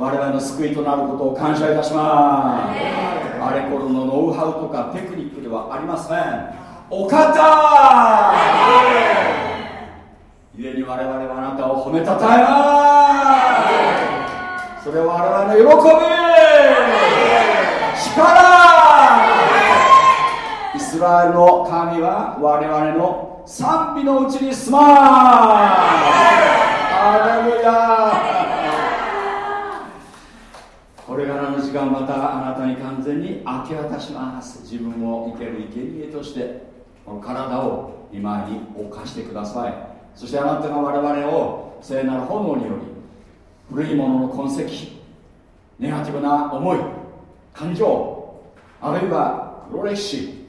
我々の救いとなることを感謝いたします。あれこれのノウハウとかテクニックではありません。お方！故に我々はあなたを褒めたたえます。それは我々の喜び力。イスラエルの神は我々の賛美のうちに住まアレルヤ時間またあなたに完全に明け渡します。自分を生ける生贄としてこの体を今に犯してください。そしてあなたが我々を聖なる炎により古いものの痕跡ネガティブな思い感情あるいは黒歴史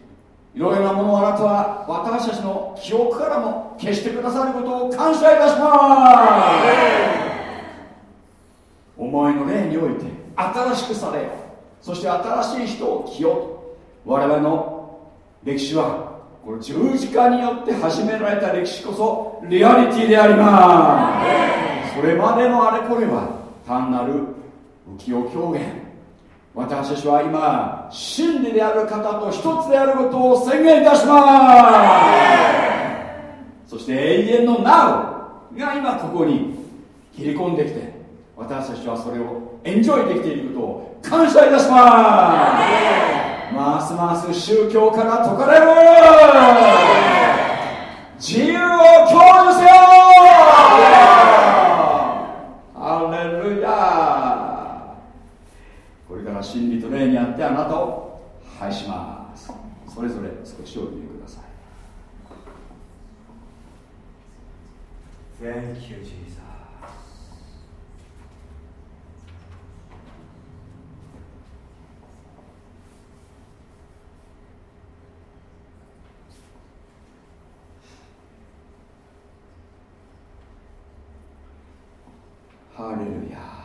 いろいろなものをあなたは私たちの記憶からも消してくださることを感謝いたします。思いの霊において新しくされそして新しい人を起用我々の歴史はこの十字架によって始められた歴史こそリアリティであります。それまでのあれこれは単なる浮世狂言。私たちは今真理である方と一つであることを宣言いたします。そして永遠の Now が今ここに切り込んできて私たちはそれをエンジョイできていることを感謝いたします。ますます宗教から解かれる自由を享受せよこれから真理と霊にあってあなたを拝します。それぞれ少しお読みください。Thank you, Jesus. ハレルヤ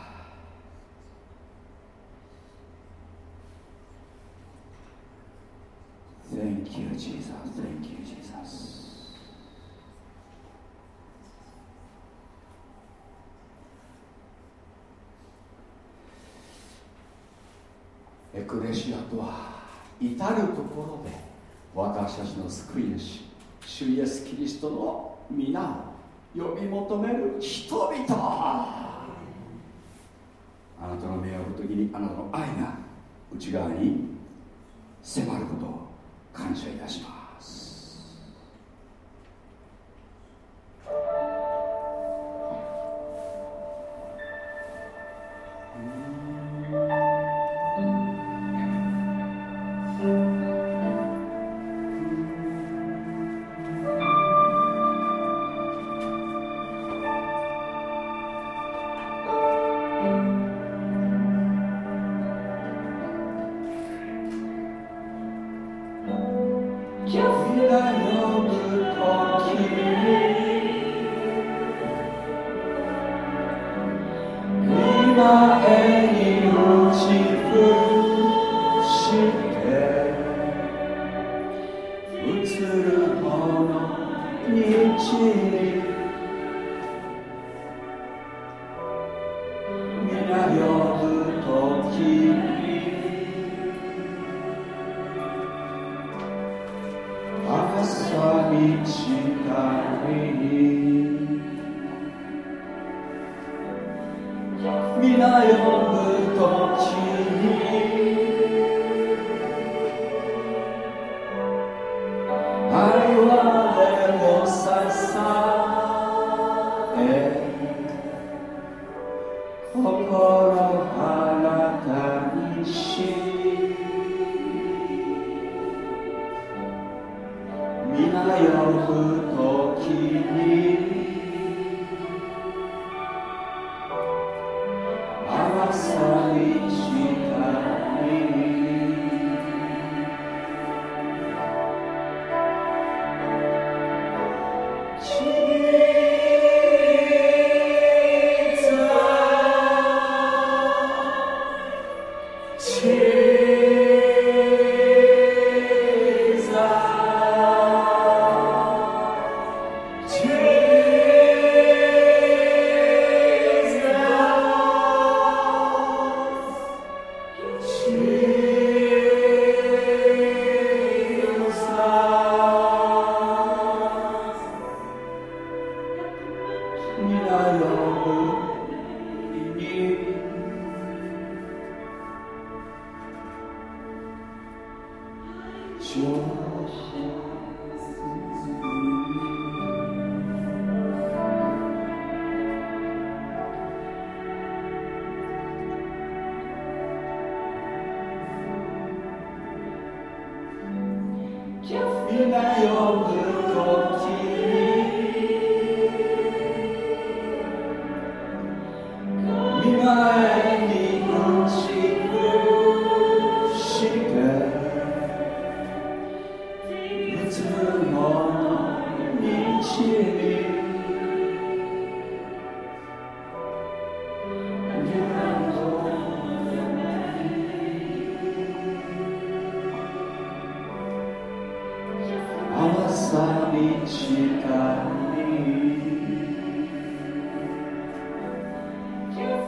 Thank you, Jesus. Thank you, Jesus. エクレシアとは至るところで私たちの救い主主イエス・キリストの皆を呼び求める人々。あなたの目を振る時にあなたの愛が内側に迫ることを感謝いたします。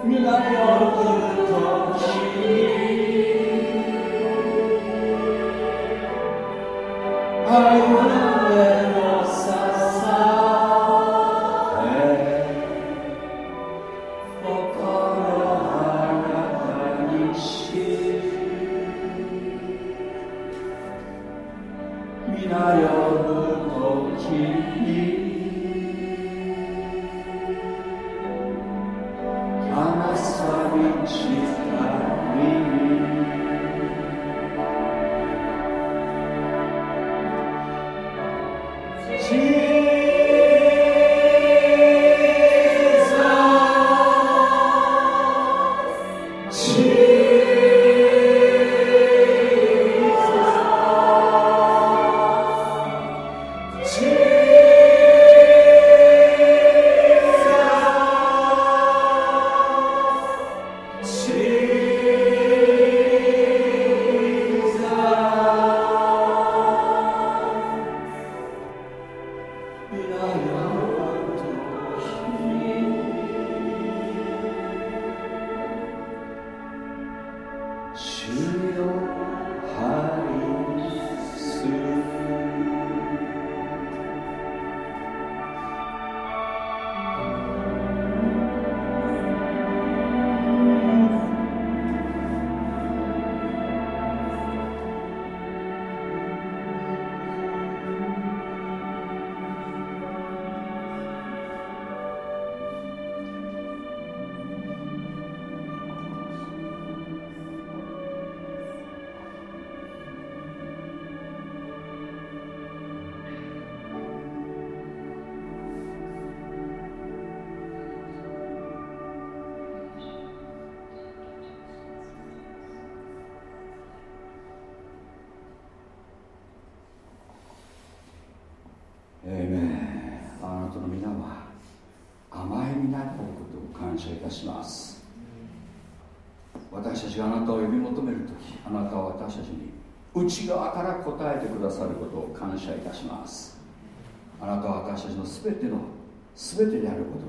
Humildade 謝いたします。あなたは私たちの全ての全てであること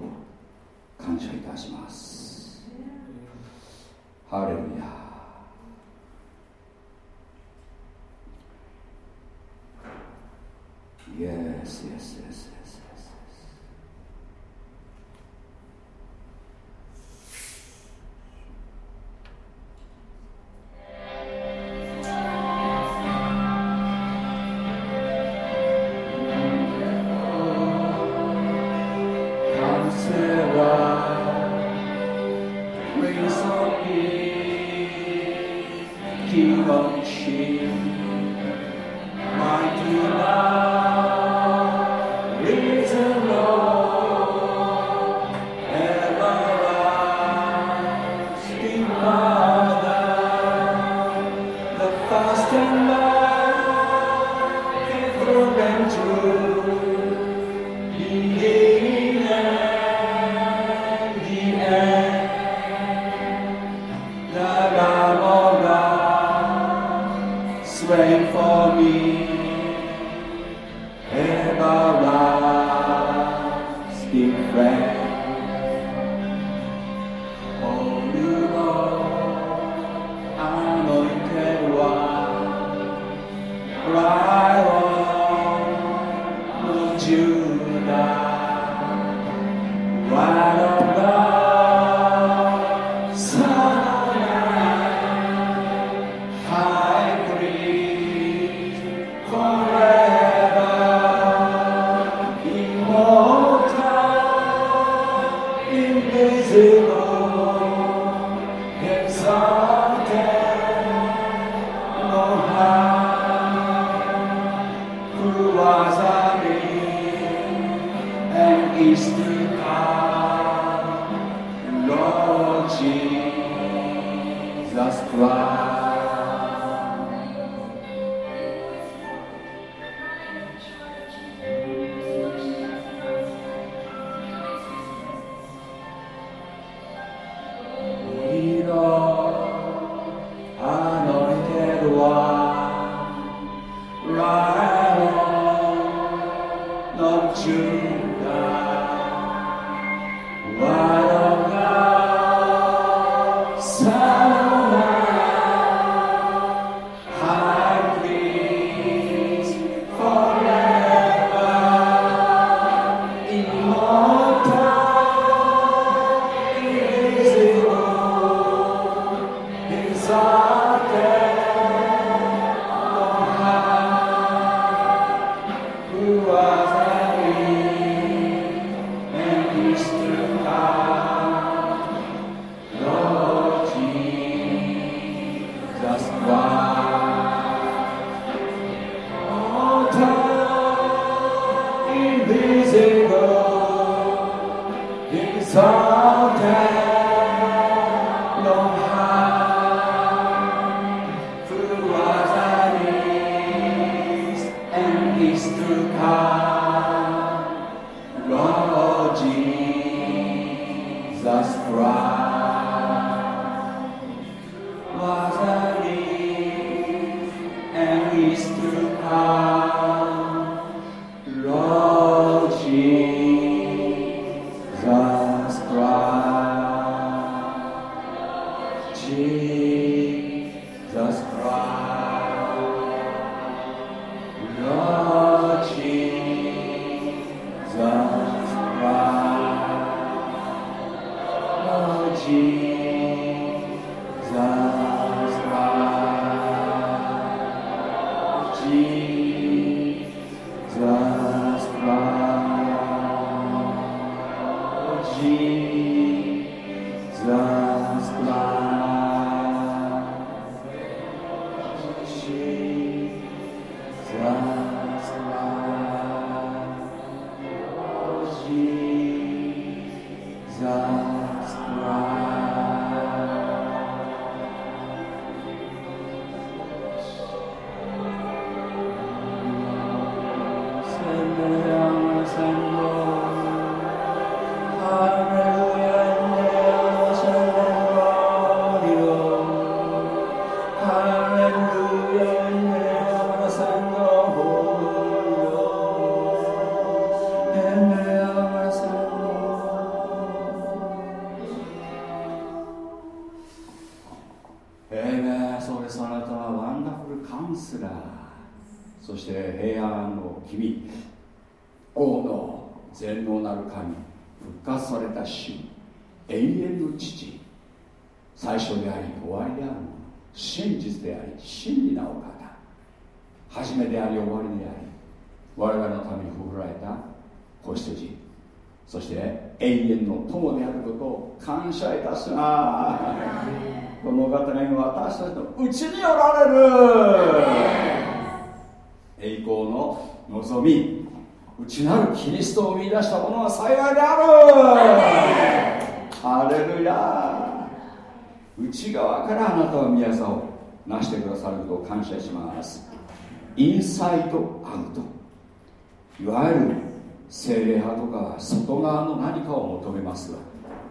外側の何かを求めます。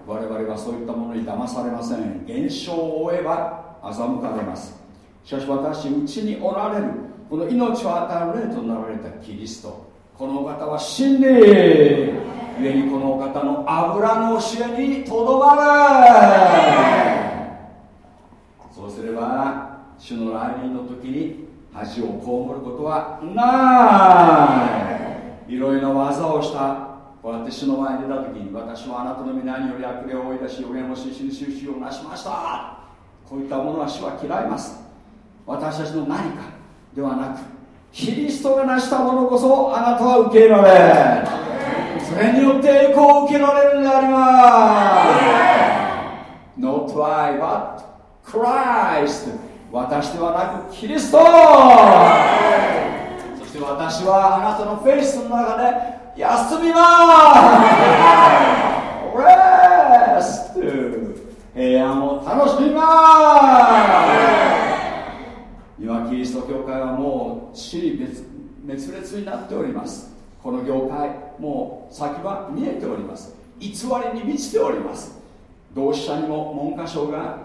我々はそういったものに騙されません。現象を追えば欺かれます。しかし私うちにおられるこの命を与える霊となられたキリスト。この方は真理。故にこのお方の油の教えにとどまる。そうすれば主の来臨の時に恥を被ることはない。いろいろな技をしたこうやって主の前に出た時に私はあなたの皆により悪霊を追い出し予言をし印収集をなしました。こういったものは主は嫌います。私たちの何かではなくキリストが成したものこそあなたは受け入れられそれによって栄光を受けられるようになります。Not I but Christ 私ではなくキリスト。して私はあなたのフェイスの中で休みますレスト平安を楽しみます。今キリスト教会はもう死に滅裂になっております。この業界もう先は見えております偽りに満ちております。同志社にも文科省が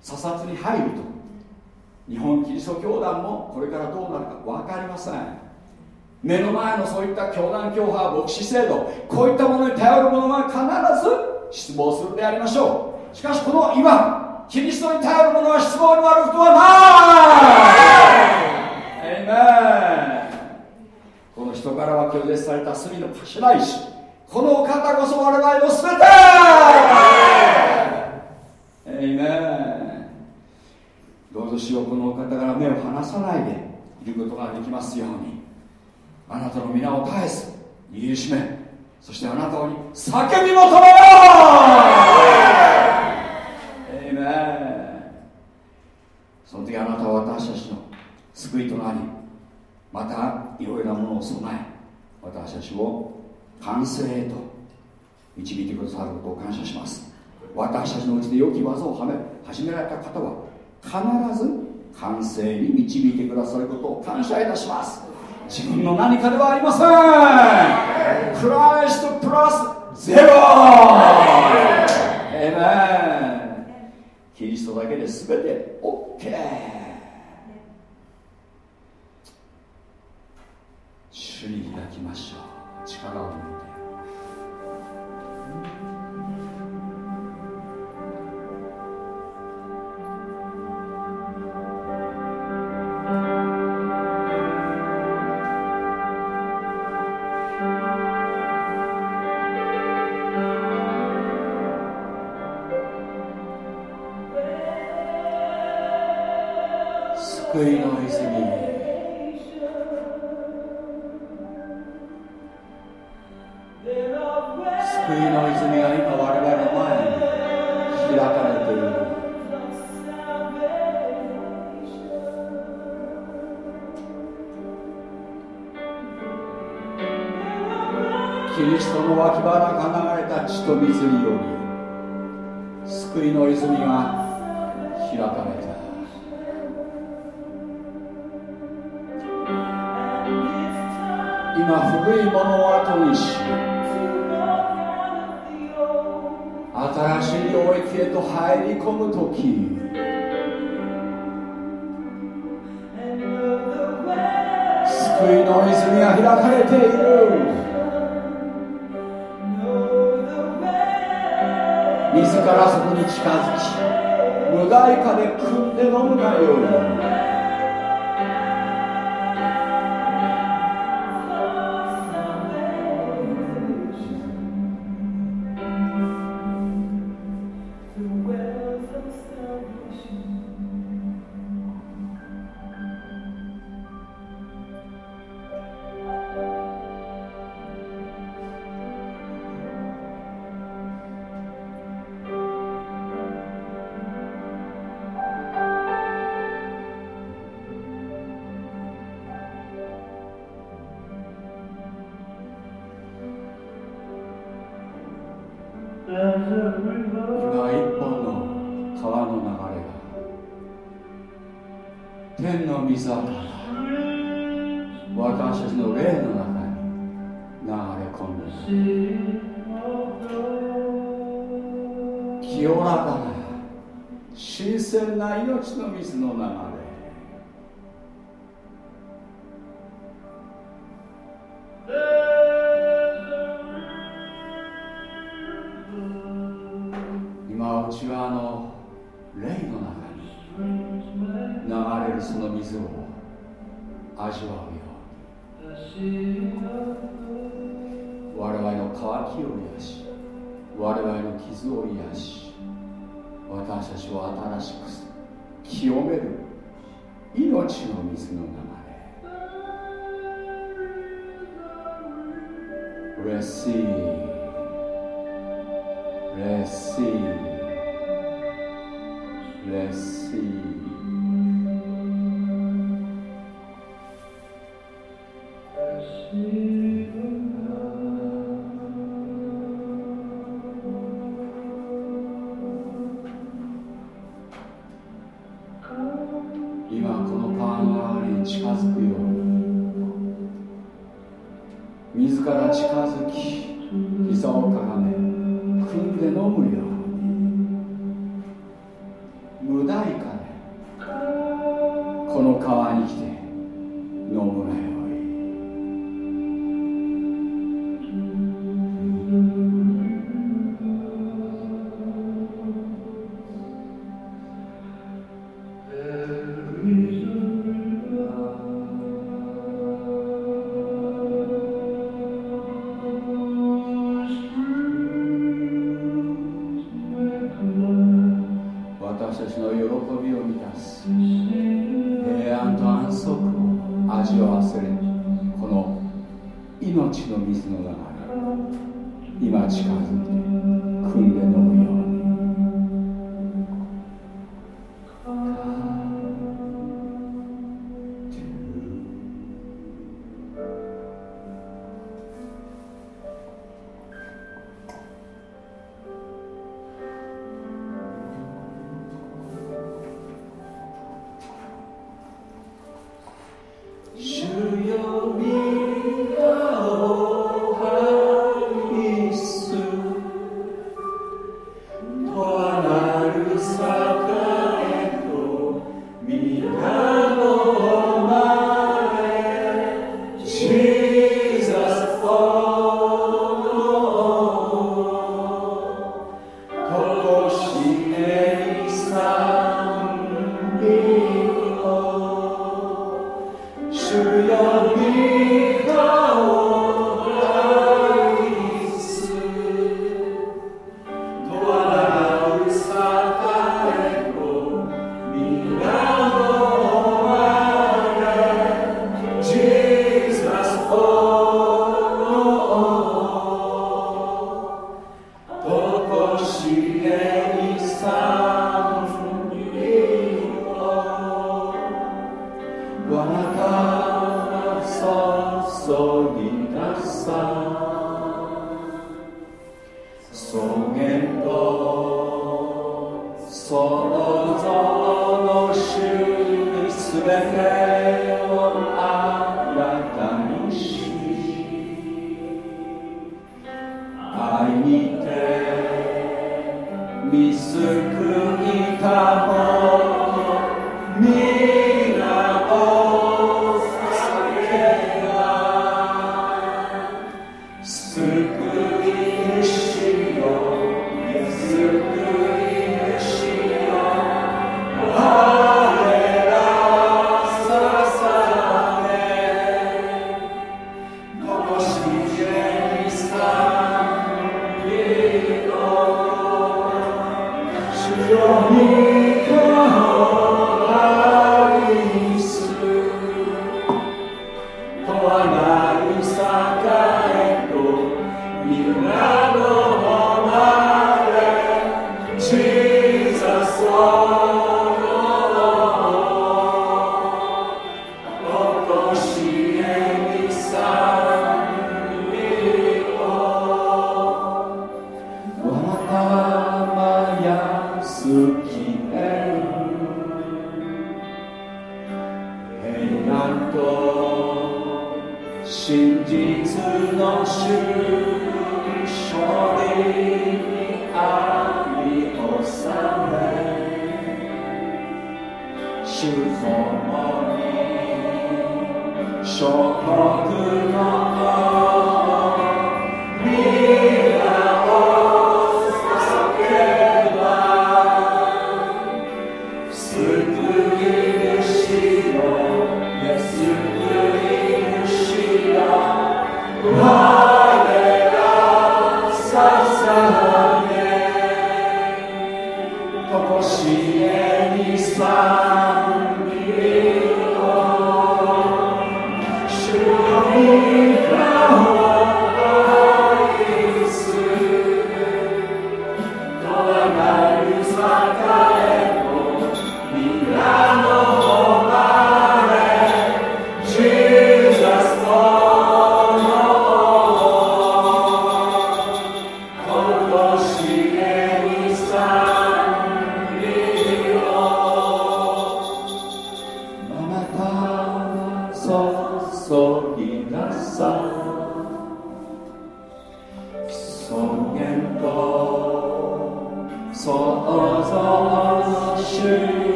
査察に入ると。日本キリスト教団もこれからどうなるか分かりません。目の前のそういった教団教派牧師制度こういったものに頼る者は必ず失望するでありましょう。しかしこの今キリストに頼る者は失望になることはない。エイメンこの人からは拒絶された隅の頭石。このお方こそ我々の全て。エイメンどうぞしようこのお方から目を離さないでいることができますように。あなたの皆を絶えず握りしめそしてあなたに叫び求めようエイメンその時あなたは私たちの救いとなりまたいろいろなものを備え私たちを完成へと導いてくださることを感謝します。私たちのうちで良き技をはめ始められた方は必ず完成に導いてくださることを感謝いたします。自分の何かではありません。クライストプラスゼロ。エメン。キリストだけで全て OK 主に開きましょう。力を抜いて。救いの泉が今我々の前に開かれているキリストの脇腹が流れた血と水により救いの泉が開かれた。今古いものを後にし新しい領域へと入り込む時。救いの泉が開かれている。自らそこに近づき無代化で汲んで飲むがよい。傷を癒し私たちを新しく清める命の水の流れ Receive Receive Receive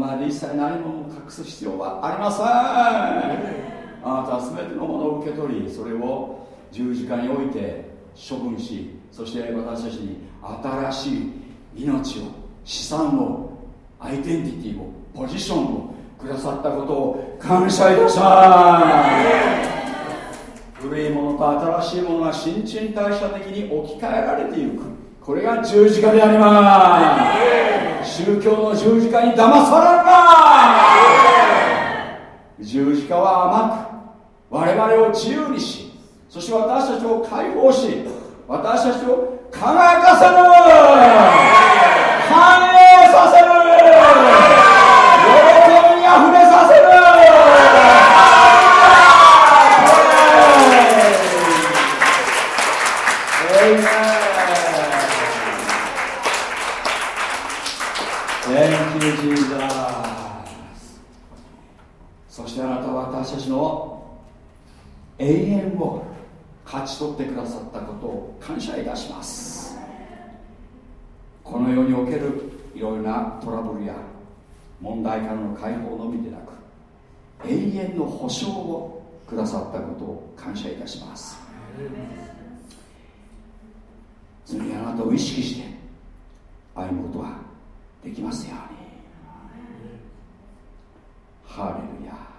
前で一切何も隠す必要はありません。あなたは全てのものを受け取りそれを十字架において処分しそして私たちに新しい命を資産をアイデンティティをポジションをくださったことを感謝いたします。古いものと新しいものが新陳代謝的に置き換えられていく。これが十字架であります。宗教の十字架に騙されるな十字架は甘く我々を自由にしそして私たちを解放し私たちを輝かせる繁栄させる喜びにあふれさせるそしてあなたは私たちの永遠を勝ち取ってくださったことを感謝いたします。この世におけるいろいろなトラブルや問題からの解放のみでなく永遠の保証をくださったことを感謝いたします。次にあなたを意識して歩むことができますように。ハレルヤ。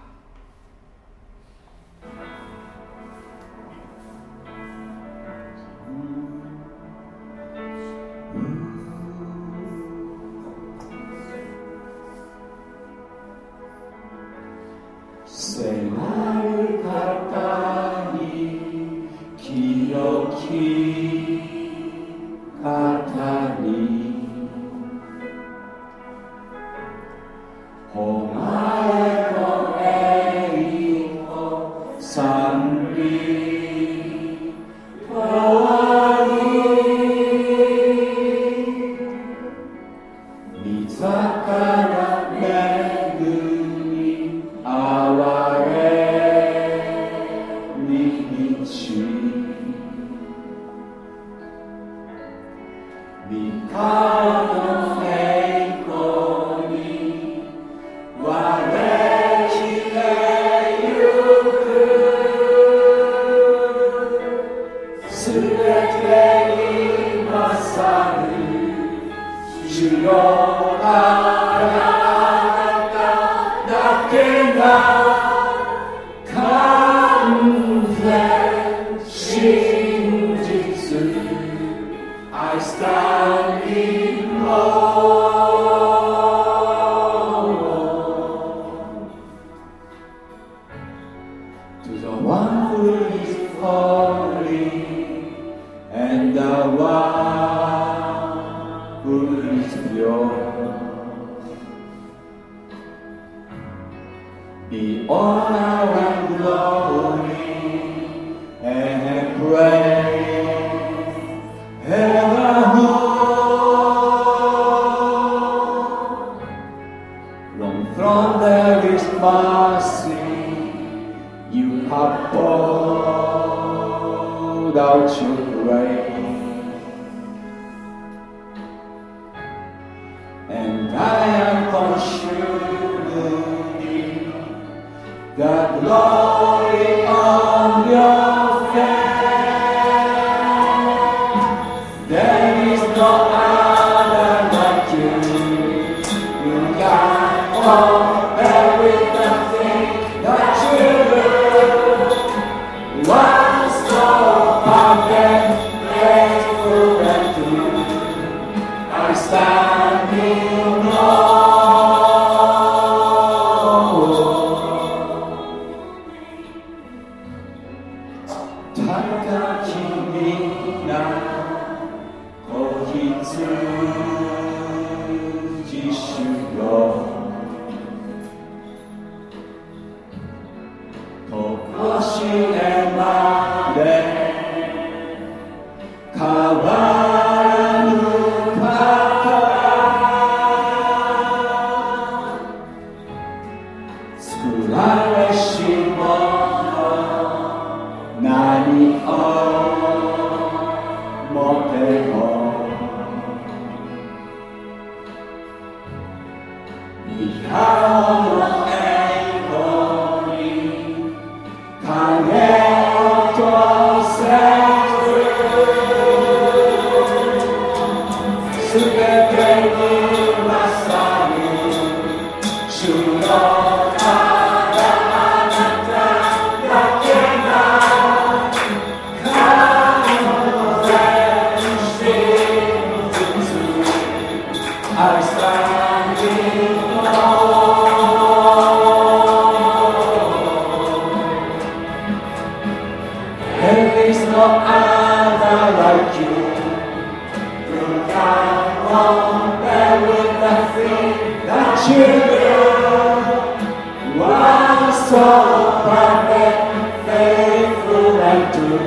I do,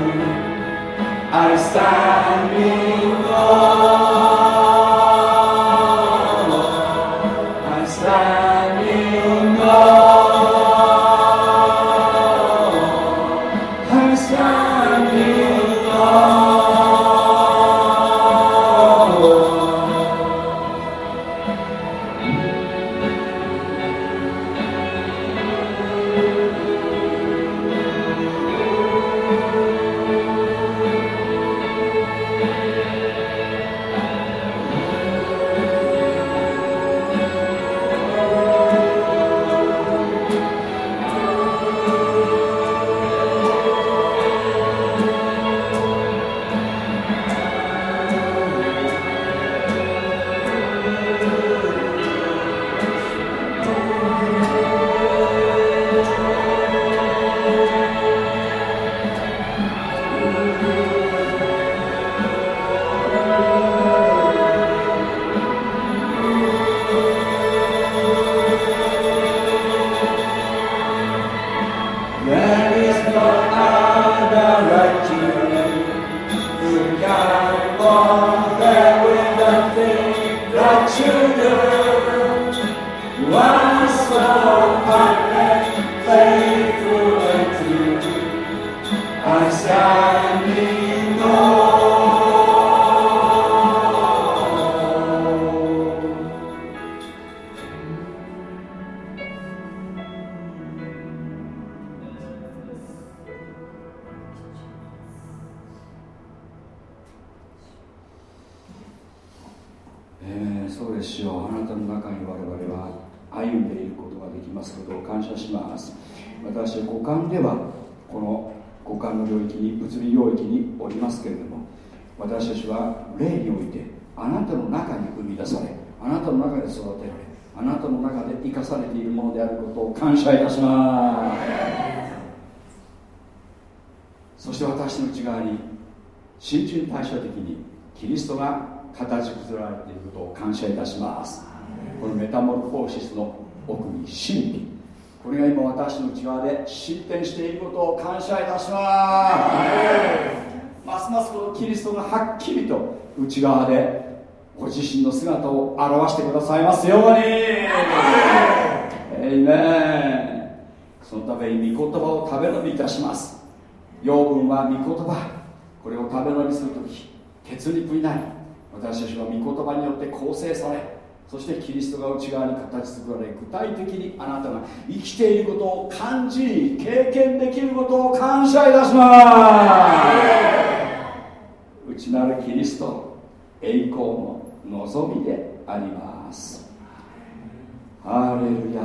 I stand 私の内側で進展していることを感謝いたします。ますますこのキリストがはっきりと内側でご自身の姿を表してくださいますように。エイメン。そのために御言葉を食べ飲みいたします。養分は御言葉。これを食べ飲みするとき血肉になり私たちは御言葉によって構成されそしてキリストが内側に形作られ具体的にあなたが生きていることを感じ経験できることを感謝いたします。内なるキリスト栄光の望みであります。ハレルヤ。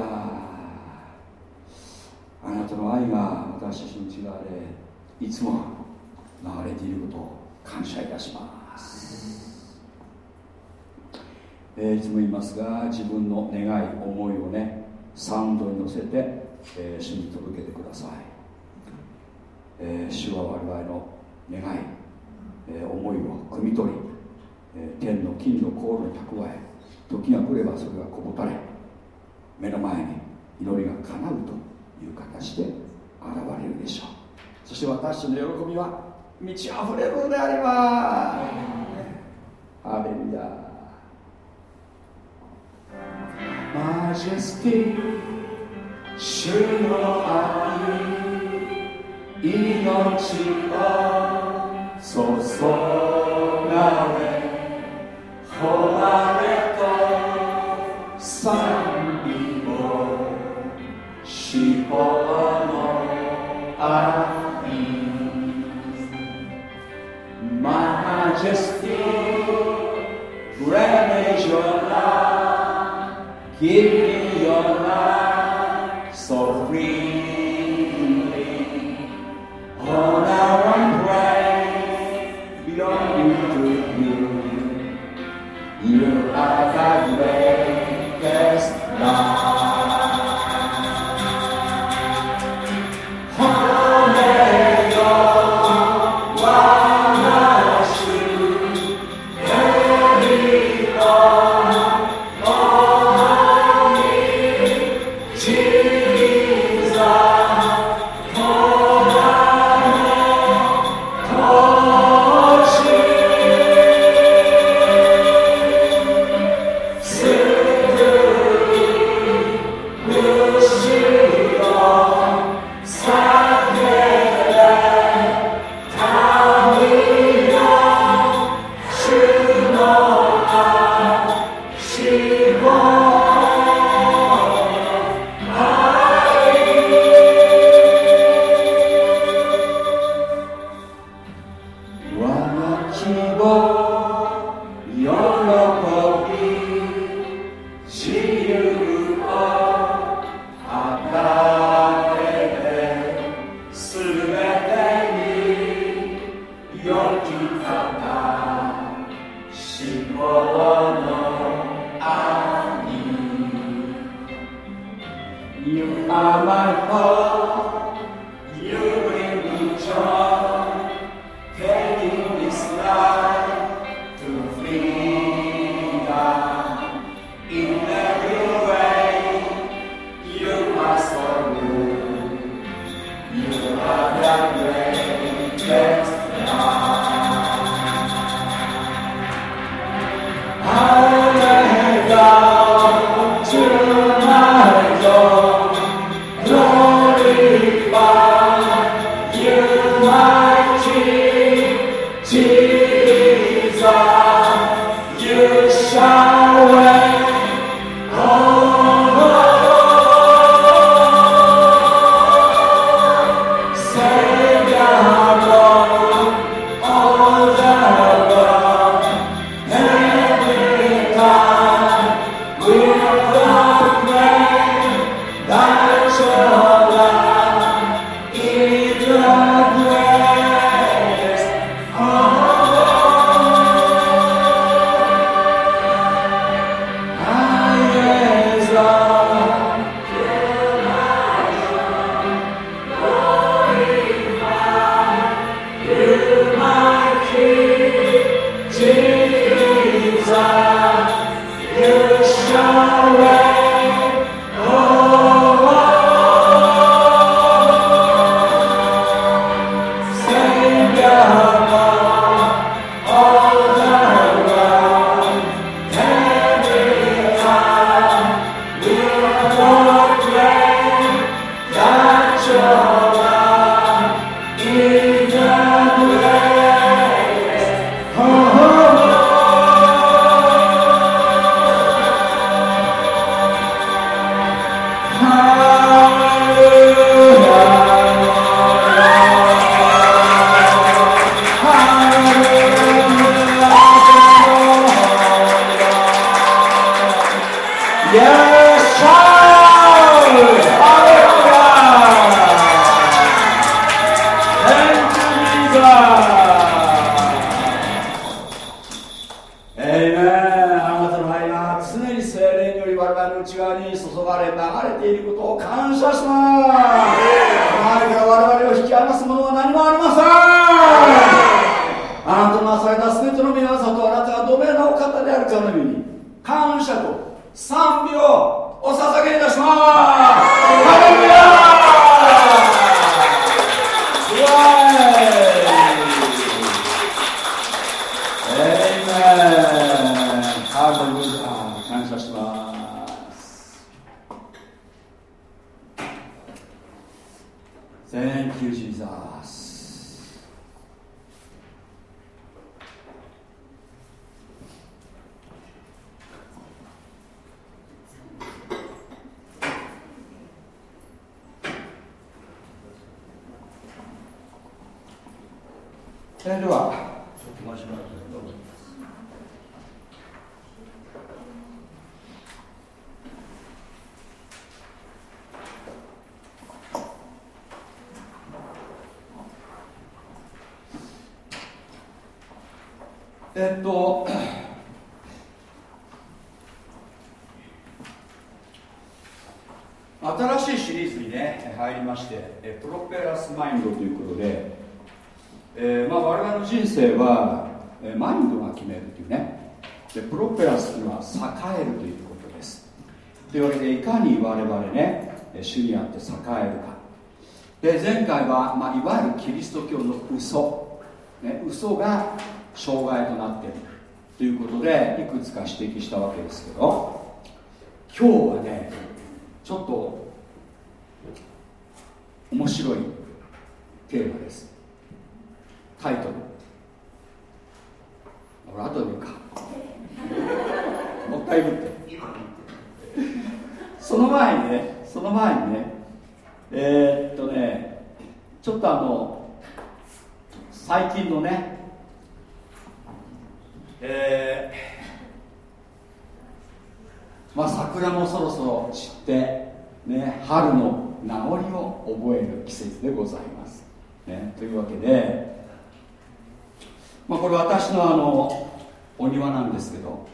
あなたの愛が私たちの内側でいつも流れていることを感謝いたします。えー、いつも言いますが自分の願い思いをねサウンドに乗せて、えー、主に届けてください、えー、主は我々の願い、え思いを汲み取りえー、天の金の航路に蓄え時が来ればそれがこぼたれ目の前に祈りが叶うという形で現れるでしょう。そして私の喜びは満ち溢れるのであります。ハレルヤマジェスティ主の愛命を注がれ誉れと賛美を司法の愛 Majesty, praise your love, give me your life so freely. Honor and praise belong you to you. You are the greatest love. আমার ঘর 会は、まあ、いわゆるキリスト教の嘘、ね、嘘が障害となっているということでいくつか指摘したわけですけど今はねちょっと面白いテーマですタイトル俺後で言うかもったいぶってその前にねその前にねえー、っとねちょっとあの最近のねえー、まあ桜もそろそろ散ってね春の名残を覚える季節でございます、ね、というわけで、まあ、これ私のあのお庭なんですけど、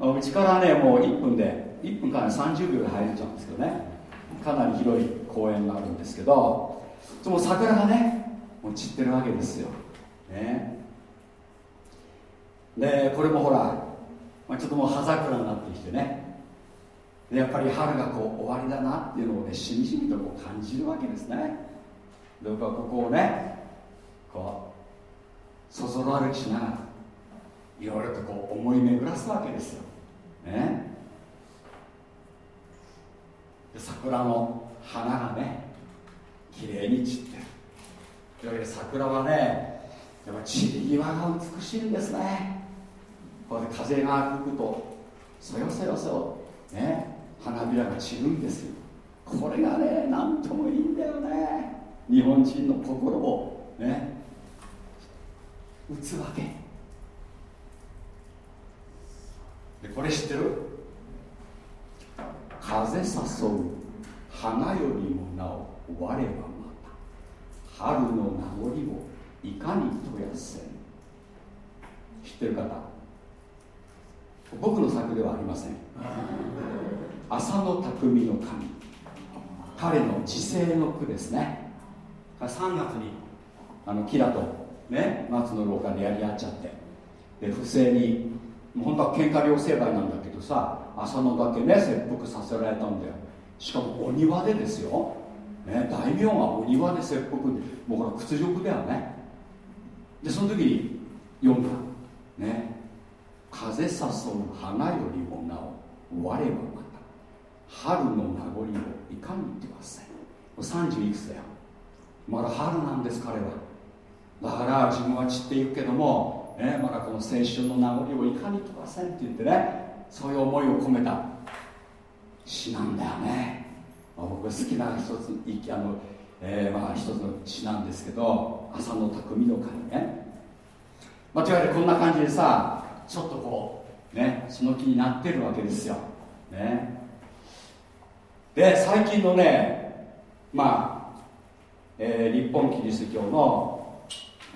まあ、うちからねもう1分で1分から30秒で入れちゃうんですけどねかなり広い公園があるんですけどその桜がねもう散ってるわけですよ、ね、でこれもほら、まあ、ちょっともう葉桜になってきてね。でやっぱり春がこう終わりだなっていうのをねしみじみとこう感じるわけですね。で僕はここをねこうそそろ歩きしながらいろいろとこう思い巡らすわけですよ。ね。で桜の花がね綺麗に散ってる。というわけで桜はねやっぱ散り際が美しいんですね。こうやって風が吹くとそよそよそよね花びらが散るんですよ。これがね何ともいいんだよね。日本人の心をね打つわけ。でこれ知ってる？風誘う。花よりもなお我はまた春の名残をいかにとやせん知ってる方？僕の作ではありません。浅野匠の神。彼の時世の句ですね。3月に。あのキラとね？松の廊下でやり合っちゃって。で不正に本当は喧嘩両成敗なんだけどさ浅野だけね切腹させられたんだよしかもお庭でですよ、ね、大名がお庭で切腹もうほら屈辱だよねでその時に読んだ。ね風誘う花よりもなお我はまた春の名残をいかにってください。30いくつだよまだ春なんです彼は。だから自分は散っていくけども、ね、まだこの青春の名残をいかにとかせんって言ってねそういう思いを込めた。詩なんだよね、まあ、僕好きな一つあの、えー、まあ一つの詩なんですけど浅野匠の会ね。間違えてこんな感じでさちょっとこうねその気になってるわけですよ。ね。で最近のねまあ、えー、日本キリスト教の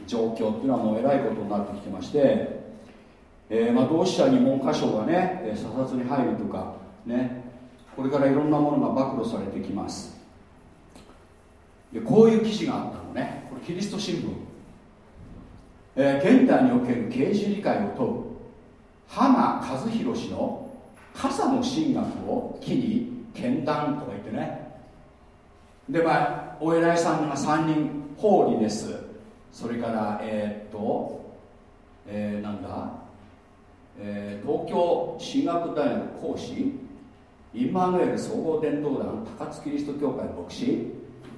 状況っていうのはもうえらいことになってきてまして、えーまあ、同志社に文科省がね査察に入るとかねこれからいろんなものが暴露されてきます。でこういう記事があったのね。これキリスト新聞、えー、現代における刑事理解を問う浜和弘氏の傘の神学を機に剣談とか言ってね。でまあお偉いさんが3人ホーリネスそれからえー、っとえー、なんだ、えー、東京進学大学講師。インマヌエル総合伝道団高津キリスト教会牧師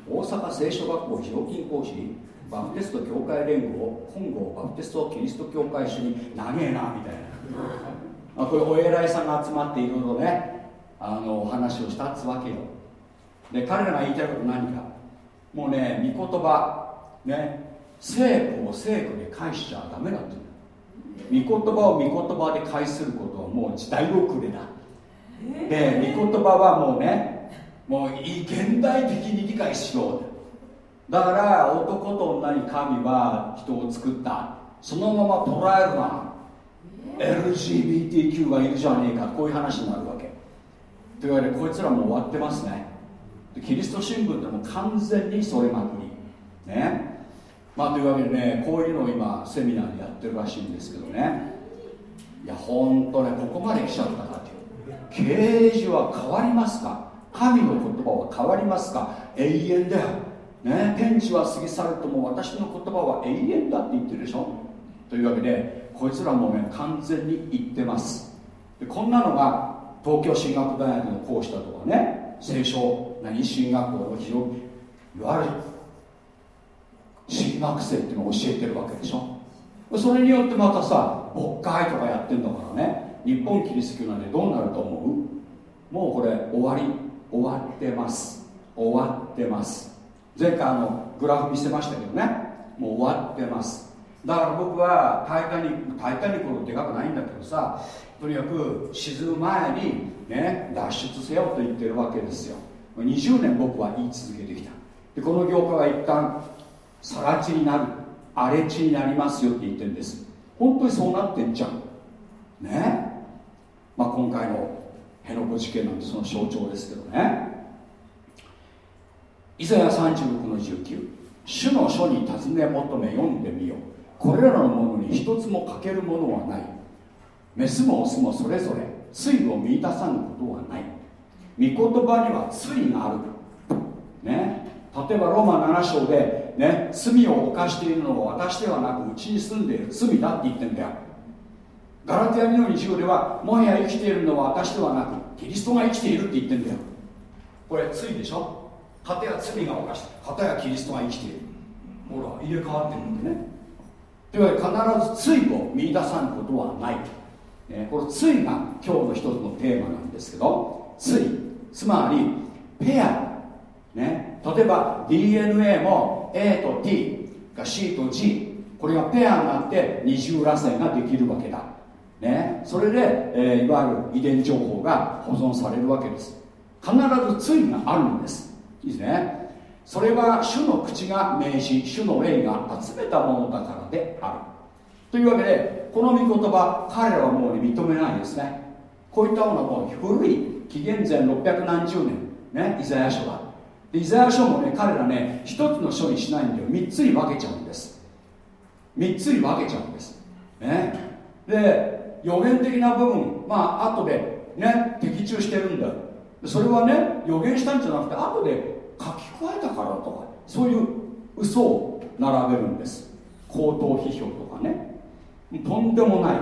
大阪聖書学校常勤講師バプテスト教会連合本郷バプテストキリスト教会主に長えなみたいな。あこれお偉いさんが集まっていろいろねあのお話をしたっつわけよ。で彼らが言いたいこと何か。もうね御言葉ね聖句を聖句で返しちゃダメだっていう御言葉を御言葉で返することはもう時代遅れだ。で御言葉はもうねもう現代的に理解しよう。だから男と女に神は人を作った。そのまま捉えるな。LGBTQ がいるじゃねえか。こういう話になるわけ。というわけでこいつらもう終わってますね。キリスト新聞でも完全にそれまくりね。まあというわけでねこういうのを今セミナーでやってるらしいんですけどね。いやほんとねここまで来ちゃったかっていう啓示は変わりますか？神の言葉は変わりますか？永遠だよ。ね天地は過ぎ去るとも私の言葉は永遠だって言ってるでしょ？というわけでこいつらもね完全に言ってます。でこんなのが東京進学大学の講師だとかね聖書何進学校の広いわゆる。進学生っていうのを教えてるわけでしょ？それによってまたさ牧会とかやってんだからね。日本キリスト教なんでどうなると思う？もうこれ終わり終わってます。終わってます。前回あのグラフ見せましたけどね。もう終わってます。だから僕は「タイタニック」「タイタニック」ほどでかくないんだけどさとにかく沈む前にね脱出せよと言ってるわけですよ。20年僕は言い続けてきた。でこの業界は一旦更地になる。荒れ地になりますよって言ってるんです。本当にそうなってんじゃん。ね？まあ今回の辺野古事件なんてその象徴ですけどね。イザヤ36の19主の書に尋ね求め読んでみよこれらのものに一つも欠けるものはない。メスもオスもそれぞれ。対を見いださぬことはない。御言葉には対がある。ね。例えばローマ7章で、ね、罪を犯しているのは私ではなくうちに住んでいる罪だって言ってんだよ。ガラテヤ2の20ではもはや生きているのは私ではなくキリストが生きているって言ってんだよ。これ罪でしょ？片や罪が犯した片やキリストが生きている。ほら入れ替わってるんでね。というわけで必ず罪を見出さぬことはない、ね、この罪が今日の一つのテーマなんですけど罪つまりペア。ね。例えば DNA も A と T が C と G これがペアになって二重らせができるわけだ。ね、それで、えー、いわゆる遺伝情報が保存されるわけです。必ず対があるんです。いいですね。それは主の口が命じ主の霊が集めたものだからである。というわけでこの御言葉彼らはもう、認めないですね。こういったものはもう古い紀元前600何十年ねイザヤ書だ。イザヤ書もね彼らね一つの書にしないんだよ。三つに分けちゃうんです。三つに分けちゃうんです。ね。で予言的な部分まあ後でね的中してるんだ。それはね予言したんじゃなくて後で書き加えたからとかそういう嘘を並べるんです。口頭批評とかね。とんでもない。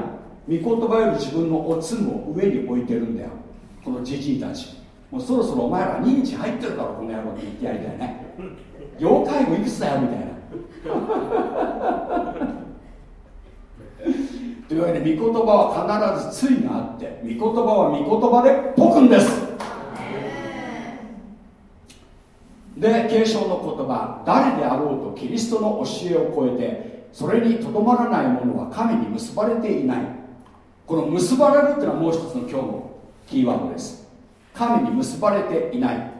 御言葉より自分のおつむを上に置いてるんだよ。このじじいたち。もうそろそろお前ら認知入ってるからこの野郎って言ってやりたいね。妖怪もいくつだよみたいな。というわけで御言葉は必ず対があって御言葉は御言葉で解くんです。で継承の言葉誰であろうとキリストの教えを超えてそれにとどまらないものは神に結ばれていない。この結ばれるっていうのはもう一つの今日のキーワードです。神に結ばれていない。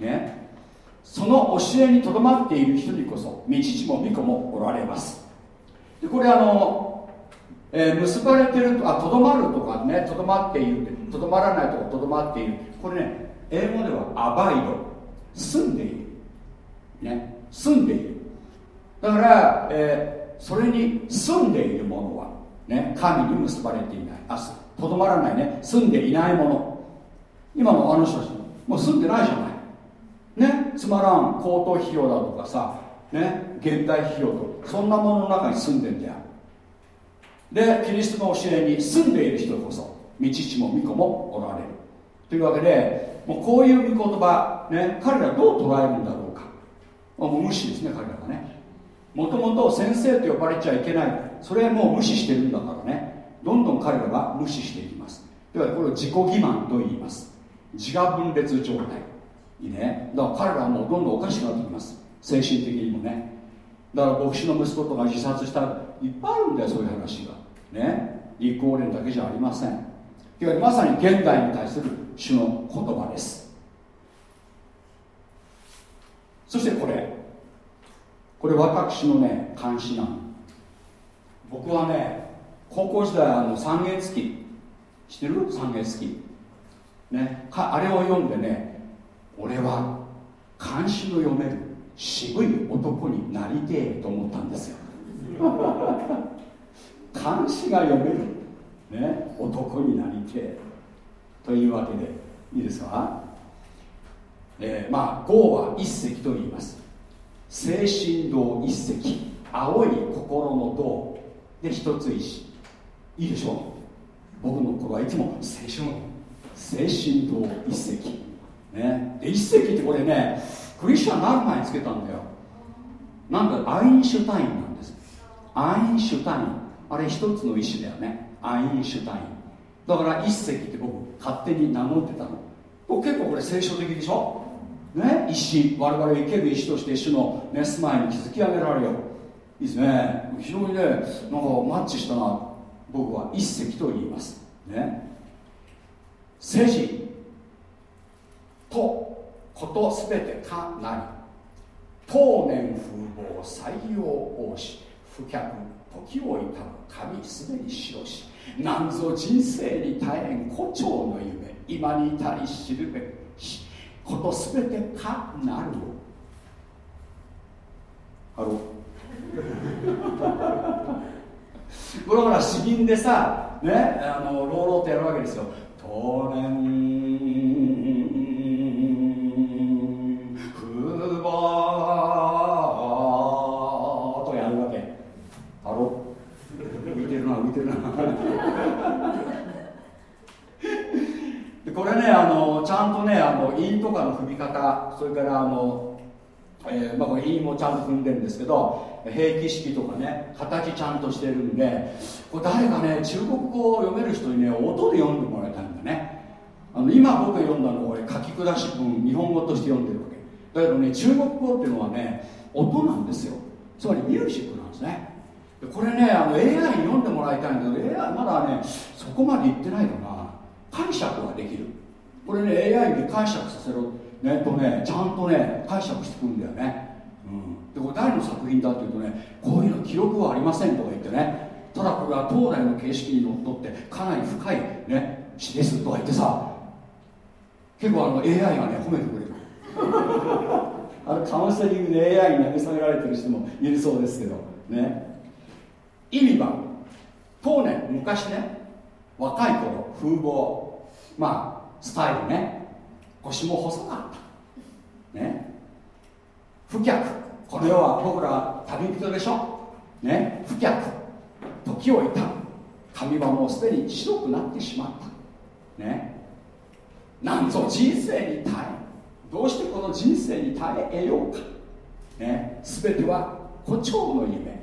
ね。その教えにとどまっている人にこそ道地も御子もおられます。でこれあの、えー、結ばれてるとあとどまるとかねとどまっているとどまらないとかとどまっている。これね英語ではアバイド。住んでいる。ね住んでいる。だから、えー、それに住んでいるものは、ね、神に結ばれていない。明日とどまらないね。住んでいないもの。今のあの人たちもう住んでないじゃない。ねつまらん。口頭費用だとかさね現代費用とそんなものの中に住んでんだよでキリストの教えに住んでいる人こそ道父も御子もおられる。というわけでもうこういう御言葉、ね、彼らどう捉えるんだろうか。もう無視ですね彼らがね。もともと先生と呼ばれちゃいけない。それはもう無視してるんだからね。どんどん彼らが無視していきます。ではこれを自己欺瞞と言います。自我分裂状態。いいね。だから彼らはもうどんどんおかしくなってきます。精神的にもね。だから牧師の息子とか自殺したいっぱいあるんだよそういう話がね。立候連だけじゃありません。いわゆるまさに現代に対する主の言葉です。そしてこれ。これ私のね監視なの僕はね高校時代あの三元月知ってる？三元月ね。あれを読んでね俺は監視の読める渋い男になりてえと思ったんですよ。監視が読める、ね、男になりてというわけでいいですか？えー、まあ豪は一石と言います。精神道一石青い心の道で一つ石。いいでしょ？う僕の子はいつも青春精神道一石ね。で一石ってこれねクリスチャンになる前につけたんだよ。なんだアインシュタインなアインシュタイン。あれ一つの石だよね。アインシュタイン。だから一石って僕勝手に名乗ってたの。僕結構これ聖書的でしょ？ね、石。我々生ける石として主の、ね、住まいに築き上げられよ。いいですね。非常にねなんかマッチしたな。僕は一石と言います。ね？世辞とことすべてかなり。当年風貌採用王子不客時を悼む神すでに白しなんぞ人生に大変誇張の夢今に至り知るべしことすべてかなる。ハロこれほら詩吟でさねあの朗々とやるわけですよ当年のちゃんとねあの韻とかの踏み方それからあの、えーまあ、これ韻もちゃんと踏んでるんですけど平気式とかね形ちゃんとしてるんでこれ誰かね中国語を読める人にね音で読んでもらいたいんだね。あの今僕が読んだのを書き下し文日本語として読んでるわけ。だけどね中国語っていうのはね音なんですよ。つまりミュージックなんですね。これねあの AI に読んでもらいたいんだけど AI まだねそこまでいってないかな。解釈はできる。これね AI に解釈させろ。ねとねちゃんとね解釈してくるんだよね、うん、でこれ誰の作品だっていうとねこういうの記録はありませんとか言ってね。ただこれは東大の形式にのっとってかなり深いね詩ですとか言ってさ結構あの AI がね褒めてくれる。あのカウンセリングで AI に慰められてる人もいるそうですけどね。意味は当年昔ね若い頃風貌まあスタイルね。腰も細かった。ね。不脚この世は僕ら旅人でしょ。ね。不脚時をいた。髪はもうすでに白くなってしまった。ね。なんぞ人生に耐え。どうしてこの人生に耐え得ようか。ね。全ては胡蝶の夢。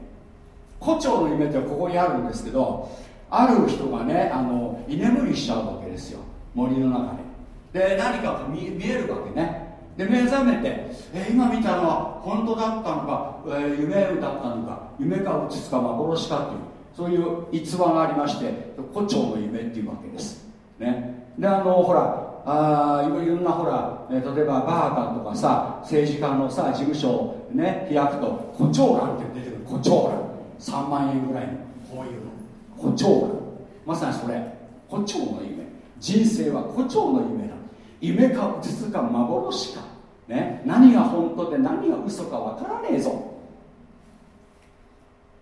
胡蝶の夢ってここにあるんですけどある人がねあの居眠りしちゃうわけですよ。森の中で。で何か見見えるわけね。で目覚めて、え今見たのは本当だったのか、えー、夢だったのか夢かうつつか幻かっていうそういう逸話がありまして胡蝶の夢っていうわけです。ね。であのほらあいろいろなほら、えー、例えばバーガンとかさ政治家のさ事務所をね開くと胡蝶蘭って出てくる胡蝶蘭。3万円ぐらいのこういうの胡蝶蘭。まさにそれ。胡蝶の夢。人生は胡蝶の夢だ。夢か実か幻か、ね、何が本当で何が嘘かわからねえぞ。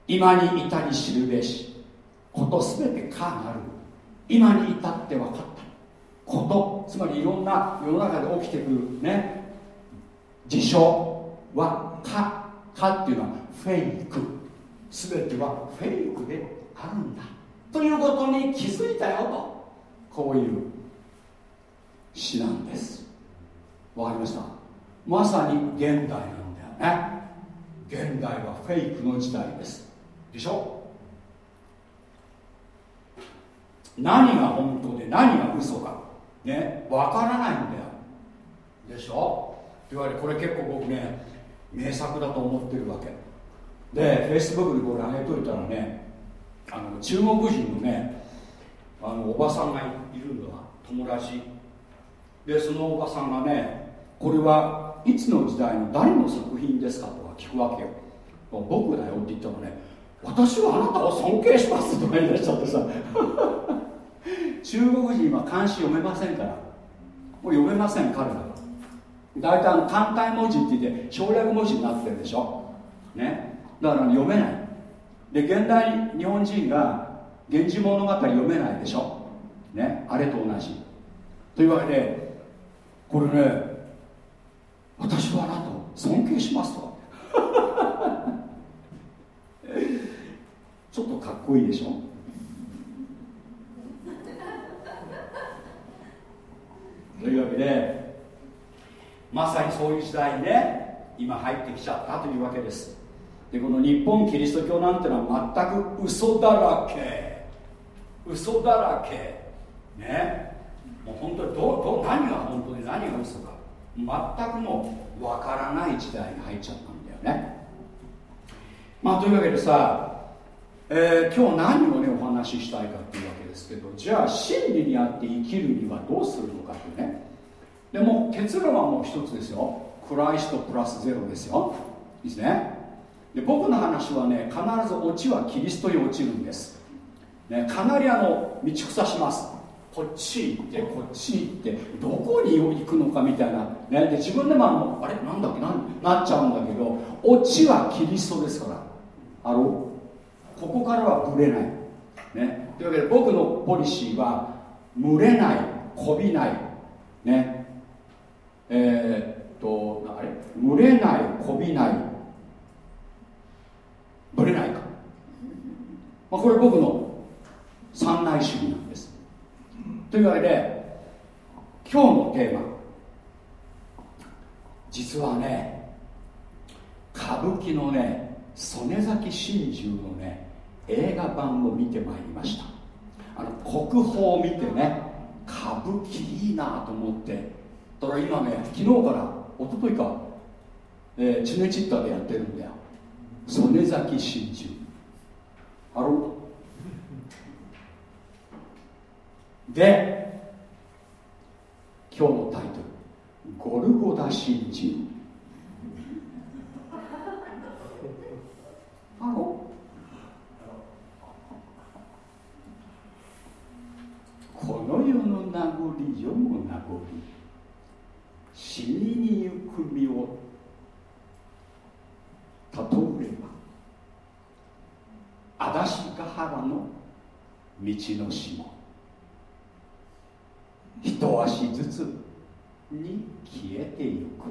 今に至り知るべし。ことすべてかなる。今に至って分かった。こと。つまりいろんな世の中で起きてくるね。事象はか。かっていうのはフェイク。全てはフェイクであるんだ。ということに気づいたよと。こういう詩なんです。わかりました？まさに現代なんだよね。現代はフェイクの時代です。でしょ？何が本当で何が嘘か。ねわからないんだよ。でしょ？いわゆるこれ結構僕ね名作だと思ってるわけ。でフェイスブックでこれ上げといたらねあの中国人のねあのおばさんがいいるのは友達。でそのおばさんがねこれはいつの時代の誰の作品ですかとか聞くわけよ。僕だよって言ったらね。私はあなたを尊敬しますとか言い出しちゃってさ。中国人は漢詩読めませんから。もう読めません彼らは。大体あの簡体文字って言って省略文字になってるでしょ。ね。だから読めない。で現代日本人が「源氏物語」読めないでしょ。ねあれと同じ。というわけでこれね私はあなたを尊敬しますと。ちょっとかっこいいでしょ？というわけでまさにそういう時代にね今入ってきちゃったというわけです。でこの日本キリスト教なんてのは全く嘘だらけ。嘘だらけ。ね。もう本当にどど何が本当で何が嘘か。全くもうわからない時代に入っちゃったんだよね。まあというわけでさ、えー、今日何をねお話ししたいかっていうわけですけどじゃあ真理にあって生きるにはどうするのかっていうね。でも結論はもう一つですよ。クライストプラスゼロですよ。いいですね。で僕の話はね必ずオチはキリストに落ちるんです、ね、かなりあの道草します。こっち行ってこっち行ってどこに行くのかみたいな、ね、で自分でもああれ？なんだっけ？ななっちゃうんだけどオチはキリストですから。あろここからはぶれない、ね、というわけで僕のポリシーは群れないこびない。ね。えー、っとあれ？群れないこびない。ぶれないか、まあ、これ僕の三内主義なんです。というわけで今日のテーマ。実はね歌舞伎のね曽根崎真珠のね映画版を見てまいりました。あの国宝を見てね歌舞伎いいなと思ってだから今ね昨日から一昨日か、えー、チネチッタでやってるんだよ。曽根崎真珠。あろで今日のタイトル「ゴルゴダ真珠」あのこの世の名残世の名残死ににゆく身を例えば足立ヶ原の道の霜一足ずつに消えてゆく。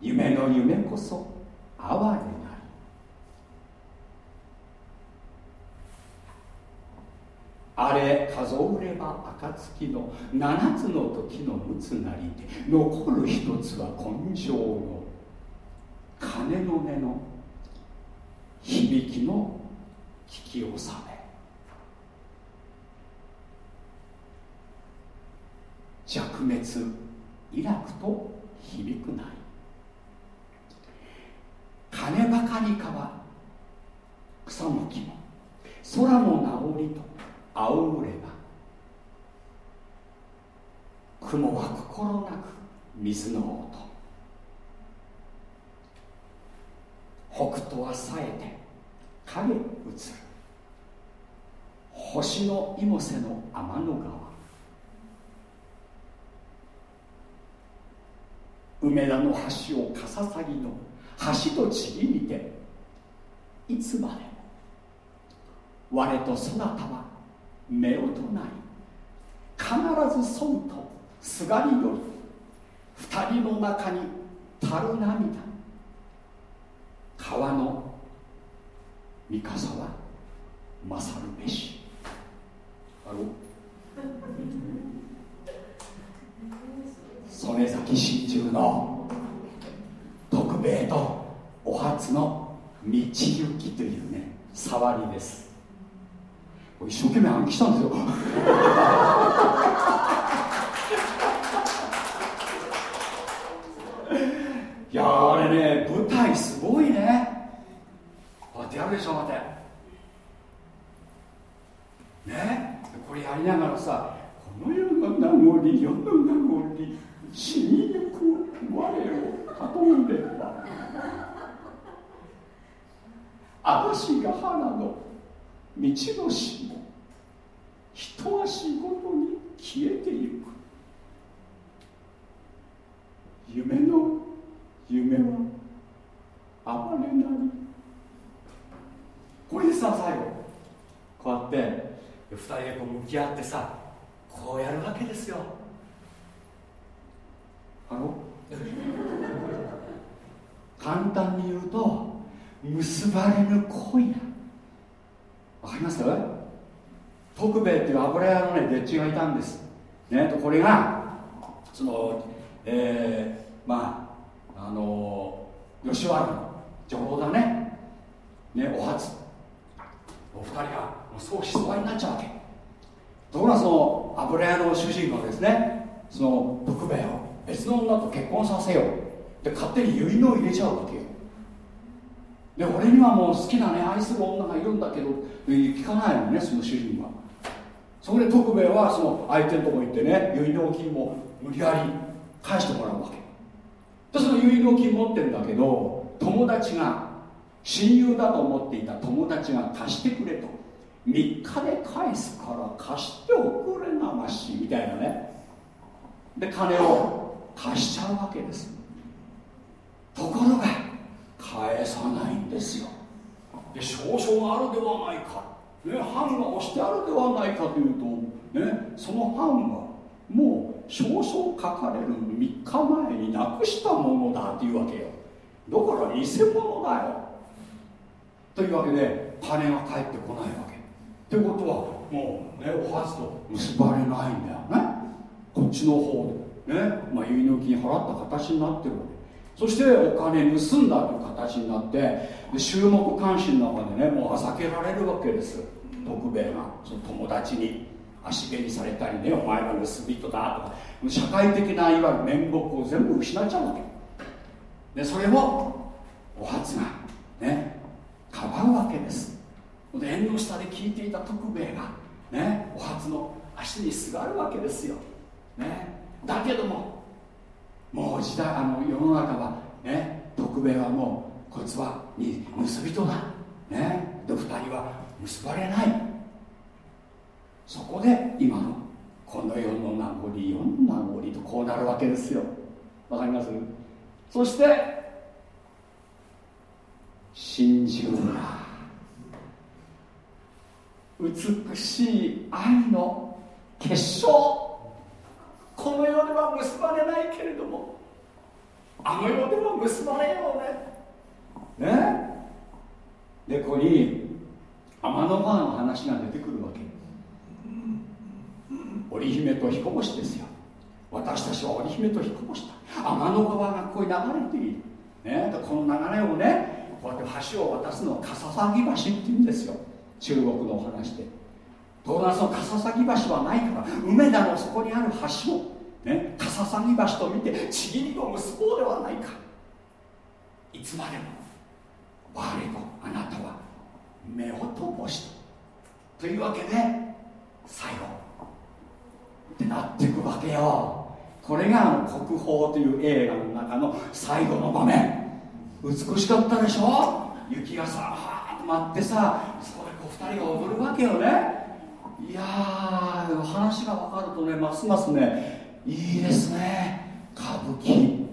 夢の夢こそ哀れなり。あれ数えれば暁の七つの時のむつなりで残る一つは根性の鐘の音の響きの聞き納め。弱滅イラクと響くなり金ばかりかは草の木も空の名残と仰ぐれば雲は心なく水の音。北斗は冴えて影映る。星の妹瀬の天の川。梅田の橋をかささぎの橋とちぎりていつまでも我とそなたは夫婦なり必ず損とすがりより二人の中にたる涙川の三笠は勝るべし。あろ曽根崎真珠の。徳兵衛とお初の道行きというね触りです。一生懸命暗記したんですよ。いやあれね舞台すごいね。こうやってやるでしょ待って。ね？これやりながらさこの世の名残世の名残死にゆく我を運んでば嵐が花の道の霜一足ごとに消えてゆく。夢の夢は暴れなり。これでさ最後。こうやって二人でこう向き合ってさこうやるわけですよあの簡単に言うと結ばれぬ恋だ。わかります？徳兵衛っていう油屋のねでっちがいたんです。ねとこれがそのえー、まああの吉原の女王だね。ねお初。お二人がもう相思相愛になっちゃうわけ。ところがその油屋の主人がですね。その徳兵衛を別の女と結婚させよう。で勝手に結納入れちゃうわけよ。で俺にはもう好きなね愛する女がいるんだけど聞かないのねその主人は。そこで徳兵衛はその相手のとこ行ってね結納金を無理やり返してもらうわけ。でその結納金持ってるんだけど友達が親友だと思っていた友達が貸してくれと。3日で返すから貸しておくれなましみたいなね。で金を貸しちゃうわけですところが返さないんですよ。で少々あるではないか、ね、藩が押してあるではないかというと、ね、その藩はもう少々書かれる3日前になくしたものだっていうわけよ。だから偽物だよ。というわけで金が返ってこないわけ。ということはもうねお初と結ばれないんだよね。こっちの方で。ねまあ結納金払った形になってるわけ。そしてお金盗んだという形になって衆目関心の中でねもうあざけられるわけです。徳兵衛がその友達に足蹴りされたりねお前は盗人だとか社会的ないわゆる面目を全部失っちゃうわけ。でそれをお初がねかばうわけです。で縁の下で聞いていた徳兵衛がねお初の足にすがるわけですよ、ね、だけどももう時代あの世の中はね徳兵衛はもうこいつは盗人だ。ね。で2人は結ばれない。そこで今のこの世の名残世の名残とこうなるわけですよ。わかります？そして真珠だ美しい愛の結晶。この世では結ばれないけれどもあの世では結ばれようね。ね？でここに天の川の話が出てくるわけ。織姫と彦星ですよ。私たちは織姫と彦星だ。天の川がここに流れている、ね、この流れをねこうやって橋を渡すのを笠崎橋っていうんですよ。中国のお話で。当然その笠崎橋はないから梅田のそこにある橋を、ね、笠崎橋と見てちぎりを結ぼうではないか。いつまでも我とあなたは目を通しというわけで最後ってなっていくわけよ。これが「国宝」という映画の中の最後の場面。美しかったでしょ？雪がさはーって舞ってさそこでこう2人が踊るわけよね。いやー話が分かるとねますますねいいですね。歌舞伎。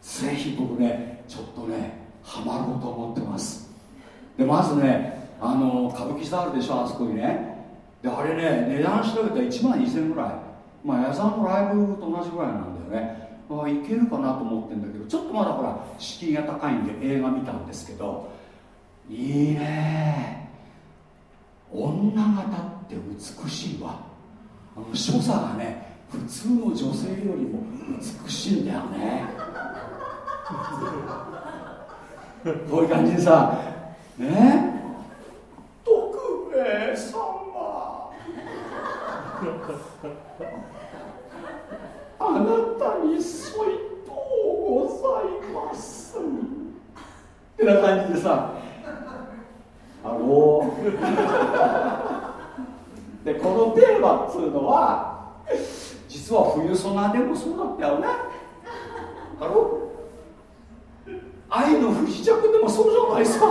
ぜひ僕ねちょっとねハマろうと思ってます。でまずねあの歌舞伎座あるでしょあそこにね。であれね値段調べたら1万2000ぐらい。まあ矢沢のライブと同じぐらいなんだよね。あいけるかなと思ってんだけどちょっとまだほら敷居が高いんで映画見たんですけどいいね。女方って美しいわ。あの所作がね普通の女性よりも美しいんだよね。こういう感じでさね。徳兵衛様。あなたに添いとうございます。ってな感じでさあのでこのテーマっつうのは実は冬ソナでもそうだったよね。だろ？愛の不時着でもそうじゃないですか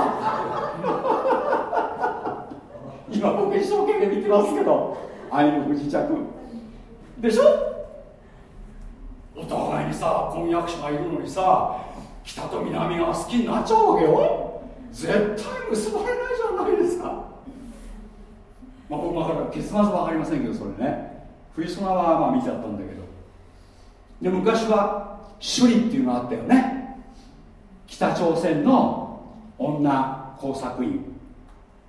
今僕一生懸命見てますけど愛の不時着。でしょ？お互いにさ婚約者がいるのにさ北と南が好きになっちゃうわけよ。絶対結ばれないじゃないですか。まあ僕もから結末は分かりませんけどそれね。冬ソナはまあ見ちゃったんだけど。で昔は首里っていうのがあったよね。北朝鮮の女工作員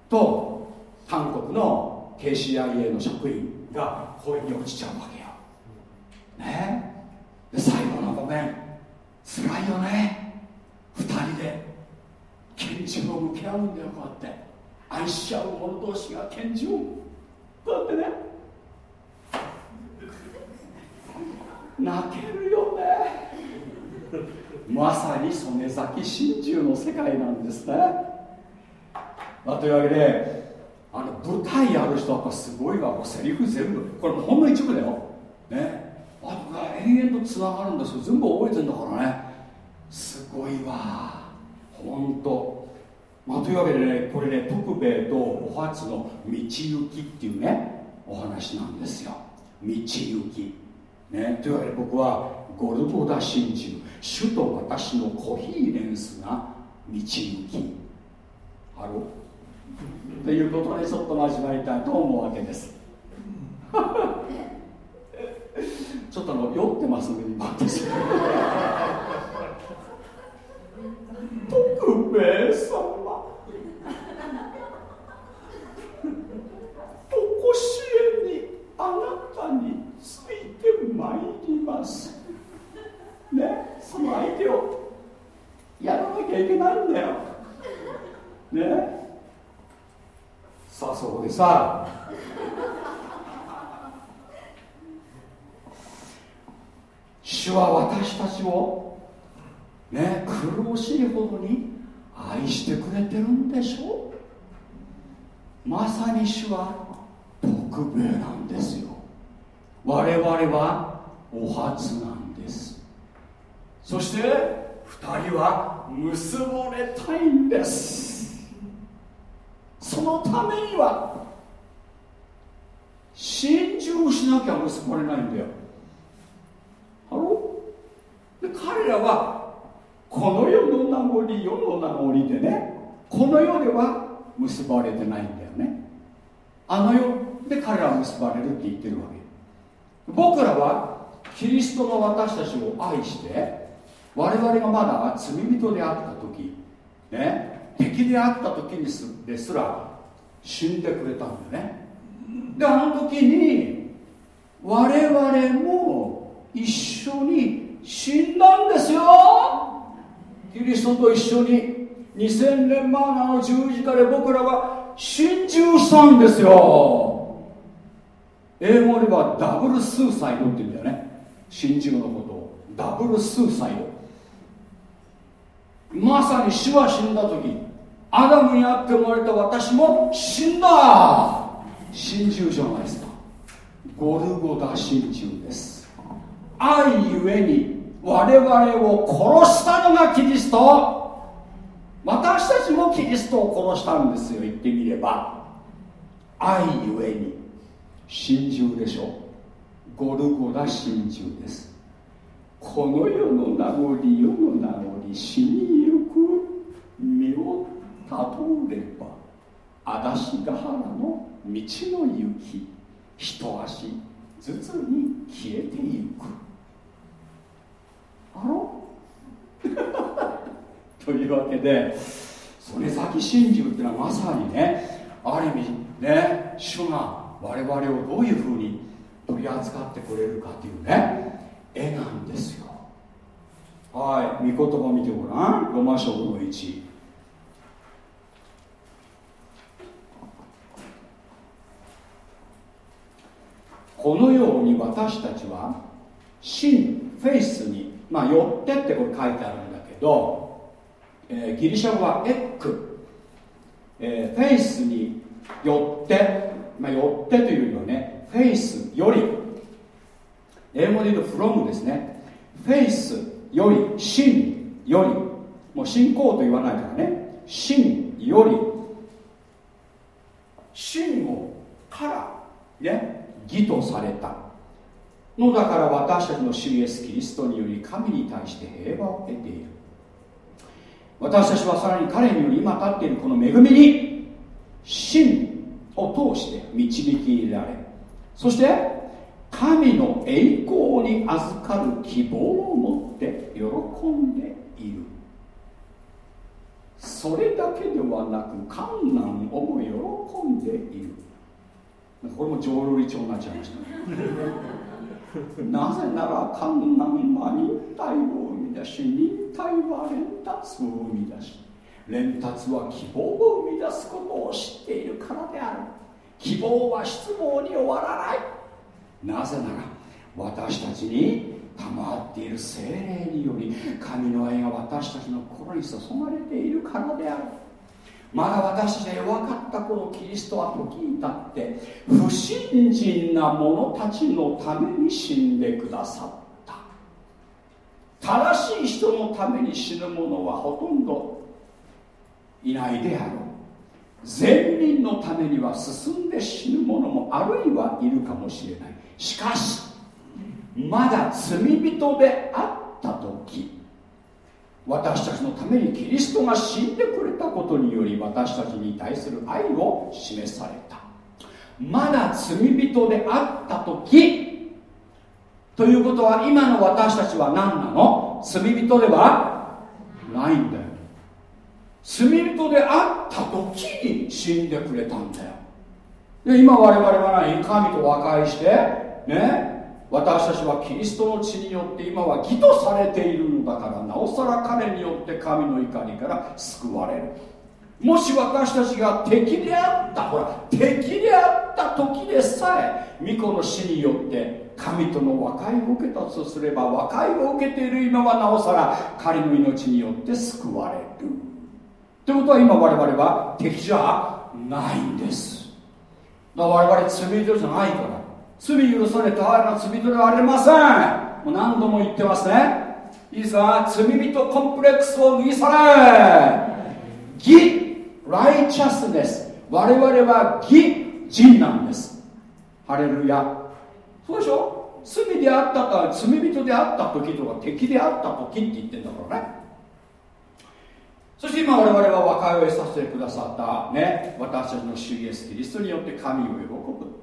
と韓国の KCIA の職員が恋に落ちちゃうわけよ。ね。で最後の場面。辛いよね。2人で拳銃を向け合うんだよこうやって。愛し合う者同士が拳銃をこうやってね。泣けるよね。まさに曽根崎真珠の世界なんですね、まあ、というわけであの舞台やる人はやっぱすごいわ。もうセリフ全部。これほんの一部だよ。ね。あとが延々とつながるんですよ。全部覚えてんだからね。すごいわ。ほんと。まあというわけでねこれね徳兵衛とお初の道行きっていうねお話なんですよ。道行き。ねというわけで僕はゴルゴダ真珠主と私のコヒーレンスが道行き。ハロということでちょっと交わりたいと思うわけです。ちょっとあの酔ってますので今。私特命様。とこしえにあなたについてまいります。ねその相手をやらなきゃいけないんだよ。ね。さあそこでさ。主は私たちをね苦しいほどに愛してくれてるんでしょ？まさに主は特命なんですよ。我々はお初なんです。そして2人は結ばれたいんです。そのためには心中しなきゃ結ばれないんだよ。ハロで彼らはこの世の名残世の名残でねこの世では結ばれてないんだよね。あの世で彼らは結ばれるって言ってるわけ。僕らはキリストの私たちを愛して我々がまだ罪人であった時ね敵であった時にすですら死んでくれたんだよね。であの時に我々も一緒に死んだんですよ。キリストと一緒に2000年前のあの十字架で僕らは心中したんですよ。英語ではダブルスーサイドって言うんだよね。心中のことを。ダブルスーサイド。まさに死は死んだ時アダムにあって生まれた私も死んだ。心中じゃないですか。ゴルゴダ心中です。愛ゆえに我々を殺したのがキリスト。私たちもキリストを殺したんですよ言ってみれば。愛ゆえに。心中でしょ。ゴルゴダ心中です。この世の名残世の名残死にゆく。身を例えれば足立ヶ原の道の行き一足ずつに消えてゆく。あろ というわけでそれ先真珠っていうのはまさにねある意味ね主が我々をどういうふうに取り扱ってくれるかっていうね絵なんですよ。はい御言葉見てごらん。ロマ書の1このように私たちは真フェイスにまあよってってこれ書いてあるんだけど、えー、ギリシャ語はエック、えー、フェイスによってまあよってというよりはねフェイスより。英語で言うと from ですね。フェイスより真より。もう信仰と言わないからね。真より。真をからね義とされた。のだから私たちの主イエス・キリストにより神に対して平和を得ている。私たちはさらに彼により今立っているこの恵みに真を通して導き入れられそして神の栄光に預かる希望を持って喜んでいる。それだけではなく観難をも喜んでいる。これも浄瑠璃帳になっちゃいましたね。なぜなら観難は忍耐を生み出し忍耐は連達を生み出し連達は希望を生み出すことを知っているからである。希望は失望に終わらない。なぜなら私たちに賜っている精霊により神の愛が私たちの心に注がれているからである。まだ私が弱かった頃キリストは時に立って不信心な者たちのために死んでくださった。正しい人のために死ぬ者はほとんどいないであろう。善人のためには進んで死ぬ者もあるいはいるかもしれない。しかしまだ罪人であった私たちのためにキリストが死んでくれたことにより私たちに対する愛を示された。まだ罪人であった時。ということは今の私たちは何なの？罪人ではないんだよ。罪人であった時に死んでくれたんだよ。で今我々は何？神と和解してね？私たちはキリストの血によって今は義とされているのだからなおさら彼によって神の怒りから救われる。もし私たちが敵であったほら敵であった時でさえ巫女の死によって神との和解を受けたとすれば和解を受けている今はなおさら彼の命によって救われる。ということは今我々は敵じゃないんです。だから我々罪人じゃないから。罪許されたあな罪人ではありません。もう何度も言ってますね。いいですか罪人コンプレックスを脱ぎ去れ義ライチャスです我々は義人なんです。ハレルヤ。そうでしょ？罪であったと罪人であった時とか敵であった時って言ってんだからね。そして今我々は和解を得させてくださった。ね。私たちの主イエスキリストによって神を喜ぶ。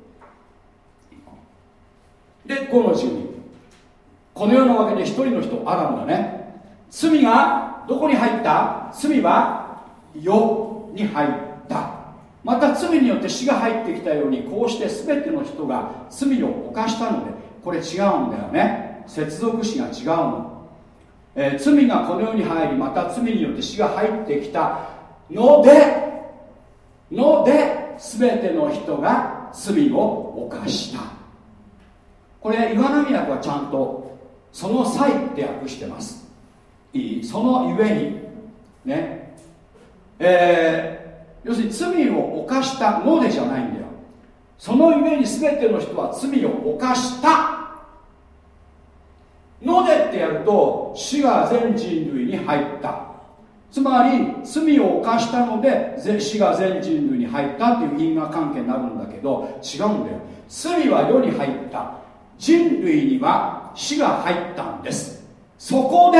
で5の12このようなわけで一人の人アダムだね。罪がどこに入った？罪は世に入った。また罪によって死が入ってきたようにこうして全ての人が罪を犯したのでこれ違うんだよね。接続詞が違うの、えー、罪がこの世に入りまた罪によって死が入ってきたのでので全ての人が罪を犯した。これ岩波訳はちゃんとその際って訳してます。いい？そのゆえにね。えー、要するに罪を犯したのでじゃないんだよ。そのゆえに全ての人は罪を犯した。のでってやると死が全人類に入った。つまり罪を犯したので死が全人類に入ったっていう因果関係になるんだけど違うんだよ。罪は世に入った。人類には死が入ったんです。そこで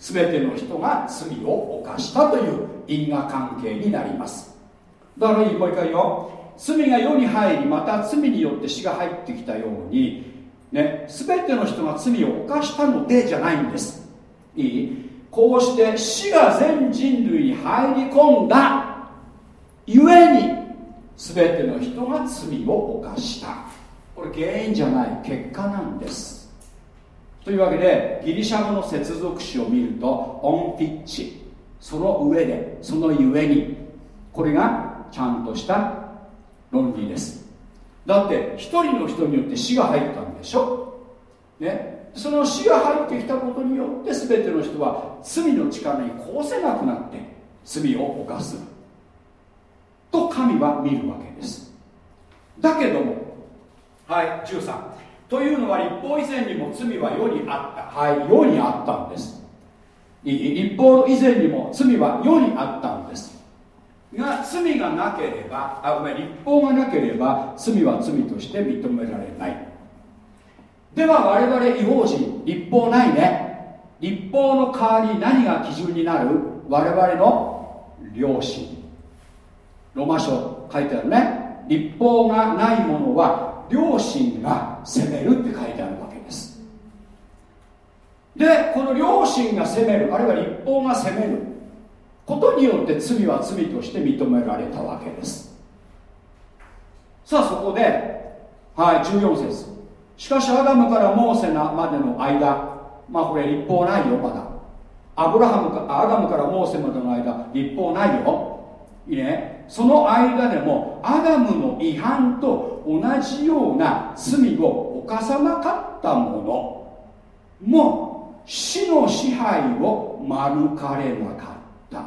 全ての人が罪を犯したという因果関係になります。だからもう一回言よ。罪が世に入りまた罪によって死が入ってきたように、ね、全ての人が罪を犯したのでじゃないんです。いい？こうして死が全人類に入り込んだゆえに全ての人が罪を犯した。これ原因じゃない結果なんです。というわけでギリシャ語の接続詞を見るとオンピッチ。その上でそのゆえに。これがちゃんとした論理です。だって一人の人によって死が入ったんでしょ？ね？その死が入ってきたことによって全ての人は罪の力にこせなくなって罪を犯す。と神は見るわけです。だけどもはい13というのは立法以前にも罪は世にあった。はい世にあったんです。立法以前にも罪は世にあったんです。が罪がなければあごめん立法がなければ罪は罪として認められない。では我々違法人立法ないね。立法の代わりに何が基準になる？我々の良心。ロマ書書いてあるね。立法がないものは両親が責めるって書いてあるわけです。でこの両親が責めるあるいは立法が責めることによって罪は罪として認められたわけです。さあそこではい14節。しかしアダムからモーセまでの間まあこれ律法ないよまだ。アブラハムかアダムからモーセまでの間律法ないよ。いいね。その間でもアダムの違反と同じような罪を犯さなかったもも死の支配を免れなかった。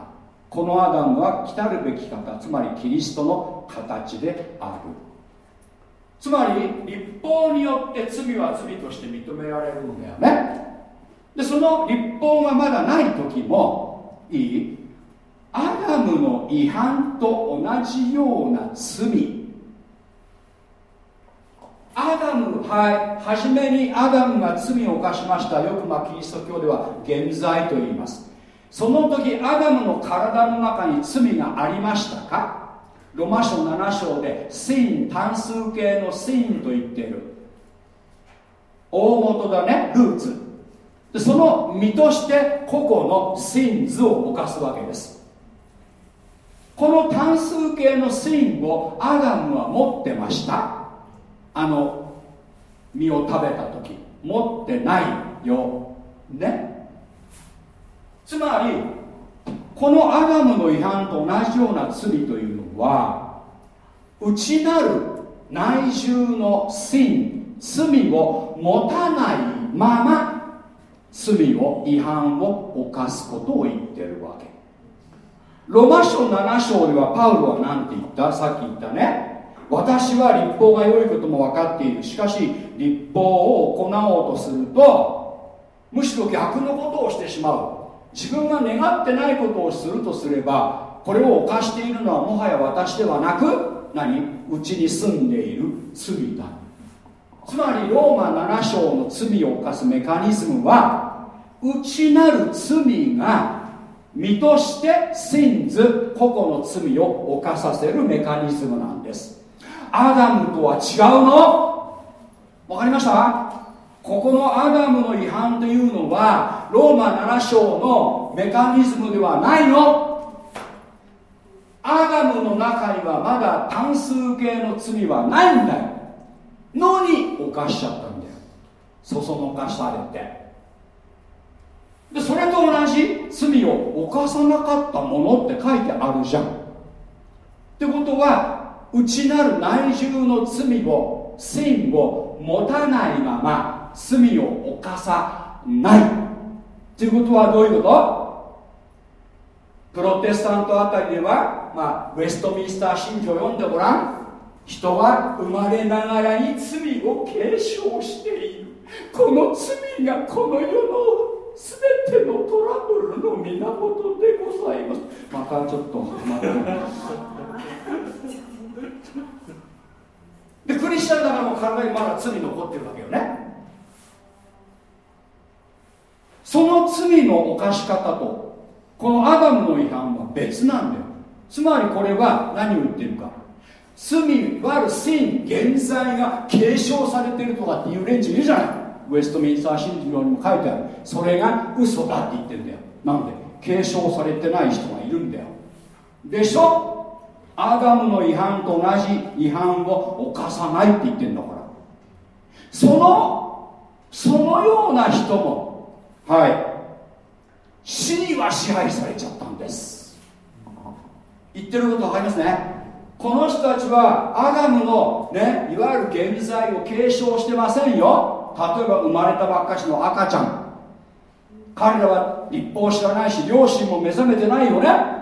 このアダムは来たるべき方つまりキリストの形である。つまり律法によって罪は罪として認められるんだよね。でその律法がまだない時もいい？アダムの違反と同じような罪アダムはい初めにアダムが罪を犯しました。よくまあキリスト教では原罪と言います。その時アダムの体の中に罪がありましたか？ロマ書7章でシン単数形のシンと言っている。大元だねルーツ。でその身として個々のシンズを犯すわけです。この単数形のシンをアダムは持ってました。あの実を食べた時持ってないよね。つまりこのアダムの違反と同じような罪というのは内なる内住の真罪を持たないまま罪を違反を犯すことを言ってるわけ。ロマ書7章ではパウロは何て言った？さっき言ったね。私は立法が良いことも分かっている。しかし立法を行おうとするとむしろ逆のことをしてしまう。自分が願ってないことをするとすればこれを犯しているのはもはや私ではなく何？うちに住んでいる。罪だ。つまりローマ7章の罪を犯すメカニズムは内なる罪が身として真ず個々の罪を犯させるメカニズムなんです。アダムとは違うの？わかりました？ここのアダムの違反というのはローマ7章のメカニズムではないの？アダムの中にはまだ単数形の罪はないんだよ。のに犯しちゃったんだよ。そそのかされて。でそれと同じ罪を犯さなかったものって書いてあるじゃん。ってことは内なる内住の罪を真を持たないまま罪を犯さない。ということはどういうこと？プロテスタントあたりでは、まあ、ウェストミンスター信条を読んでごらん。人は生まれながらに罪を継承している。この罪がこの世の全てのトラブルの源でございます。またちょっと待って。でクリスチャンだからもう体にまだ罪残ってるわけよね。その罪の犯し方とこのアダムの違反は別なんだよ。つまりこれは何を言ってるか。罪悪 sin 現在が継承されてるとかっていう連中いるじゃない。ウェストミンスター信条にも書いてある。それが嘘だって言ってるんだよ。なんで？継承されてない人がいるんだよ。でしょ？アダムの違反と同じ違反を犯さないって言ってるんだから。そのそのような人もはい。死には支配されちゃったんです。言ってること分かりますね。この人たちはアダムのねいわゆる現在を継承してませんよ。例えば生まれたばっかしの赤ちゃん。彼らは立法を知らないし両親も目覚めてないよね。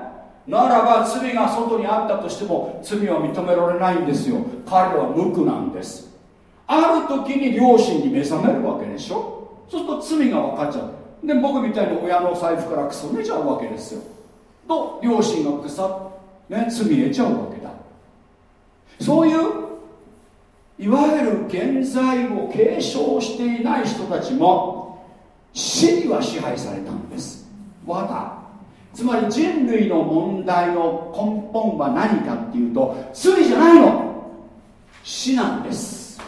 ならば罪が外にあったとしても罪は認められないんですよ。彼らは無垢なんです。ある時に両親に目覚めるわけでしょ。そうすると罪が分かっちゃう。で僕みたいに親の財布からクソ出ちゃうわけですよ。と両親が腐っね罪得ちゃうわけだ。そういういわゆる現在を継承していない人たちも死には支配されたんです。わかつまり人類の問題の根本は何かっていうと罪じゃないの。死なんです。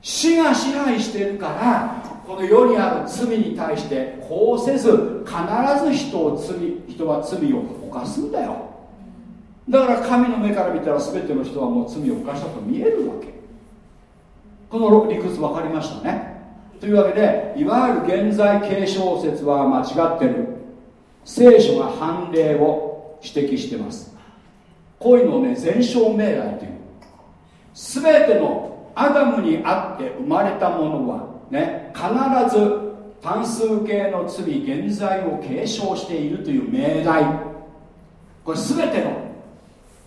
死が支配してるからこの世にある罪に対してこうせず必ず人を罪人は罪を犯すんだよ。だから神の目から見たら全ての人はもう罪を犯したと見えるわけ。この理屈分かりましたね。というわけでいわゆる現在継承説は間違ってる。聖書が判例を指摘してます。こういうのをね全焼命題という。全てのアダムにあって生まれたものはね必ず単数形の罪現在を継承しているという命題。これ全ての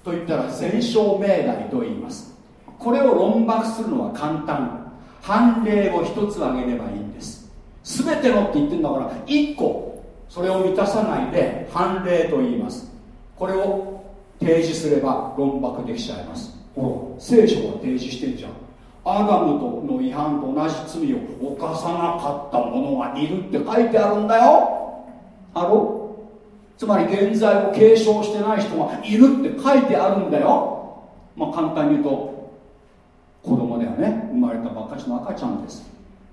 といったら全証命題と言います。これを論駁するのは簡単。判例を一つ挙げればいいんです。全てのって言ってるんだから1個それを満たさないで判例と言います。これを提示すれば論駁できちゃいます。ほら聖書が提示してんじゃん。アダムとの違反と同じ罪を犯さなかった者がいるって書いてあるんだよ。あろ？つまり現在を継承してない人がいるって書いてあるんだよ。まあ簡単に言うと子供だよね。生まれたばっかしの赤ちゃんです。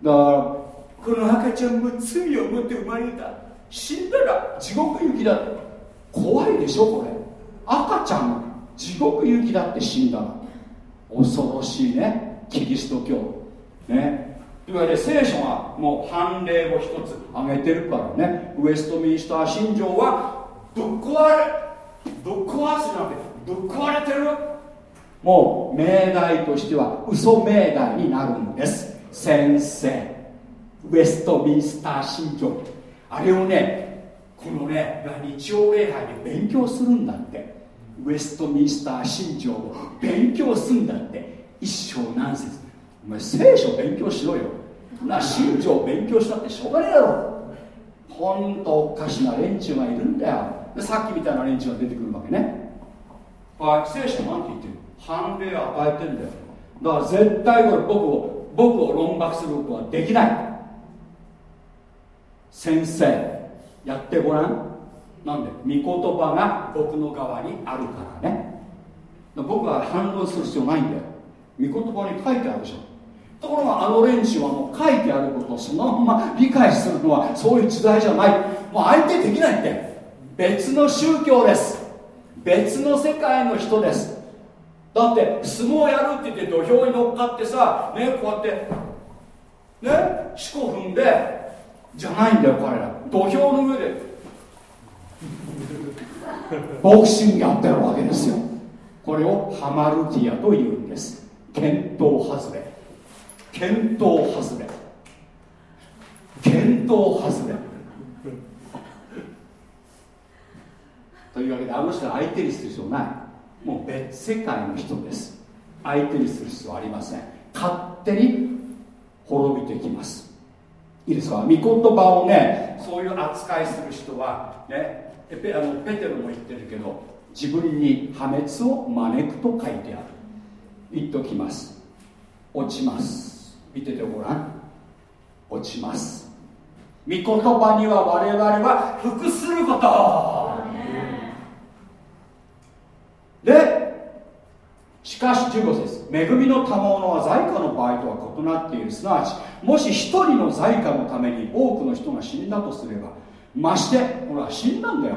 だからこの赤ちゃんも罪を持って生まれた死んだら地獄行きだ怖いでしょこれ。赤ちゃんが地獄行きだって死んだの恐ろしいね。キリスト教。ね。というわけで聖書がもう判例を一つ挙げてるからね。ウェストミンスター信条はぶっ壊れぶっ壊すなんてぶっ壊れてる。もう命題としては嘘命題になるんです。先生。ウェストミンスター信条。あれをねこのね日曜礼拝で勉強するんだって。ウェストミンスター信条を勉強するんだって。一生何節。お前聖書勉強しろよ。な信条勉強したってしょうがねえだろ。ほんとおかしな連中がいるんだよ。さっきみたいな連中が出てくるわけね。はい聖書なんて言ってる判例を与えてんだよ。だから絶対これ僕を僕を論駁することはできない。先生やってごらん。なんで御言葉が僕の側にあるからね。僕は反論する必要ないんだよ。御言葉に書いてあるでしょ。ところがあの連中はもう書いてあることをそのまま理解するのはそういう時代じゃない。もう相手できないって。別の宗教です。別の世界の人です。だって相撲やるって言って土俵に乗っかってさねこうやってね四股踏んでじゃないんだよ彼ら。土俵の上で。ボクシングやってるわけですよ。これをハマルティアというんです。見当外れ。見当外れ。見当外れ。というわけであの人は相手にする必要ない。もう別世界の人です。相手にする必要はありません。勝手に滅びてきます。いいですか？御言葉をねそういう扱いする人はねペあのペテロも言ってるけど自分に破滅を招くと書いてある。言っときます。落ちます。見ててごらん。落ちます。御言葉には我々は服すること。でしかし15節恵みの賜物は財貨の場合とは異なっている。すなわちもし一人の財貨のために多くの人が死んだとすればましてほら死んだんだよ、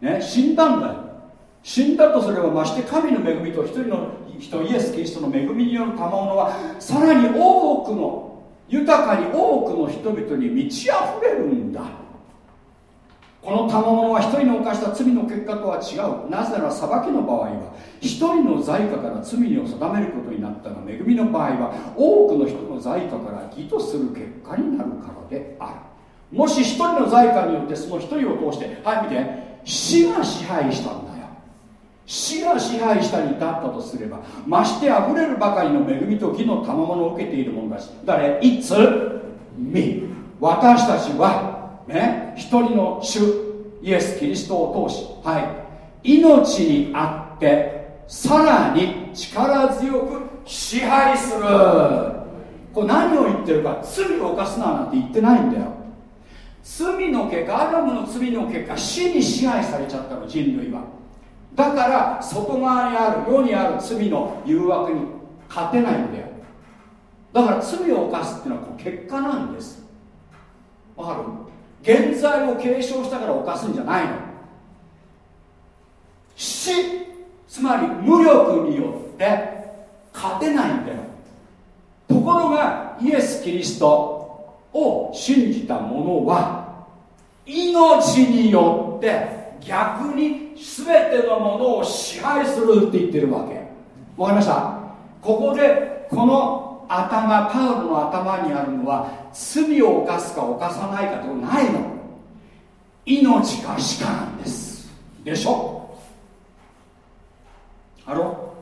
ね、死んだんだよ。死んだとすればまして神の恵みと一人の人イエス・キリストの恵みによる賜物はさらに多くの豊かに多くの人々に満ち溢れるんだ。この賜物は一人の犯した罪の結果とは違う。なぜなら裁きの場合は一人の財貨から罪を定めることになったが恵みの場合は多くの人の財貨から義とする結果になるからである。もし一人の財貨によってその一人を通してはい見て死が支配したんだよ。死が支配したに至ったとすればましてあふれるばかりの恵みと義の賜物を受けている者たち誰？いつ？み。私たちはね。一人の主イエス・キリストを通しはい。命にあってさらに力強く支配する。これ何を言ってるか罪を犯すななんて言ってないんだよ。罪の結果アダムの罪の結果死に支配されちゃったの人類は。だから外側にある世にある罪の誘惑に勝てないんだよ。だから罪を犯すっていうのは結果なんです。わかる？現在を継承したから犯すんじゃないの。死つまり無力によって勝てないんだよ。ところがイエス・キリストを信じた者は命によって逆に全てのものを支配するって言ってるわけ。わかりました？ここでこの頭パウロの頭にあるのは罪を犯すか犯さないかとないの。命か死かなんです。でしょ？ハロ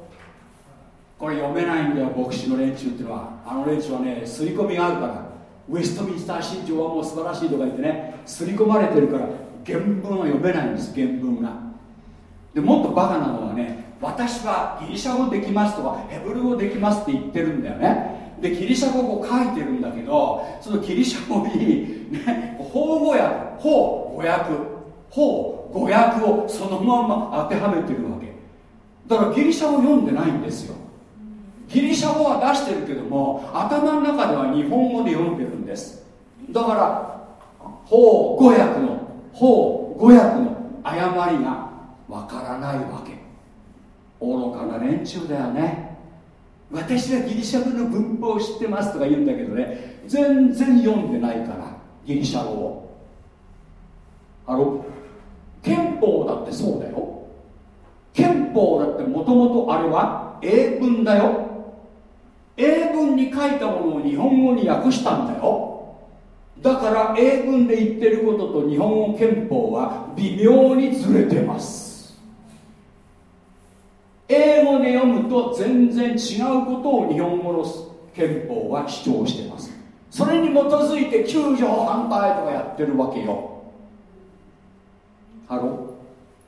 これ読めないんだよ牧師の連中っていうのは。あの連中はね刷り込みがあるから。ウェストミンスター新庄はもう素晴らしいとか言ってね刷り込まれてるから原文は読めないんです原文が。でもっとバカなのはね私はギリシャ語できますとかヘブル語できますって言ってるんだよね。でギリシャ語を書いてるんだけどそのギリシャ語に、ね、法語訳法語訳法語訳をそのまま当てはめてるわけ。だからギリシャ語読んでないんですよ。ギリシャ語は出してるけども頭の中では日本語で読んでるんです。だから法語訳の法語訳の誤りがわからないわけ。愚かな連中だよね。私はギリシャ語の文法を知ってますとか言うんだけどね全然読んでないからギリシャ語を。あの憲法だってそうだよ。憲法だってもともとあれは英文だよ。英文に書いたものを日本語に訳したんだよ。だから英文で言ってることと日本語憲法は微妙にずれてます。英語で読むと全然違うことを日本語の憲法は主張してます。それに基づいて救助反対とかやってるわけよ。ハロ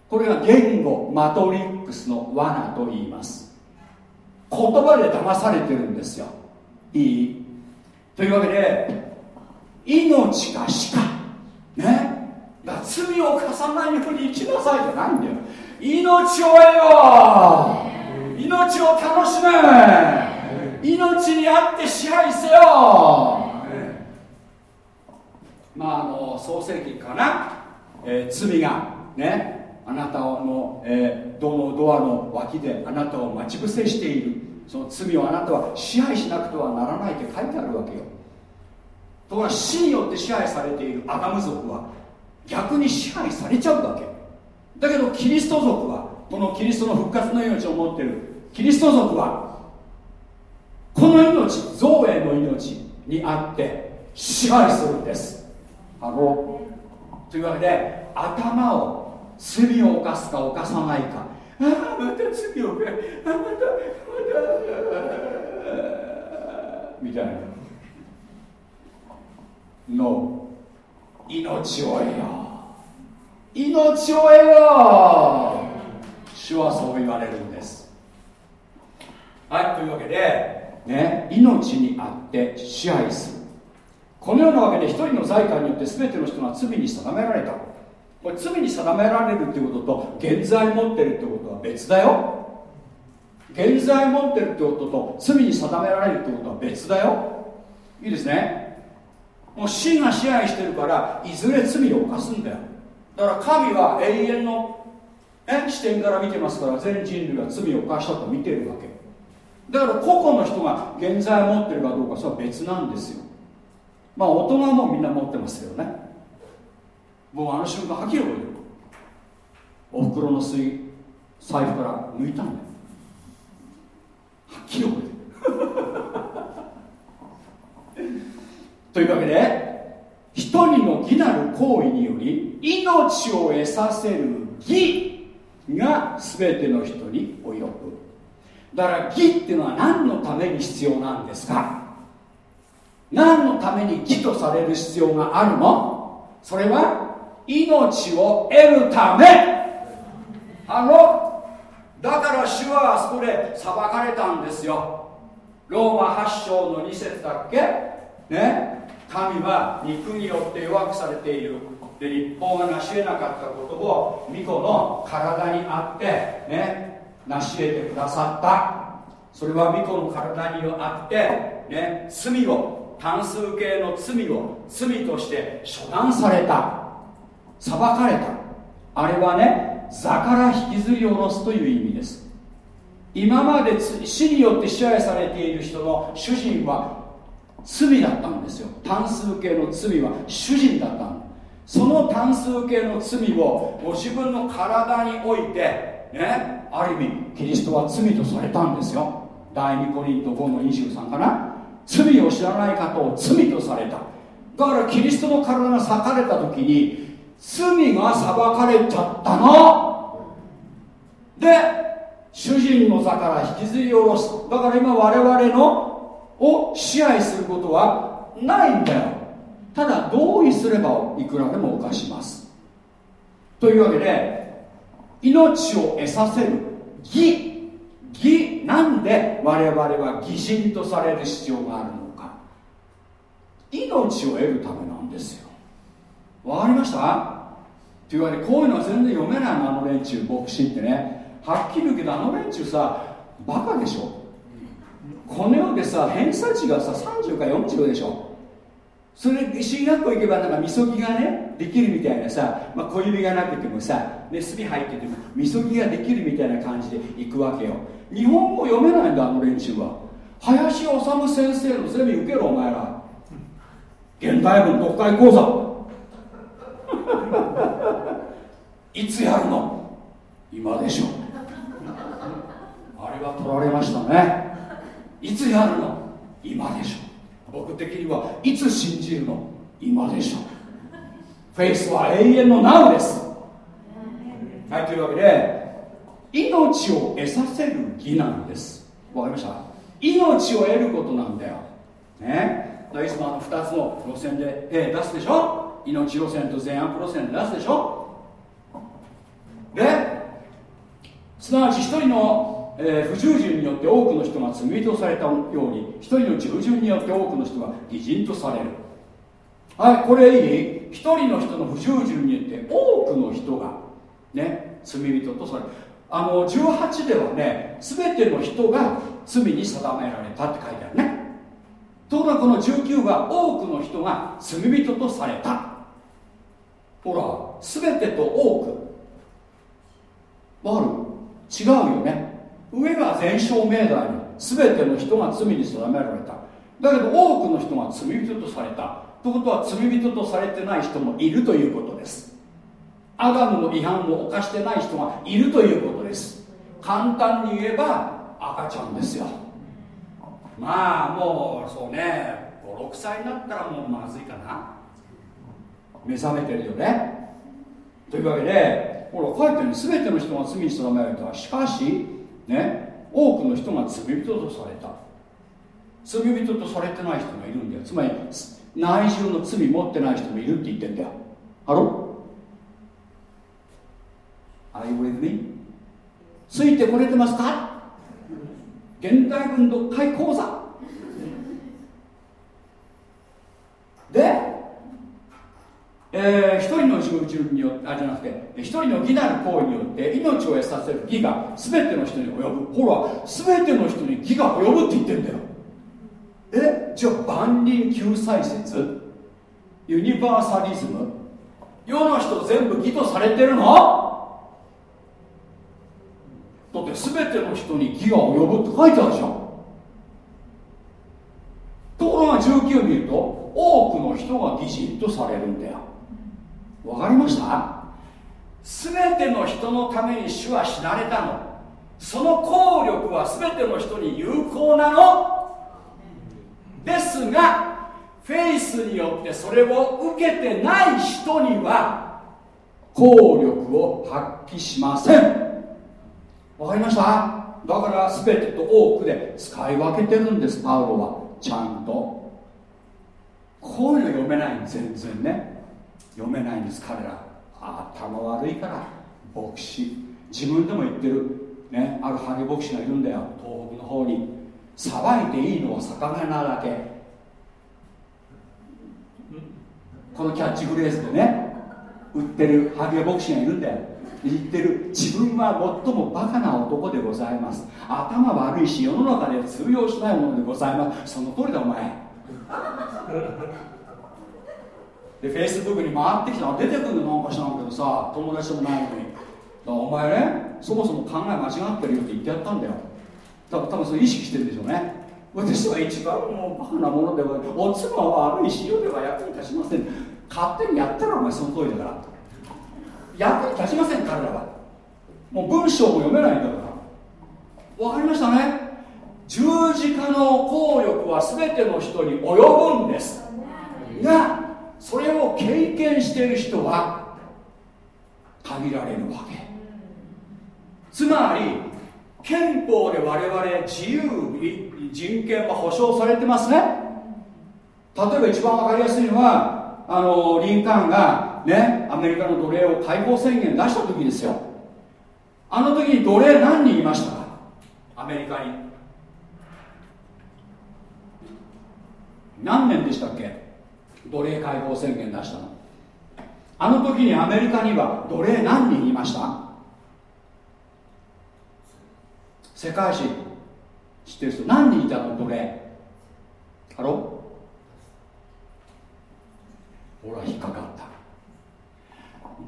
これが言語マトリックスの罠と言います。言葉で騙されてるんですよ。いい？というわけで命か死か。ね？だか罪を犯さないように生きなさいじゃないんだよ。命を得よ。命を楽しめ。命にあって支配せよ。まああの創世記かな、えー、罪がねあなたの、えー、どのドアの脇であなたを待ち伏せしている。その罪をあなたは支配しなくてはならないって書いてあるわけよ。ところが死によって支配されているアダム族は逆に支配されちゃうわけだけどキリスト族はこのキリストの復活の命を持っている。キリスト族はこの命造営の命にあって支配するんです。あのというわけで頭を罪を犯すか犯さないか。ああまた罪を犯あまたまた。みたいな。No 命を得よ。命を得よ主はそう言われるんです。はいというわけでね命にあって支配する。このようなわけで一人の財産によって全ての人が罪に定められた。これ罪に定められるっていうことと現在持ってるってことは別だよ。現在持ってるってことと罪に定められるってことは別だよ。いいですね。もう死が支配してるからいずれ罪を犯すんだよだから神は永遠の、ね、視点から見てますから全人類が罪を犯したと見てるわけ。だから個々の人が現在持ってるかどうかそれは別なんですよ。まあ大人もみんな持ってますけどね。僕あの瞬間はっきり覚えてる。おふくろの水財布から抜いたんだよはっきり覚えてる。というわけで一人の義なる行為により命を得させる義が全ての人に及ぶ。だから義っていうのは何のために必要なんですか？何のために義とされる必要があるの？それは命を得るため。あのだから主はあそこで裁かれたんですよ。ローマ8章の2節だっけ？ね？神は肉によって弱くされている。で立法が成し得なかったことを巫女の体にあってね成し得てくださった。それは巫女の体にあってね罪を単数形の罪を罪として処断された。裁かれた。あれはね座から引きずり下ろすという意味です。今まで死によって支配されている人の主人は罪だったんですよ。単数形の罪は主人だったんその単数形の罪をご自分の体においてねある意味キリストは罪とされたんですよ。第2コリント5の23かな。罪を知らない方を罪とされた。だからキリストの体が裂かれた時に罪が裁かれちゃったの。で主人の座から引きずり下ろす。だから今我々のを支配することはないんだよ。ただ同意すればいくらでも犯します。というわけで命を得させる義。義なんで我々は義人とされる必要があるのか。命を得るためなんですよ。わかりました？というわけでこういうのは全然読めないの。あの連中牧師ってね。はっきり言うけどあの連中さバカでしょ。この世でさ偏差値がさ30か40でしょ。それで進学校行けばなんかみそぎがねできるみたいなさ、まあ、小指がなくてもさで墨入っててもみそぎができるみたいな感じで行くわけよ。日本語読めないんだあの連中は。林修先生のゼミ受けろお前ら。現代文読解講座。いつやるの？今でしょ。あれは取られましたね。いつやるの？今でしょ。僕的にはいつ信じるの？今でしょ。フェイスは永遠のナウです。はいというわけで命を得させる義なんです。わかりました？命を得ることなんだよ。ね。だいつもあの2つの路線で、え出すでしょ？命路線と善悪路線で出すでしょ？ですなわち一人の、えー、不従順によって多くの人が罪人されたように一人の従順によって多くの人が義人とされる。はいこれいい。一人の人の不従順によって多くの人がね罪人とされる。あの18ではね全ての人が罪に定められたって書いてあるね。ところがこの19は多くの人が罪人とされた。ほら全てと多く。わかる。違うよね。上が全証明題に全ての人が罪に定められた。だけど多くの人が罪人とされた。ということは罪人とされてない人もいるということです。アダムの違反を犯してない人がいるということです。簡単に言えば赤ちゃんですよ。まあもうそうね。56歳になったらもうまずいかな。目覚めてるよね。というわけでほら書いてる全ての人が罪に定められた。しかしね多くの人が罪人とされた。罪人とされてない人がいるんだよ。つまり内中の罪持ってない人もいるって言ってんだよ。ハロ Are you with me? ついてこれてますか？現代文読解講座。でえー、一人の従順によってあじゃなくて一人の義なる行為によって命を得させる義が全ての人に及ぶ。ほら全ての人に義が及ぶって言ってんだよ。えじゃあ万人救済説？ユニバーサリズム？世の人全部義とされてるの？だって全ての人に義が及ぶって書いてあるじゃん。ところが19見ると多くの人が義人とされるんだよ。わかりました？全ての人のために主は死なれたの。その効力は全ての人に有効なの。ですがフェイスによってそれを受けてない人には効力を発揮しません。わかりました？だから全てと多くで使い分けてるんですパウロは。ちゃんと。こういうの読めない全然ね。読めないんです彼ら。頭悪いから牧師。自分でも言ってる、ね、あるハゲ牧師がいるんだよ。東北の方に。さばいていいのは魚なだけ。このキャッチフレーズでね。売ってるハゲ牧師がいるんだよ。言ってる。自分は最もバカな男でございます。頭悪いし世の中で通用しないものでございます。その通りだお前。でフェイスブックに回ってきたら出てくるのなんか知らんけどさ友達でもないのに。だからお前ねそもそも考え間違ってるよって言ってやったんだよ。多分多分それ意識してるんでしょうね。私は一番もうバカなものではお妻は悪いし世では役に立ちません。勝手にやったらお前その通りだから。役に立ちません彼らは。もう文章も読めないんだから。わかりましたね。十字架の効力は全ての人に及ぶんです。がそれを経験している人は限られるわけ。つまり憲法で我々自由人権は保障されてますね。例えば一番分かりやすいのはあのリンカーンがねアメリカの奴隷を解放宣言出した時ですよ。あの時に奴隷何人いましたか？アメリカに。何年でしたっけ？奴隷解放宣言出したの。あの時にアメリカには奴隷何人いました？世界史知ってる人？何人いたの奴隷？ハロほら引っかかった。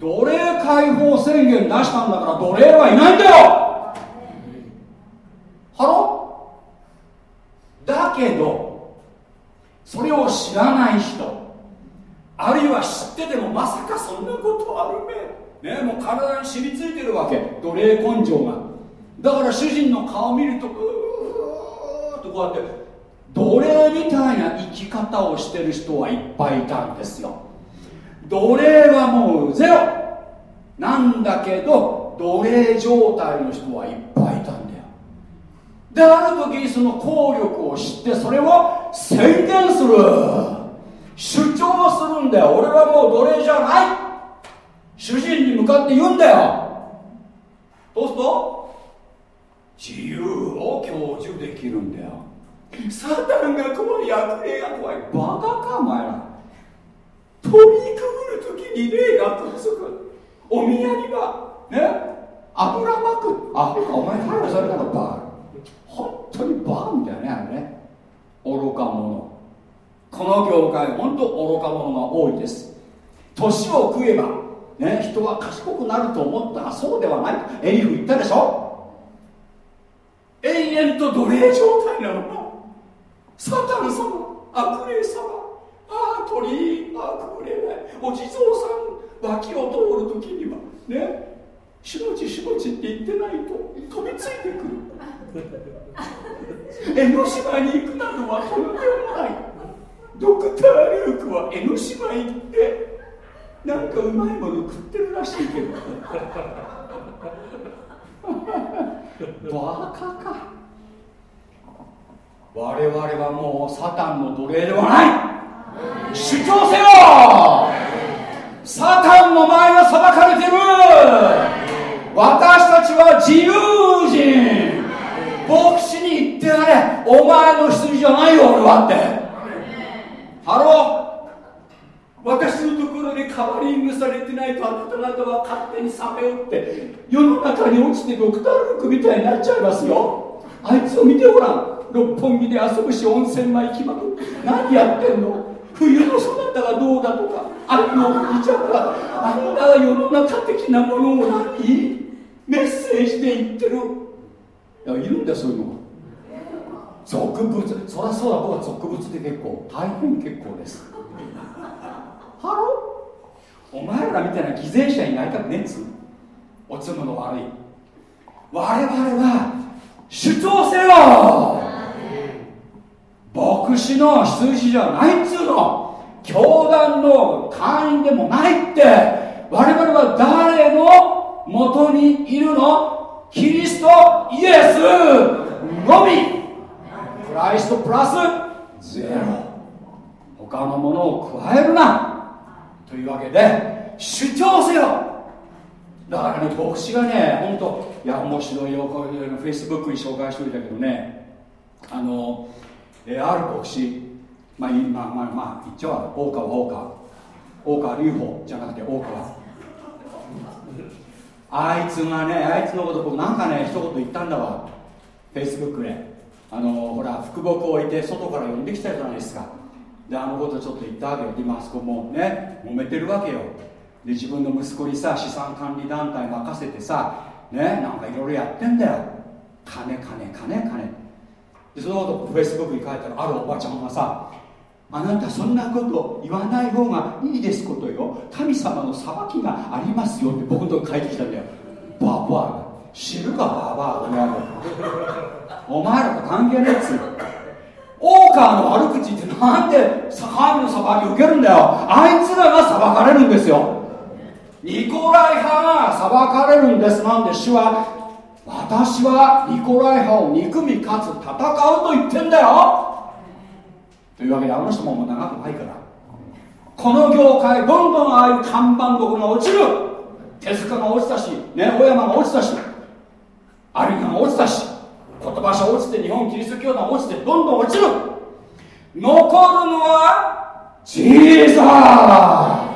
奴隷解放宣言出したんだから奴隷はいないんだよ！ハロだけどそれを知らない人。あるいは知っててもまさかそんなことあるめ。ねもう体に染みついてるわけ。奴隷根性が。だから主人の顔見るとうーっとこうやって奴隷みたいな生き方をしてる人はいっぱいいたんですよ。奴隷はもうゼロ。なんだけど奴隷状態の人はいっぱいいたんだよ。である時にその効力を知ってそれを宣言する。主張するんだよ。俺はもう奴隷じゃない。主人に向かって言うんだよ。そうする？と自由を享受できるんだよ。サタンが怖い悪霊が怖いバカかお前ら。飛びくぐる時に霊がくっつくお宮にはね？油まく。あお前逮捕されたのバカ本当にバカみたいねあれね。愚か者。この業界本当愚か者が多いです。年を食えばね人は賢くなると思ったらそうではない。とエリフ言ったでしょ？永遠と奴隷状態なの。サタン様悪霊様。ああ鳥あくれない。お地蔵さん脇を通る時にはねしもちしもちって言ってないと飛びついてくる。江ノ島に行くなどはとんでもない。ドクター・ルークは江ノ島行ってなんかうまいもの食ってるらしいけど。バカか。我々はもうサタンの奴隷ではない。主張せよ。サタンお前が裁かれてる。私たちは自由人。牧師に言ってやれ。お前の羊じゃないよ俺はって。ハロー私のところでカバリングされてないとあなた方は勝手にさまよって世の中に落ちてドクター・ルークみたいになっちゃいますよ。あいつを見てごらん。六本木で遊ぶし温泉前行きまくって。何やってんの？冬のソナタがどうだとか。あれのおじちゃんがあんな世の中的なものを何？メッセージで言ってる。いやいるんだそういうのが。俗物そりゃそうだ僕は俗物で結構大変結構です。ハロお前らみたいな偽善者いないかねっつおつむの悪い。我々は主張せよ！牧師の羊じゃないっつうの！教団の会員でもないって！我々は誰のもとにいるの？キリストイエス！のみクライストプラスゼロ他のものを加えるな。というわけで主張せよ。だからね牧師がね本当いや面白いよこういうフェイスブックに紹介しておいたけどねあの、えある牧師まあまあまあまあ言っちゃうわ大川大川大川隆法じゃなくて大川。あいつがねあいつのこと僕なんかね一言言ったんだわ。フェイスブックであのほら福木を置いて外から呼んできたじゃないですか。であのことちょっと言ったわけよ。今あそこもね揉めてるわけよ。で自分の息子にさ資産管理団体任せてさねなんかいろいろやってんだよ。金金金金。でそのことフェイスブックに書いたらあるおばちゃんがさあなたそんなこと言わない方がいいですことよ。神様の裁きがありますよって僕のとこ書いてきたんだよ。ババアが。知るかババアがお前らと関係ねえっつう大川の。悪口ってなんで神の裁き受けるんだよ。あいつらが裁かれるんですよ。ニコライ派が裁かれるんですなんで主は私はニコライ派を憎みかつ戦うと言ってんだよ。というわけであの人ももう長くないから。この業界どんどんああいう看板どこが落ちる。手塚が落ちたしね小山が落ちたし有賀が落ちたし。言葉書落ちて日本キリスト教団落ちてどんどん落ちる。残るのはジーザ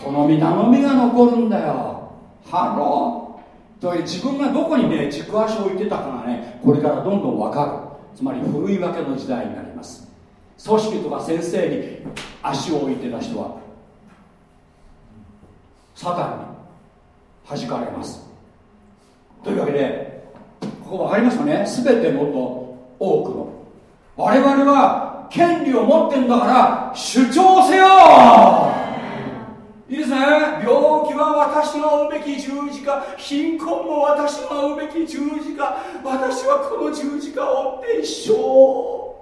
ー。この御名のみが残るんだよ。 Hello。と自分がどこにね軸足を置いてたかがねこれからどんどん分かる。つまりふるい分けの時代になります。組織とか先生に足を置いてた人はサタンに弾かれます。というわけでここ分かりますかね？全てもっと多くの。我々は権利を持ってんだから主張せよ！いいですね？病気は私が負うべき十字架。貧困も私が負うべき十字架。私はこの十字架を追って一生こ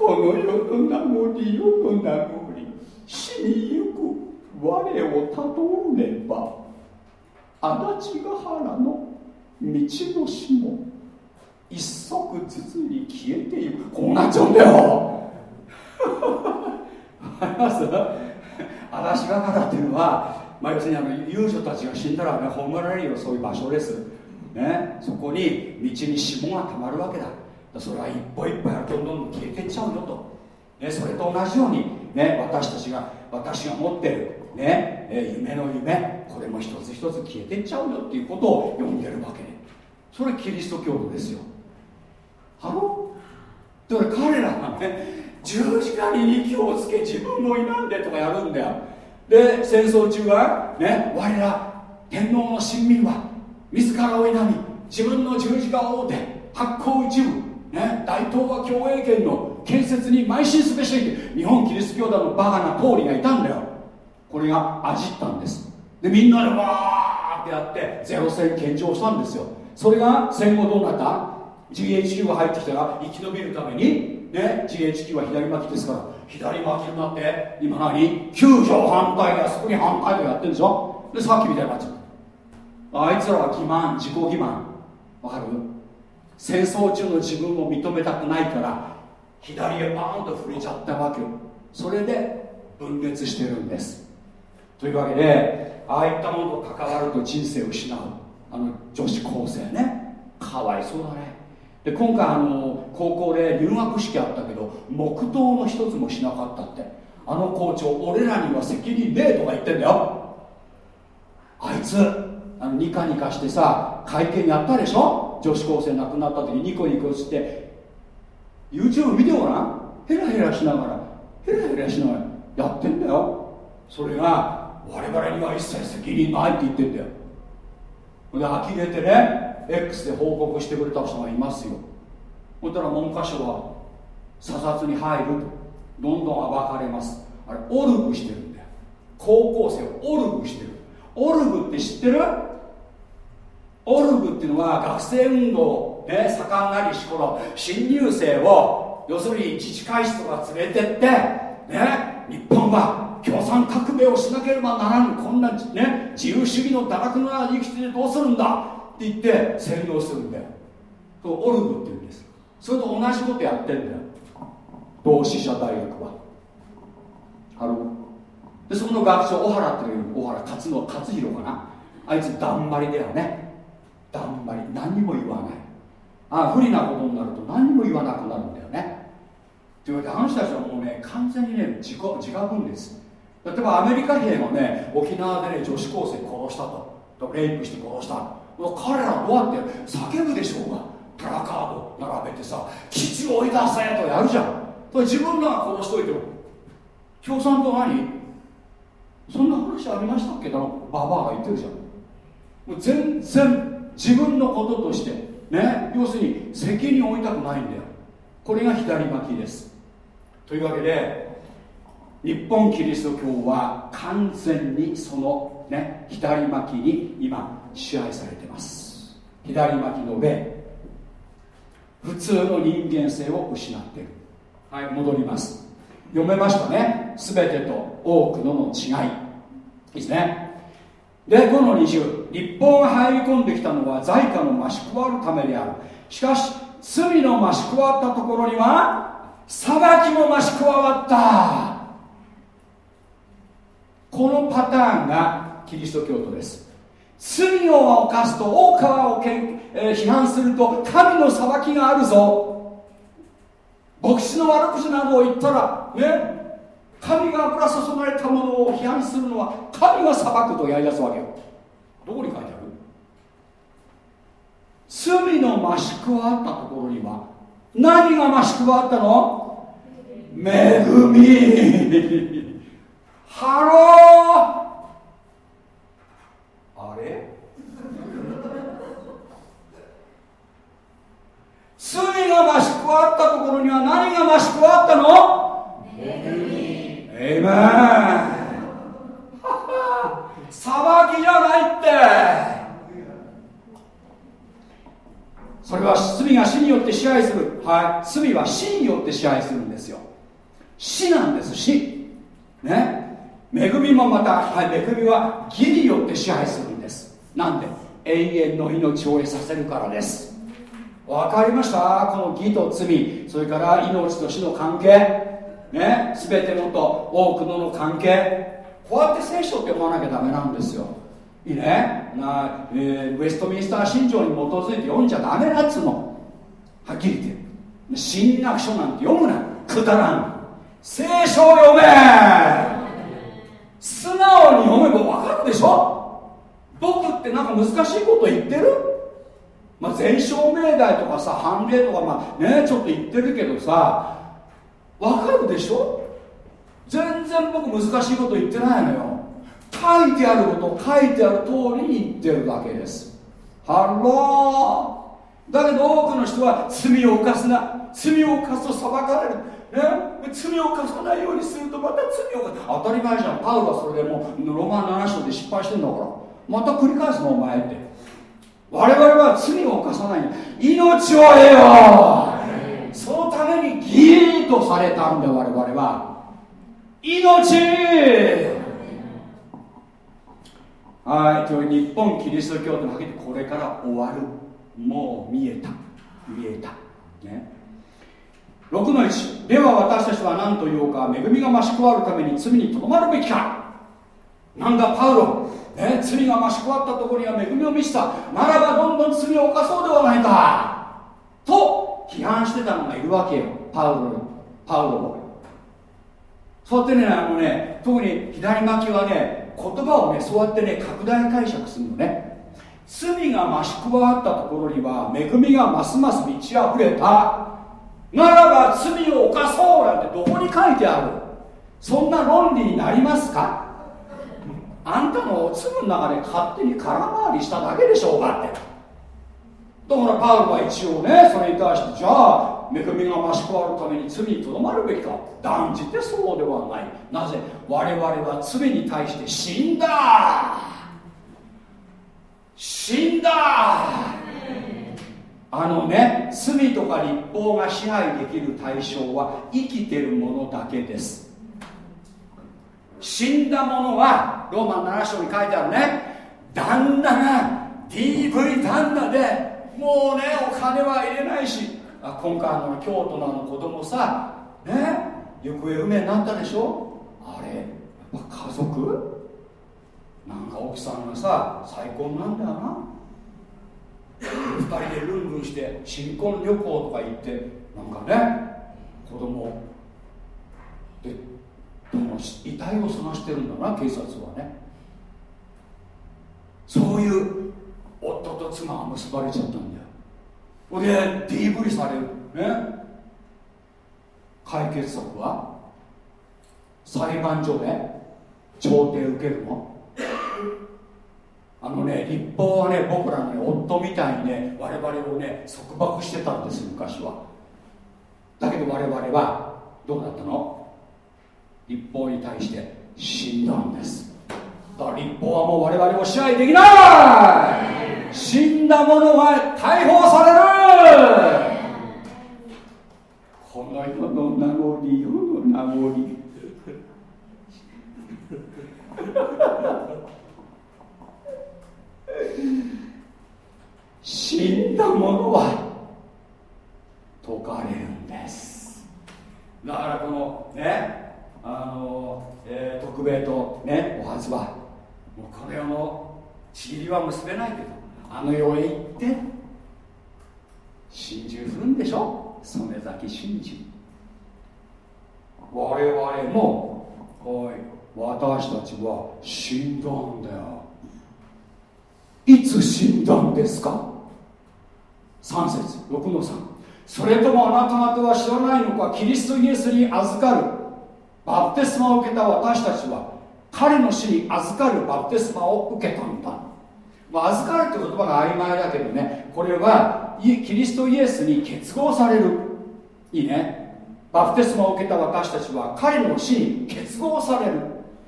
の世の名残世の名残死にゆく我をたどれば。足立ヶ原の道の下一足ずつに消えていく。こうなっちゃうんだよ。あります？足立ヶ原っていうのは、まあ、要するにあの遊女たちが死んだらね葬られるよそういう場所です、ね、そこに道に霜がたまるわけだ。それは一歩一歩やどんどん消えていっちゃうよと、ね、それと同じように、ね、私たちが私が持ってる、ねえ夢の夢これも一つ一つ消えてっちゃうよっていうことを読んでるわけ。でそれキリスト教徒ですよ。ハロだから彼らがね十字架に息をつけ自分も否んでとかやるんだよ。で戦争中はね我ら天皇の親民は自らを否み自分の十字架を追うて発行一部ね、大東亜共栄圏の建設に邁進すべしって日本キリスト教団のバカな通りがいたんだよ。これがあじったんです。でみんなでわーってやってゼロ戦献上したんですよ。それが戦後どうなった？GHQ が入ってきたら生き延びるためにね GHQ は左巻きですから左巻きになって今何？救助反対であそこに反対でやってるでしょ？でさっきみたいになっちゃったあいつらは欺瞞自己欺瞞。わかる？戦争中の自分を認めたくないから左へバーンと触れちゃったわけそれで分裂してるんです。というわけでああいったものと関わると人生を失う。あの女子高生ね。かわいそうだね。で今回あの高校で入学式あったけど黙祷の一つもしなかったって。あの校長俺らには責任ねえとか言ってんだよ。あいつあのニカニカしてさ会見やったでしょ？女子高生亡くなった時ニコニコして。YouTube 見てごらん。ヘラヘラしながら。ヘラヘラしながらやってんだよ。それが我々には一切責任ないって言ってんだよ。で呆れてね X で報告してくれた人がいますよ。そしたら文科省は査察に入ると。どんどん暴かれます。あれオルグしてるんだよ。高校生をオルグしてる。オルグって知ってる？オルグっていうのは学生運動、ね、盛んなりし頃新入生を要するに自治会室とか連れてって、ね、日本は。共産革命をしなければならんこんな、ね、自由主義の堕落のような生きてどうするんだ？って言って洗脳するんだよ。オルグっていうんですそれと同じことやってんだよ。同志社大学は。あのでそこの学長小原っていう小原勝野勝弘かな？あいつだんまりだよね。だんまり。何も言わない。ああ不利なことになると何も言わなくなるんだよね。というわけであの人たちはもうね完全にね自己自覚んです例えばアメリカ兵がね沖縄でね女子高生殺したと。レイプして殺した。彼らどうやって叫ぶでしょうがプラカード並べてさ基地を追い出せとやるじゃん。それ自分らが殺しといても。共産党何？そんな話ありましたっけ？だのババアが言ってるじゃん。もう全然自分のこととしてね要するに責任を負いたくないんだよ。これが左巻きです。というわけで日本キリスト教は完全にそのね左巻きに今支配されてます。左巻きの霊普通の人間性を失ってる。はい戻ります。読めましたね。全てと多くのの違い。いいですね。で5の20立法が入り込んできたのは財貨の増し加わるためである。しかし罪の増し加わったところには裁きも増し加わった。このパターンがキリスト教徒です。罪を犯すと大川をけん、えー、批判すると神の裁きがあるぞ。牧師の悪口などを言ったらね神が油注がれたものを批判するのは神が裁くとやりだすわけよ。どこに書いてある？罪の増し加わったところには何が増し加わったの？恵み Hello。あれ？罪が増し加わったところには何が増し加わったの？恵み。 Amen。裁きじゃないって。それは罪が死によって支配する。はい。罪は死によって支配するんですよ。死なんです。死。ね？恵みもまた、はい、恵みは義によって支配するんです。なんで永遠の命を得させるからです。わかりました？この義と罪。それから命と死の関係。ね？全てのと多くのの関係。こうやって聖書って読まなきゃダメなんですよ。いいね？な、えー、ウェストミンスター信条に基づいて読んじゃダメだっつうの。はっきり言って。新約書なんて読むな。くだらん。聖書を読め！素直に読めば分かるでしょ？僕ってなんか難しいこと言ってる？まあ全証明題とかさ判例とかまあねちょっと言ってるけどさ分かるでしょ？全然僕難しいこと言ってないのよ。書いてあること書いてある通りに言ってるだけです。 Hello。だけど多くの人は罪を犯すな。罪を犯すと裁かれる、罪を犯さないようにするとまた罪を当たり前じゃん。パウロはそれでもうローマ7章で失敗してんだから。また繰り返すのお前って。我々は罪を犯さない命を得よ。そのために義とされたんだ我々は。命。はいという日本キリスト教徒にかけてこれから終わる。もう見えた。見えた。ね。6の1では私たちは何と言おうか。恵みが増し加わるために罪にとどまるべきか。なんだパウロ、ね、罪が増し加わったところには恵みを見せた。ならばどんどん罪を犯そうではないか。と批判してたのがいるわけよ。パウロパウロをそうやってねあのね特に左巻きはね言葉をねそうやってね拡大解釈するのね。罪が増し加わったところには恵みがますます満ち溢れた。ならば罪を犯そうなんてどこに書いてある？そんな論理になりますか？あんたのお粒の中で勝手に空回りしただけでしょうが。ってだからパウロは一応ねそれに対してじゃあ恵みが増し加わるために罪にとどまるべきか。断じてそうではない。なぜ？我々は罪に対して死んだ。死んだ。あのね罪とか立法が支配できる対象は生きてるものだけです。死んだものはローマン7章に書いてあるね。旦那が DV 旦那でもうねお金は入れないし。あ今回の京都のの子供さね行方不明になったでしょ？あれやっぱ家族？なんか奥さんがさ再婚なんだよな。2人でルンルンして新婚旅行とか行ってなんかね子供ででも遺体を探してるんだな警察はね。そういう夫と妻が結ばれちゃったんだよ。ほんで DV されるね。解決策は裁判所で調停受けるの。あのね立法はね僕らのね夫みたいにね我々をね束縛してたんです昔は。だけど我々はどうなったの？立法に対して死んだんです。だから立法はもう我々を支配できない！死んだ者は解放される！この世の名残世の名残。死んだ者は解かれるんです。だからこのねあの、えー、徳兵衛とねお初はもうこの世のちぎりは結べないけどあの世へ行って心中するんでしょ？曽根崎真珠。我々もおい私たちは死んだんだよ。いつ死んだんですか？3節。6の3それともあなた方は知らないのかキリストイエスに預かるバプテスマを受けた私たちは彼の死に預かるバプテスマを受けたんだ、まあ、預かるって言葉が曖昧だけどねこれはキリストイエスに結合される。いいね。バプテスマを受けた私たちは彼の死に結合される。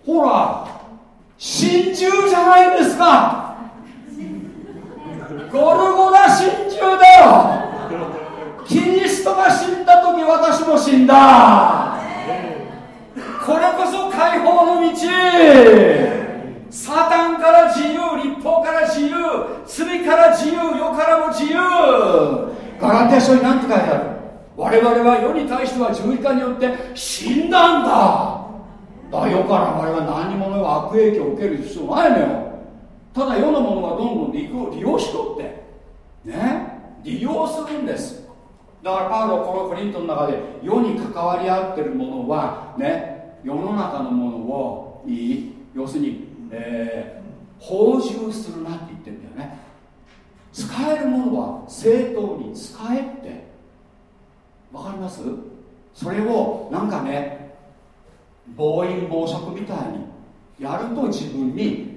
ほら真珠じゃないですか。ゴルゴダ真珠だよキリストが死んだ時私も死んだ。これこそ解放の道。サタンから自由立法から自由罪から自由世からも自由。ガラテ書に何て書いてある？我々は世に対しては十字架によって死んだんだ。だ世から我々は何者が悪影響を受ける必要ないのよ。ただ世のものはどんどん利用しとってね利用するんです。だからパウロこのプリントの中で世に関わり合ってるものはね世の中のものをいい要するに、えー、放充するなって言ってるんだよね。使えるものは正当に使えって。わかります？それをなんかね暴飲暴食みたいにやると自分に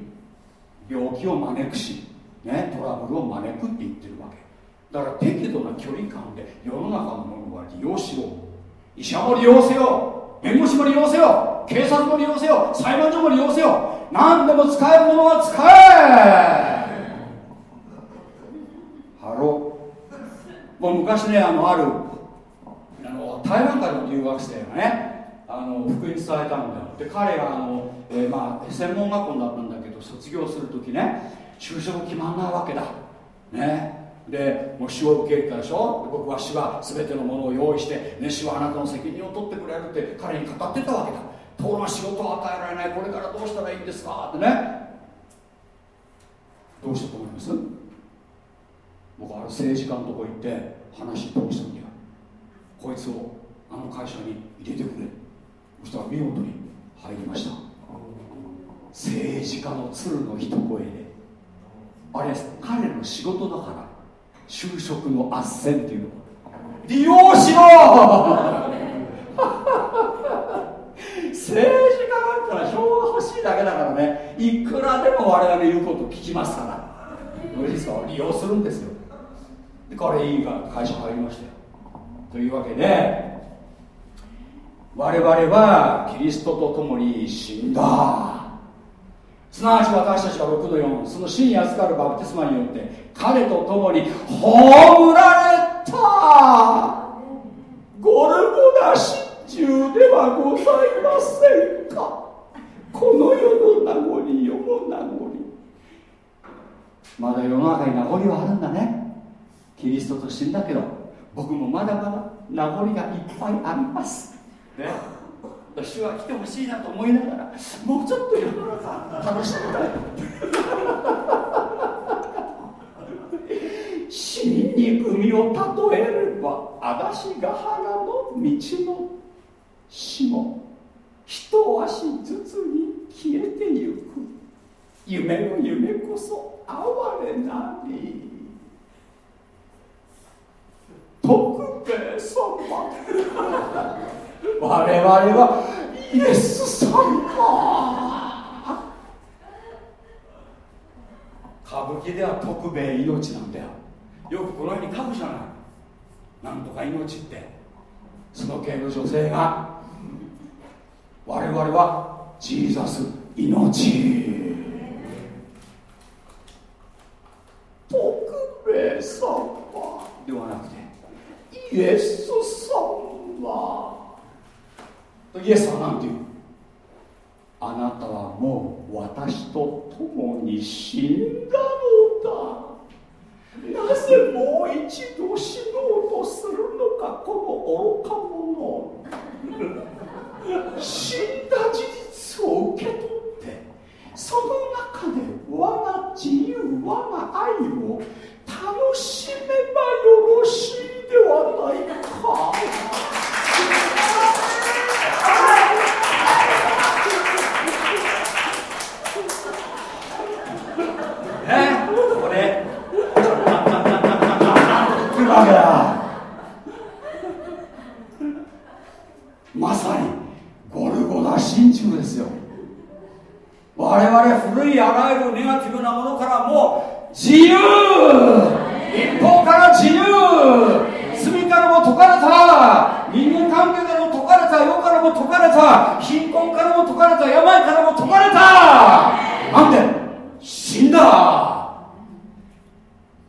病気を招くし、ね、トラブルを招くって言ってるわけ。だから適度な距離感で世の中のものは利用しろ医者も利用せよ。弁護士も利用せよ。警察も利用せよ。裁判所も利用せよ。何でも使えるものは使え。ハロもう昔ねあのあるあの台湾からの留学生がねあの福音伝えたんだよ。で彼があの、えー、まあ、専門学校だったんだけど卒業する時ね就職決まんないわけだ。ね。でもう死を受け入れたでしょ？僕は死は全てのものを用意して、ね、死はあなたの責任を取ってくれるって彼に語ってたわけだ。ところが仕事を与えられない。これからどうしたらいいんですか？ってね。どうしたと思います？僕はある政治家のとこ行って話通したんだよ。こいつをあの会社に入れてくれ。そしたら見事に入りました。政治家の鶴の一声で。あれ彼の仕事だから就職の斡旋っていうの利用しろ！政治家なんたら票が欲しいだけだからね。いくらでも我々言うこと聞きますから。どうですか利用するんですよ。で彼いいが会社入りましたよ。というわけで我々はキリストと共に死んだ。すなわち私たちは6の4その死に預かるバプテスマによって彼と共に葬られた。ゴルゴダ真珠ではございませんか。この世の名残世の名残。まだ世の中に名残はあるんだね。キリストと死んだけど僕もまだまだ名残がいっぱいあります。ね。私は来てほしいなと思いながらもうちょっと世の中楽しみたい。死に海を例えれば足立ヶ原の道の霜一足ずつに消えてゆく。夢の夢こそ哀れなり。徳兵衛様。我々はイエス様歌舞伎では徳兵衛命なんだよ。よくこの辺に書くじゃない。なんとか命って。その系の女性が。我々はジーザス命。とエス様。ではなくて。イエス様。イエスは何て言う？あなたはもう私と共に死んだのだ。なぜもう一度死のうとするのかこの愚か者。死んだ事実を受け取ってその中で我が自由我が愛を楽しめばよろしいではないか。ねこれ。わけだまさにゴルゴダ真珠ですよ。我々古いあらゆるネガティブなものからも自由。一方から自由。罪からも解かれた。人間関係からも解かれた。世からも解かれた。貧困からも解かれた。病からも解かれた。なんで死んだ。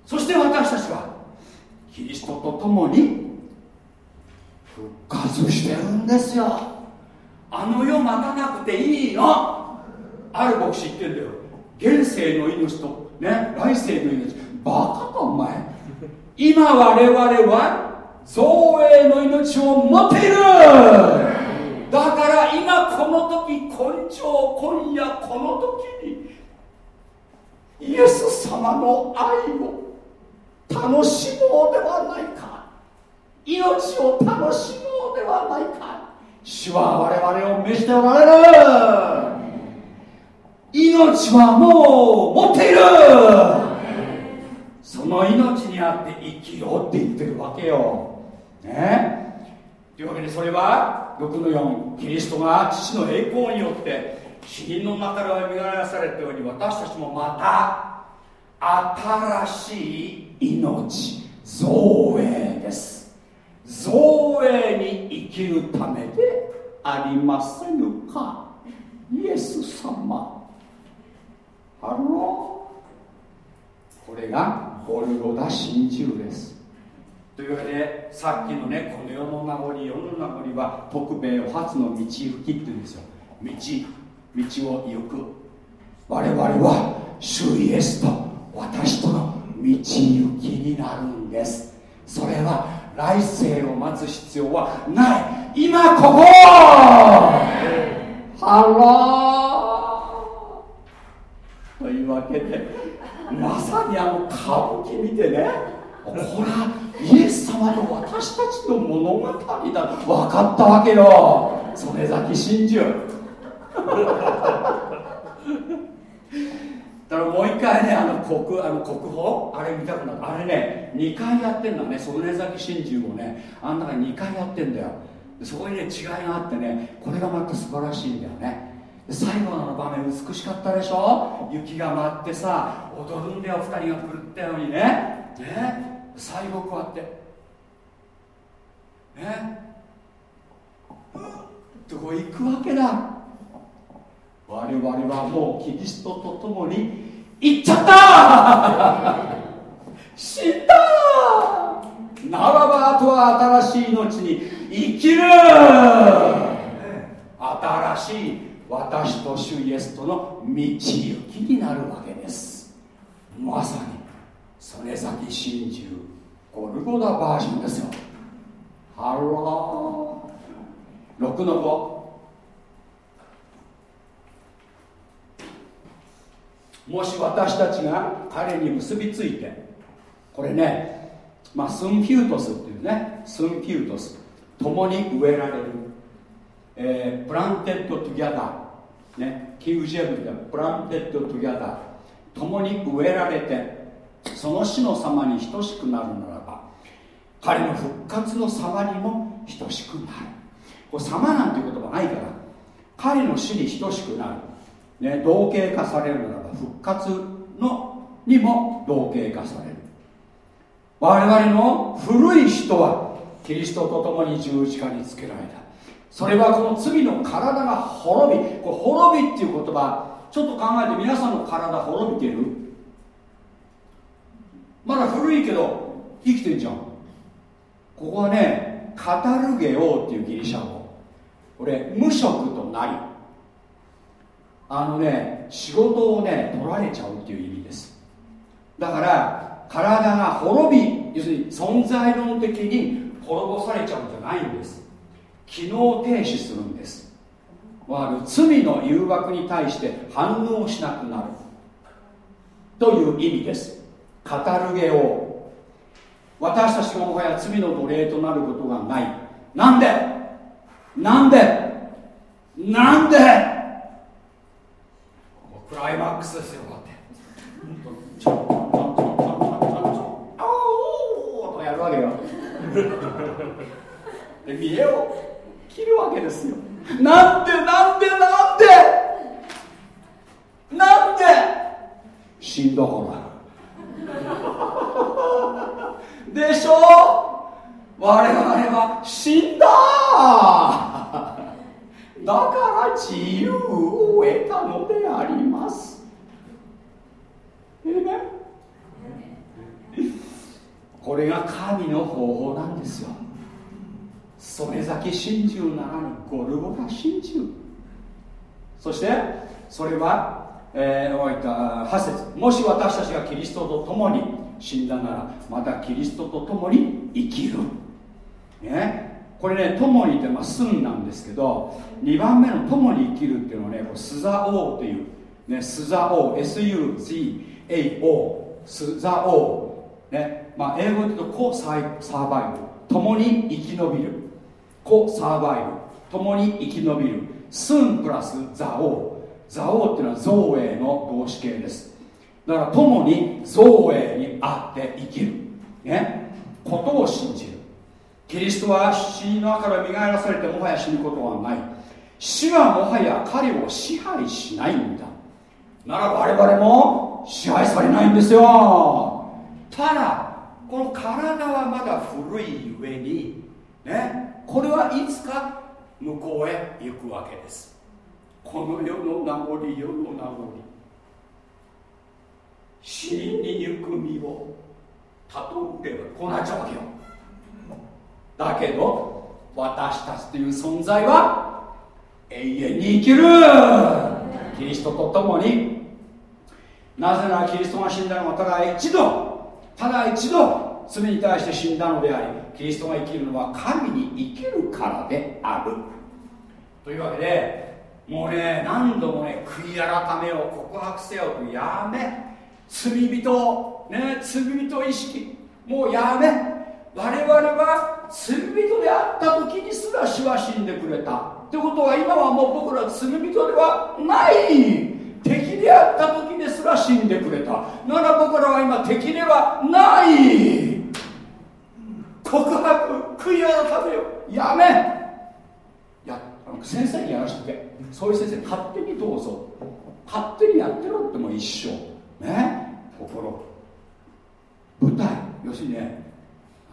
そして私たちはキリストと共に復活してるんですよ。あの世待たなくていいの。ある牧師言ってんだよ。現世の命とね来世の命。バカかお前。今我々は造営の命を持っている。だから今この時今朝今夜この時にイエス様の愛を楽しもうではないか。命を楽しもうではないか。主は我々を召しておられる。命はもう持っている。その命にあって生きようって言ってるわけよ。ね。というわけでそれは6の4キリストが父の栄光によって死人の中から蘇らされたように私たちもまた新しい命 ζωή です。ζωή に生きるためでありませぬか。イエス様。ハローこれがゴルゴダ心中です。というわけでさっきのねこの世の名残世の名残は徳兵衛お初の道行きっていうんですよ。道道を行く。我々は主イエスと私との道行きになるんです。それは来世を待つ必要はない。今ここ！ハローというわけでまさにあの歌舞伎見てねこれはイエス様と私たちの物語だ分かったわけよ。曽根崎真珠。だからもう一回ねあの国あの国宝？あれ見たくなるあれね2回やってんだね曽根崎真珠をね。あんなが2回やってんだよ。そこにね違いがあってねこれがまた素晴らしいんだよね。最後の場面美しかったでしょ？雪が舞ってさ踊るんだよ2人が狂ったようにね。ね？最後こうやって。ね？どこ行くわけだ？我々はもうキリストと共に行っちゃった！死んだ！ならばあとは新しい命に生きる！新しい私と主イエスとの道行きになるわけです。まさに曽根崎心中ゴルゴダバージョンですよ。 Hello。6の5もし私たちが彼に結びついてこれね、まあ、σύμφυτος っていうね σύμφυτος。共に植えられる、えー、 planted together、ね、 KJV で planted together 共に植えられてその死の様に等しくなるならば彼の復活の様にも等しくなる。これ様なんていう言葉ないから彼の死に等しくなる。ね、同型化されるならば復活のにも同型化される。我々の古い人はキリストと共に十字架につけられた。それはこの罪の体が滅びこれ滅びっていう言葉ちょっと考えて皆さんの体滅びてる？まだ古いけど生きてんじゃん。ここはねカタルゲオっていうギリシャ語。これ無職となりあのね仕事をね取られちゃうっていう意味です。だから体が滅び要するに存在論的に滅ぼされちゃうんじゃないんです。機能停止するんです。罪の誘惑に対して反応しなくなる。という意味です。語るげを。私たちがもはや罪の奴隷となることがない。なんで？なんで？なんで？クライマックスですよこうやってちょちょちょちょちょあおーとやるわけよで見栄を切るわけですよ。なんでなんでなんで？なんで？死んだからでしょ？我々は死んだ。だから自由を得たのであります。えね？これが神の方法なんですよ曽根崎真珠ならぬゴルゴタ真珠。そしてそれは、えー、おいた8節。もし私たちがキリストと共に死んだならまたキリストと共に生きる。ね。これね共にってまあ住んなんですけど2番目の共に生きるっていうのはねスザオーっていう。ねスザオー SUZAO スザオー。ね。まあ英語で言うとコサイサーバイブ。共に生き延びる。コサーバイブ。共に生き延びる。スンプラスザオーザオーっていうのは造営の動詞形です。だから共に造営にあって生きる。ね。ことを信じる。キリストは死のから身がえらされてもはや死ぬことはない。死はもはや彼を支配しないんだ。なら我々も支配されないんですよ。ただこの体はまだ古い上にね。これはいつか向こうへ行くわけです。この世の名残世の名残。死に行く身を例えばこうなっちゃうわけよ。だけど私たちという存在は永遠に生きる。キリストと共に。なぜならキリストが死んだのはただ一度ただ一度罪に対して死んだのでありキリストが生きるのは神に生きるからである。というわけでもうね何度もね悔い改めよ告白せよとやめ罪人ね罪人意識もうやめ我々は罪人であった時にすら死は死んでくれた。ってことは今はもう僕ら罪人ではない。敵であった時ですら死んでくれた。なら僕らは今敵ではない。告白悔い改めよ。やめ。や先生にやらせて。そういう先生勝手にどうぞ。勝手にやってろっても一緒ね。心。舞台。要するにね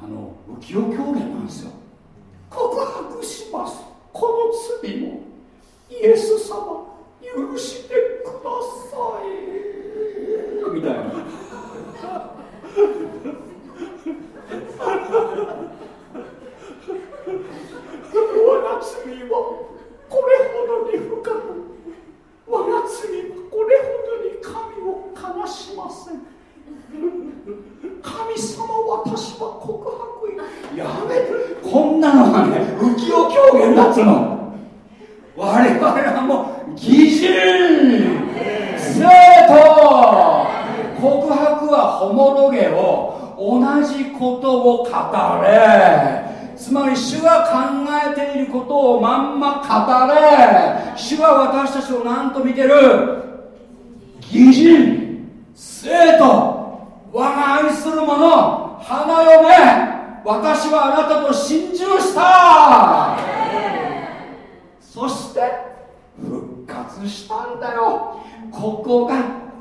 あの浮世狂言なんですよ。告白します。この罪もイエス様許してください。みたいな。我が罪はこれほどに深く我が罪はこれほどに神を悲しません。神様私は告白やめて。こんなのがね浮世狂言だっつうの。我々はもう擬人生徒。告白はホモロゲを同じことを語れ。つまり主が考えていることをまんま語れ。主は私たちを何と見てる。義人。生徒。我が愛する者。花嫁。私はあなたと心中した。そして復活したんだよ。ここが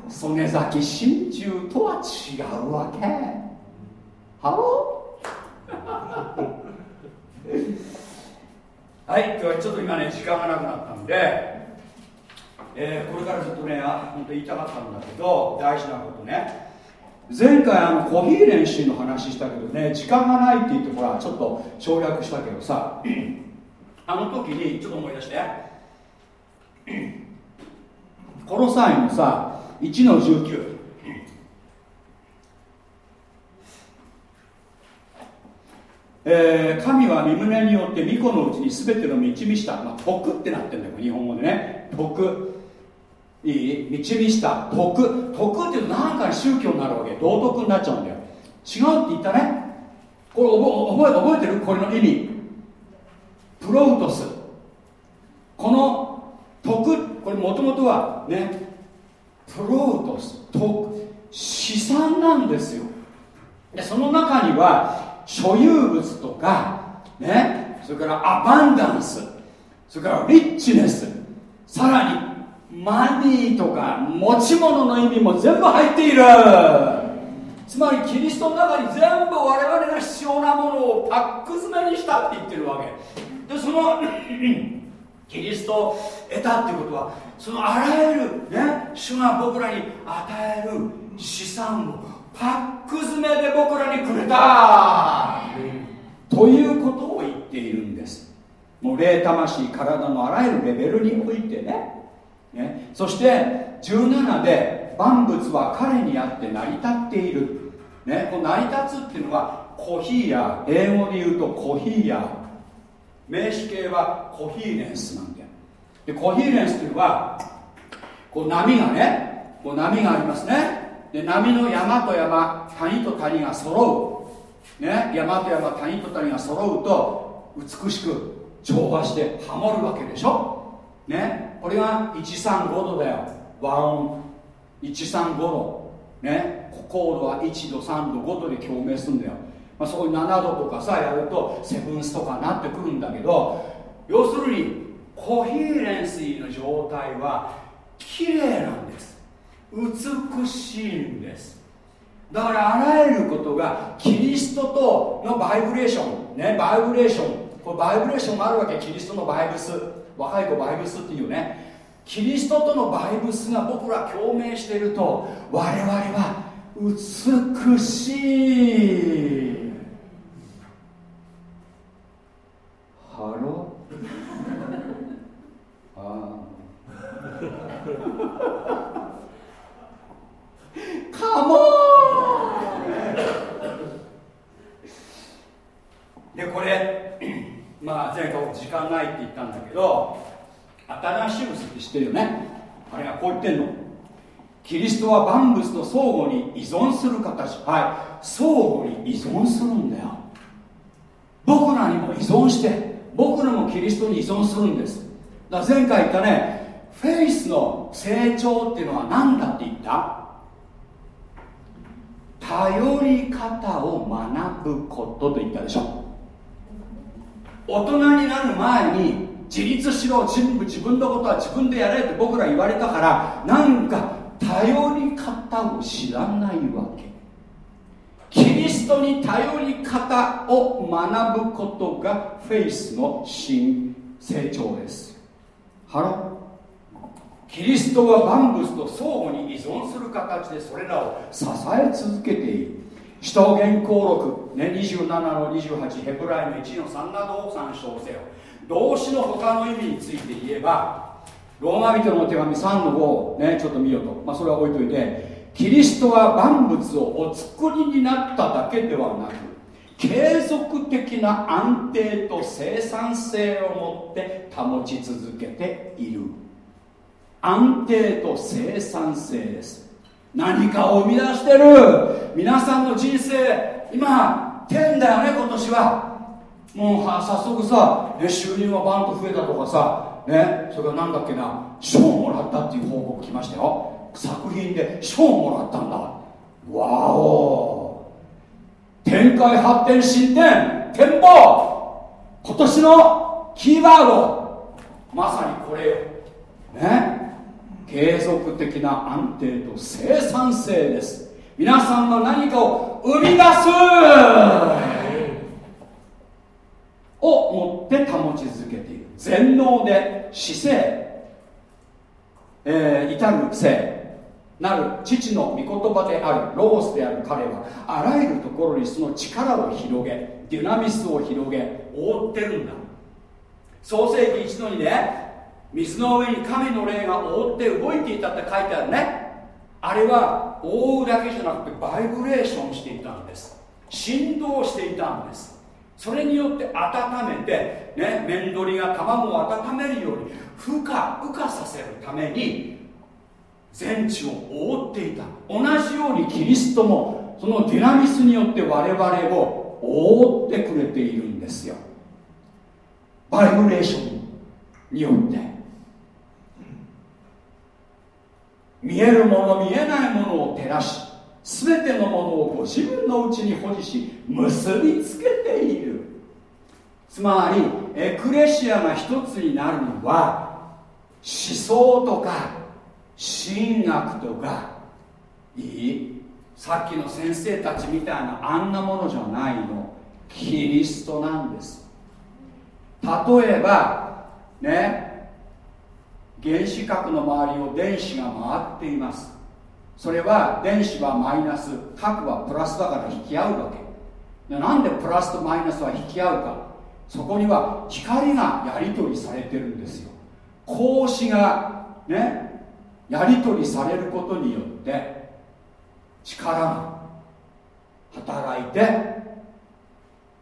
曽根崎心中とは違うわけ。ハローはい今日はちょっと今ね時間がなくなったんで、えー、これからずっとね本当言いたかったんだけど大事なことね。前回あの coherency の話したけどね時間がないって言ってほらちょっと省略したけどさ。あの時にちょっと思い出して。この際のさ1の19えー、神は身胸によって巫女のうちに全ての導きした、まあ、徳ってなってるんだよ日本語でね。徳。いい？導した。徳。徳っていうと何か宗教になるわけ。道徳になっちゃうんだよ。違うって言ったね。これ覚え覚えてる？これの意味。プロウトス。この徳。これもともとはね。プロウトス。徳。資産なんですよ。でその中には所有物とかねそれからアバンダンスそれからリッチネスさらにマニーとか持ち物の意味も全部入っている。つまりキリストの中に全部我々が必要なものをパック詰めにしたって言ってるわけ。でその キリストを得たっていうことはそのあらゆるね主が僕らに与える資産をパック詰めで僕らにくれた、ということを言っているんです。もう霊魂体のあらゆるレベルにおいてね。ね、そして17で万物は彼にあって成り立っている、ね、この成り立つっていうのはコヒーヤ。英語で言うとコヒーヤ。名詞形はコヒーレンスなんだよ。でコヒーレンスっていうのはこう波がねこう波がありますね。で波の山と山谷と谷が揃う、ね、山と山谷と谷が揃うと美しく調和してハモるわけでしょ？ねこれが135度だよ。和音135度。ね高度は1度3度5度で共鳴するんだよ、まあ、そこに7度とかさやるとセブンスとかなってくるんだけど要するにコヒーレンスの状態は綺麗なんです。美しいんです。だからあらゆることがキリストとのバイブレーションねバイブレーションこれバイブレーションがあるわけ。キリストのバイブス。若い子バイブスっていうね。キリストとのバイブスが僕ら共鳴していると我々は美しい。ハロあ カモンでこれまあ前回時間ないって言ったんだけど新しい物って知ってるよね？あれがこう言ってんの。キリストは万物と相互に依存する形。はい。相互に依存するんだよ。僕らにも依存して僕らもキリストに依存するんです。だから前回言ったねフェイスの成長っていうのは何だって言った？頼り方を学ぶことと言ったでしょ。大人になる前に自立しろ全部自分のことは自分でやれって僕ら言われたからなんか頼り方を知らないわけ。キリストに頼り方を学ぶことがフェイスの新成長です。ハロキリストは万物と相互に依存する形でそれらを支え続けている。使徒言行録、ね、27の28ヘブライの1の3などを参照せよ。動詞の他の意味について言えばローマ人の手紙3の5をねちょっと見よと、まあ、それは置いといてキリストは万物をお作りになっただけではなく継続的な安定と生産性を持って保ち続けている。安定と生産性です。何かを生み出してる。皆さんの人生今天だよね今年は。もう早速さ、ね、収入がバンと増えたとかさ、ね、それからなんだっけな賞をもらったっていう報告来ましたよ。作品で賞をもらったんだ。わお。展開発展進展。展望。今年のキーワード。まさにこれよ。ね。継続的な安定と生産性です。皆さんは何かを生み出す。を持って保ち続けている。全能で姿勢、えー、至る性なる父の御言葉である。ロゴスである彼はあらゆるところにその力を広げデュナミスを広げ覆ってるんだ。創世紀一度にね。水の上に神の霊が覆って動いていたって書いてあるね。あれは覆うだけじゃなくてバイブレーションしていたんです。振動していたんです。それによって温めて、ね、面取りが卵を温めるように孵化孵化させるために全地を覆っていた。同じようにキリストもそのデュナミスによって我々を覆ってくれているんですよ。バイブレーションによって。見えるもの見えないものを照らし全てのものをご自分のうちに保持し結びつけている。つまりエクレシアが一つになるのは思想とか神学とかいい？さっきの先生たちみたいなあんなものじゃないの。キリストなんです。例えばね原子核の周りを電子が回っています。それは電子はマイナス核はプラスだから引き合うわけ。でなんでプラスとマイナスは引き合うか。そこには光がやり取りされてるんですよ。格子がねやり取りされることによって力が働いて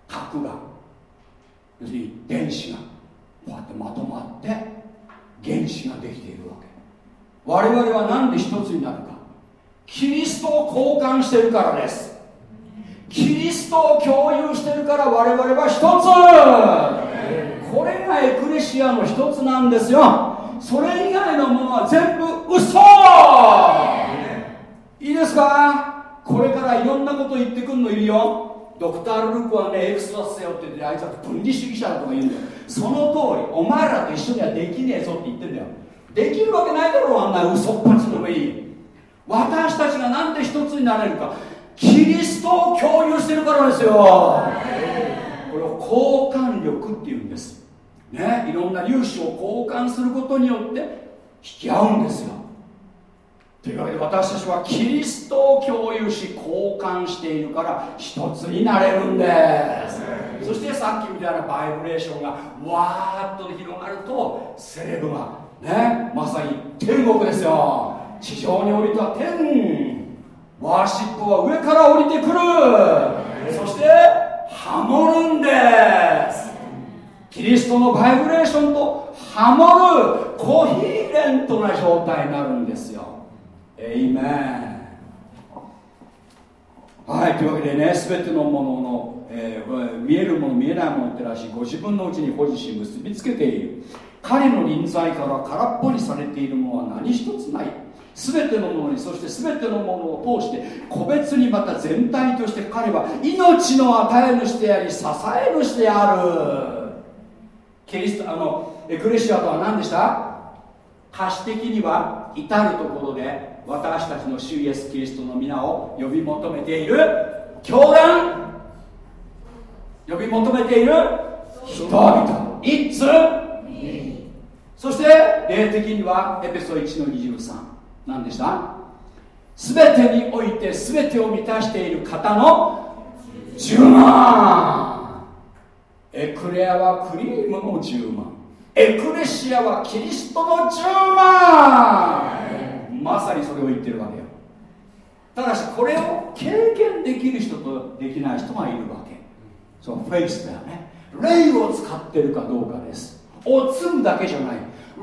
核が要するに電子がこうやってまとまって原子ができているわけ。我々は何で一つになるか。キリストを交換してるからです。キリストを共有してるから我々は一つ。これがエクレシアの一つなんですよ。それ以外のものは全部嘘。いいですか？これからいろんなこと言ってくるのいるよドクター・ルルクはねエクストラせよって言ってあいつは分離主義者だとか言うんだよ。その通りお前らと一緒にはできねえぞって言ってんだよ。できるわけないだろうあんな嘘っぱちのもいい私たちが何で一つになれるか。キリストを共有してるからですよ。これを交換力っていうんです。ねいろんな粒子を交換することによって引き合うんですよ。というわけで私たちはキリストを共有し交換しているから一つになれるんです。そしてさっきみたいなバイブレーションがわーっと広がるとセレブがねまさに天国ですよ。地上に降りた天ワーシップは上から降りてくる。そしてハモるんです。キリストのバイブレーションとハモるコヒーレントな状態になるんですよ。エイメンはいというわけでね全てのものの、えー、見えるもの見えないものを照らしいご自分のうちに保持し結びつけている。彼の臨在から空っぽにされているものは何一つない。全てのものにそして全てのものを通して個別にまた全体として彼は命の与え主であり支え主である。キリストあのエクレシアとは何でした？歌詞的には至るところで私たちの主イエス・キリストの皆を呼び求めている。教団。呼び求めている。人々。一つそして霊的にはエペソ1の23何でした？全てにおいて全てを満たしている方の10万。エクレアはクリームの10万。エクレシアはキリストの10万。まさにそれを言ってるわけよ。ただしこれを経験できる人とできない人がいるわけ。そうフェイスだよね。霊を使ってるかどうかです。おつむだけじゃない。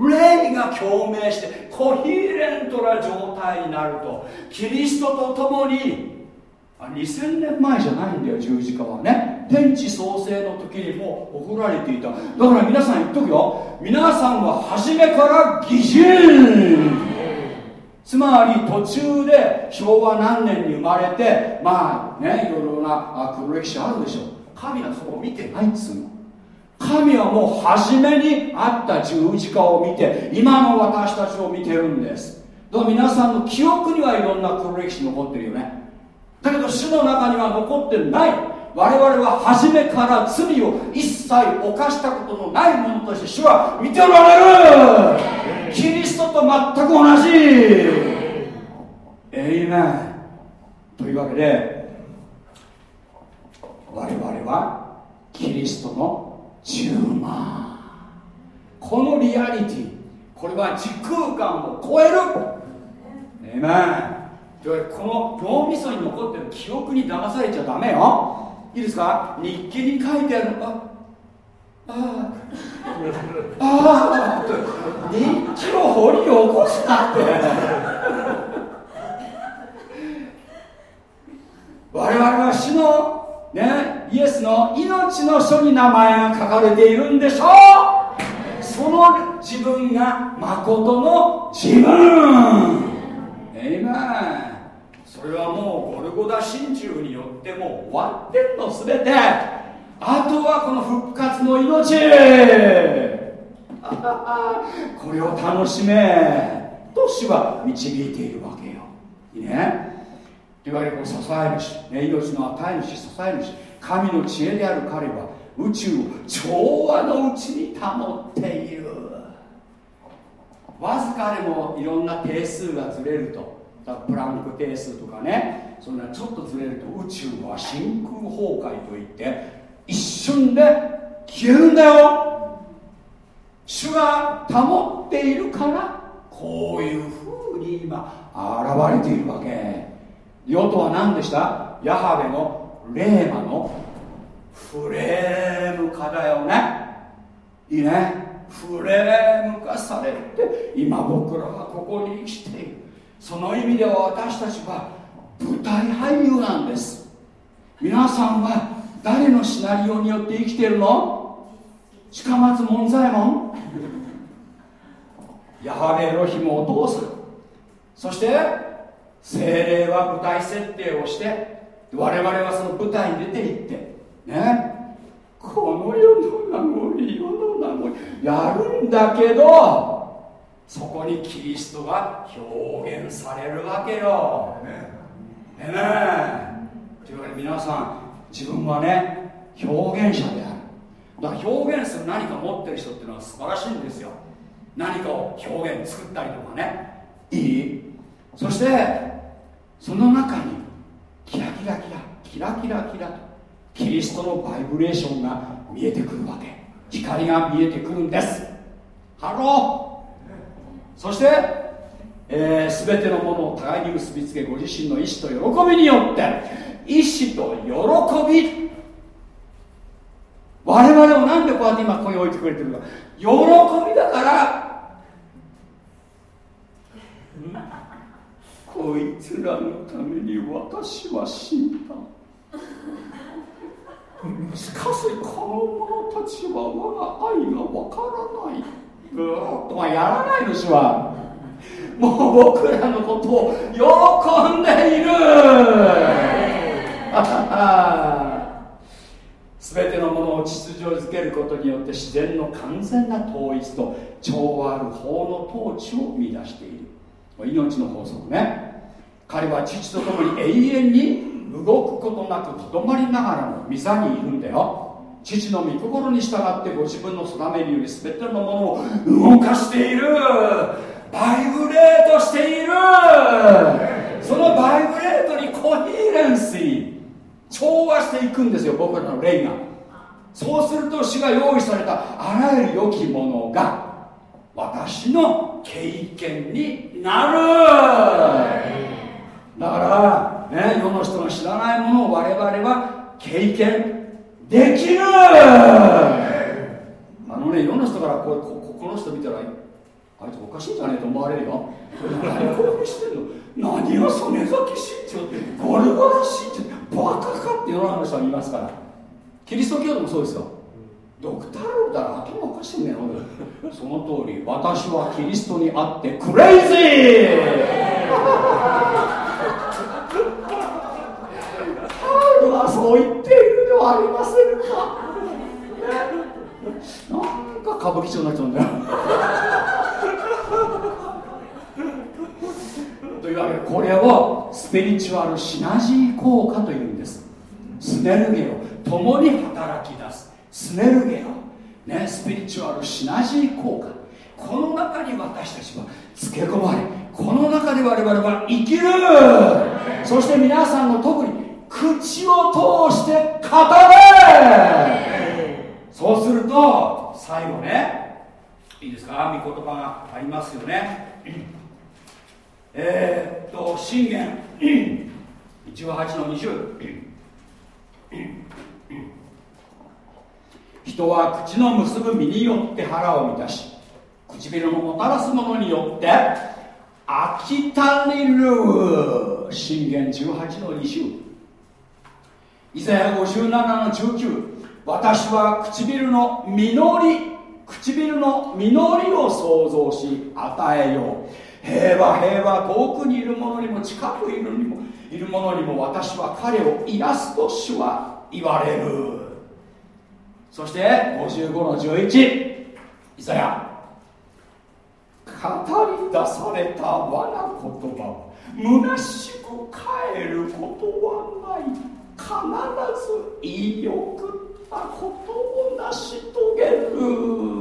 霊が共鳴してコヒーレントな状態になるとキリストと共に2000年前じゃないんだよ十字架はね。天地創生の時にも送られていた。だから皆さん言っとくよ。皆さんは初めから義人つまり途中で昭和何年に生まれてまあねいろいろな黒歴史あるでしょ神はそこを見てないっつうの。神はもう初めにあった十字架を見て今の私たちを見てるんです。だから皆さんの記憶にはいろんな黒歴史残ってるよね。だけど主の中には残ってない。我々は初めから罪を一切犯したことのないものとして主は見ておられる。キリストと全く同じエイメンというわけで我々はキリストの10万。このリアリティこれは時空間を超える。エイメンこの脳みそに残ってる記憶に騙されちゃダメよ。いいですか？日記に書いてあるあああああ日記を掘り起こすなって我々は死のねイエスの命の書に名前が書かれているんでしょう。その自分が誠の自分。エイメンそれはもうゴルゴダ真珠によってもう終わってんの全て。あとはこの復活の命。これを楽しめ。と主は導いているわけよ。いいね。いわゆるこの支え主、ね、命の与え主支え主神の知恵である彼は宇宙を調和のうちに保っている。わずかでもいろんな定数がずれると。プランク定数とかねそんなちょっとずれると宇宙は真空崩壊といって一瞬で消えるんだよ。主が保っているからこういうふうに今現れているわけ。世とは何でした？ヤハベのレーマのフレーム化だよね。いいね。フレーム化されて今僕らはここに生きているその意味では私たちは舞台俳優なんです。皆さんは誰のシナリオによって生きてるの？近松門左衛門。ヤハベエロヒムお父さん。そして精霊は舞台設定をして我々はその舞台に出ていってね。この世の名残世の名残やるんだけどそこにキリストが表現されるわけよ。ね。えね。えというわけで皆さん自分はね表現者である。だから表現する何か持ってる人っていうのは素晴らしいんですよ。何かを表現作ったりとかね。いい。そしてその中にキラキラキラキラキラキラとキリストのバイブレーションが見えてくるわけ光が見えてくるんですハローそして、えー、全てのものを互いに結びつけご自身の意志と喜びによって意志と喜び我々をなんでこうやって今ここに置いてくれてるか喜びだからこいつらのために私は死んだ。しかしこの者たちは我が愛がわからない。ぐーっとはやらないの主はもう僕らのことを喜んでいる。全てのものを秩序づけることによって自然の完全な統一と調和ある法の統治を生み出している命の法則ね。彼は父と共に永遠に動くことなくとどまりながらも御座にいるんだよ。父の御心に従ってご自分の定めるように全てのものを動かしている。バイブレートしている。そのバイブレートにコヒーレンシー調和していくんですよ僕らの霊が。そうすると主が用意されたあらゆる良きものが私の経験になる。だからね世の人が知らないものを我々は経験できる。あのねいろんな人からこうここの人見たらあいつおかしいんじゃねえと思われるよ。何こういうふうにしてんの？何を曽根崎信長ってゴルゴダ信長バカかって世の中の人は言いますから。キリスト教でもそうですよ。ドクターローだら頭おかしいね その通り私はキリストにあってクレイジー。パウロはそう言っているはありませんか、なんか歌舞伎町になっちゃうんだよ。というわけでこれをスピリチュアルシナジー効果というんです。スネルゲを共に働き出すスネルゲオ、ね、スピリチュアルシナジー効果。この中に私たちはつけ込まれこの中で我々は生きる。そして皆さんの特に口を通して語れ。そうすると最後ねいいですか？御言葉がありますよね。えー、っと信玄。18の20人は口の結ぶ身によって腹を満たし唇のもたらすものによって飽き足りる。信玄18の20イザヤ57の19私は唇の実り唇の実りを創造し与えよう。平和平和遠くにいる者にも近くいるにもいる者にも私は彼を癒すと主は言われる。そして55の11イザヤ語り出された我が言葉虚しく帰ることはない。必ず言い送ったことを成し遂げる。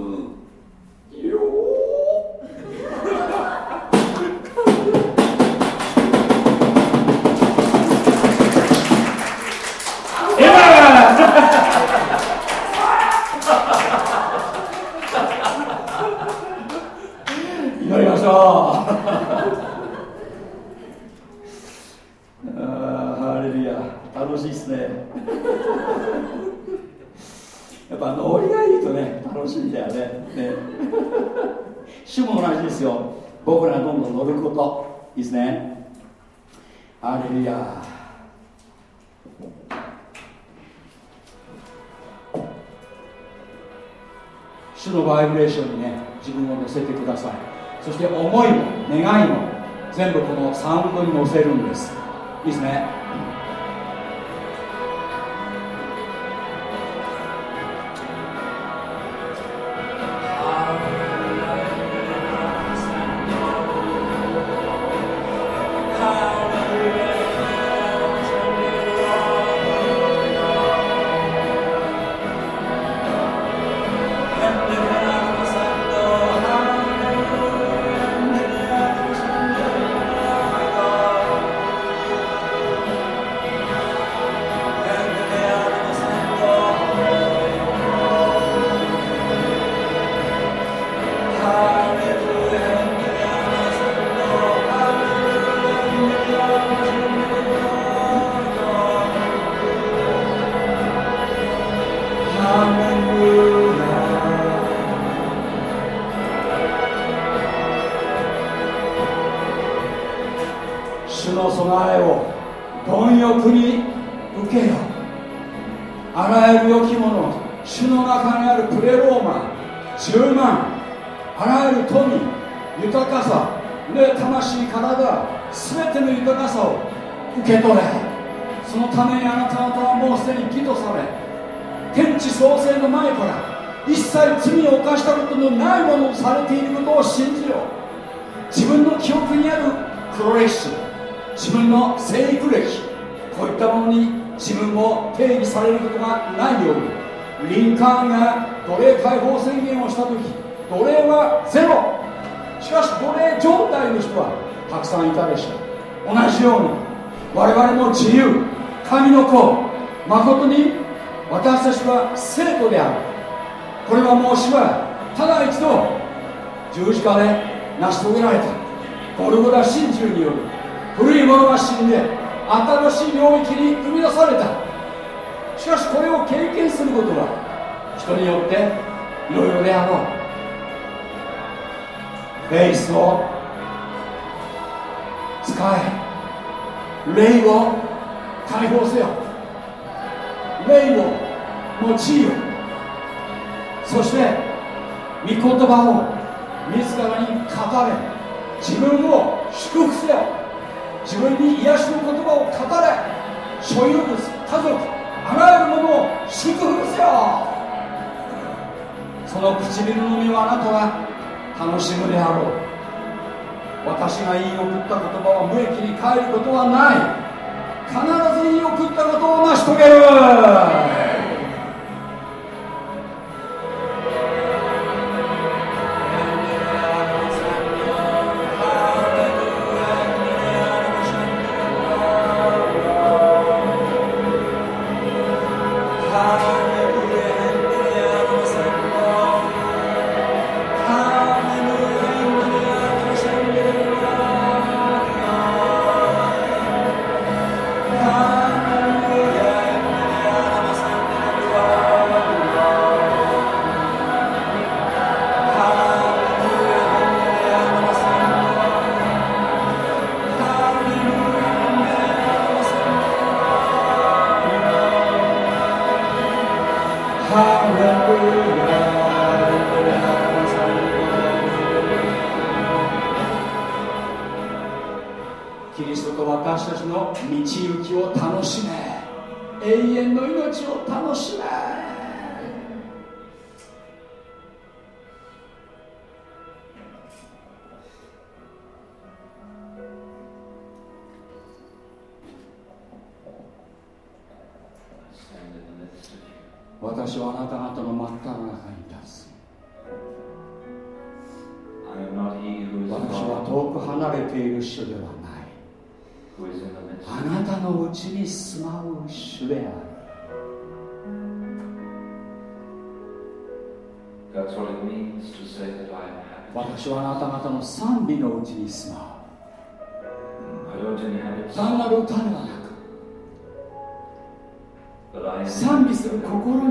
ぱノリがいいとね楽しいんだよね。ね。主も同じですよ。僕らがどんどん乗ること。いいですね。ハレルヤ主のバイブレーションにね自分を乗せてください。そして思いも願いも全部このサウンドに乗せるんです。いいですね。これはただ一度十字架で成し遂げられた。ゴルゴダ真珠による古いものは死んで新しい領域に生み出された。しかしこれを経験することは人によっていろいろであろうフェイスを使え霊を解放せよ。御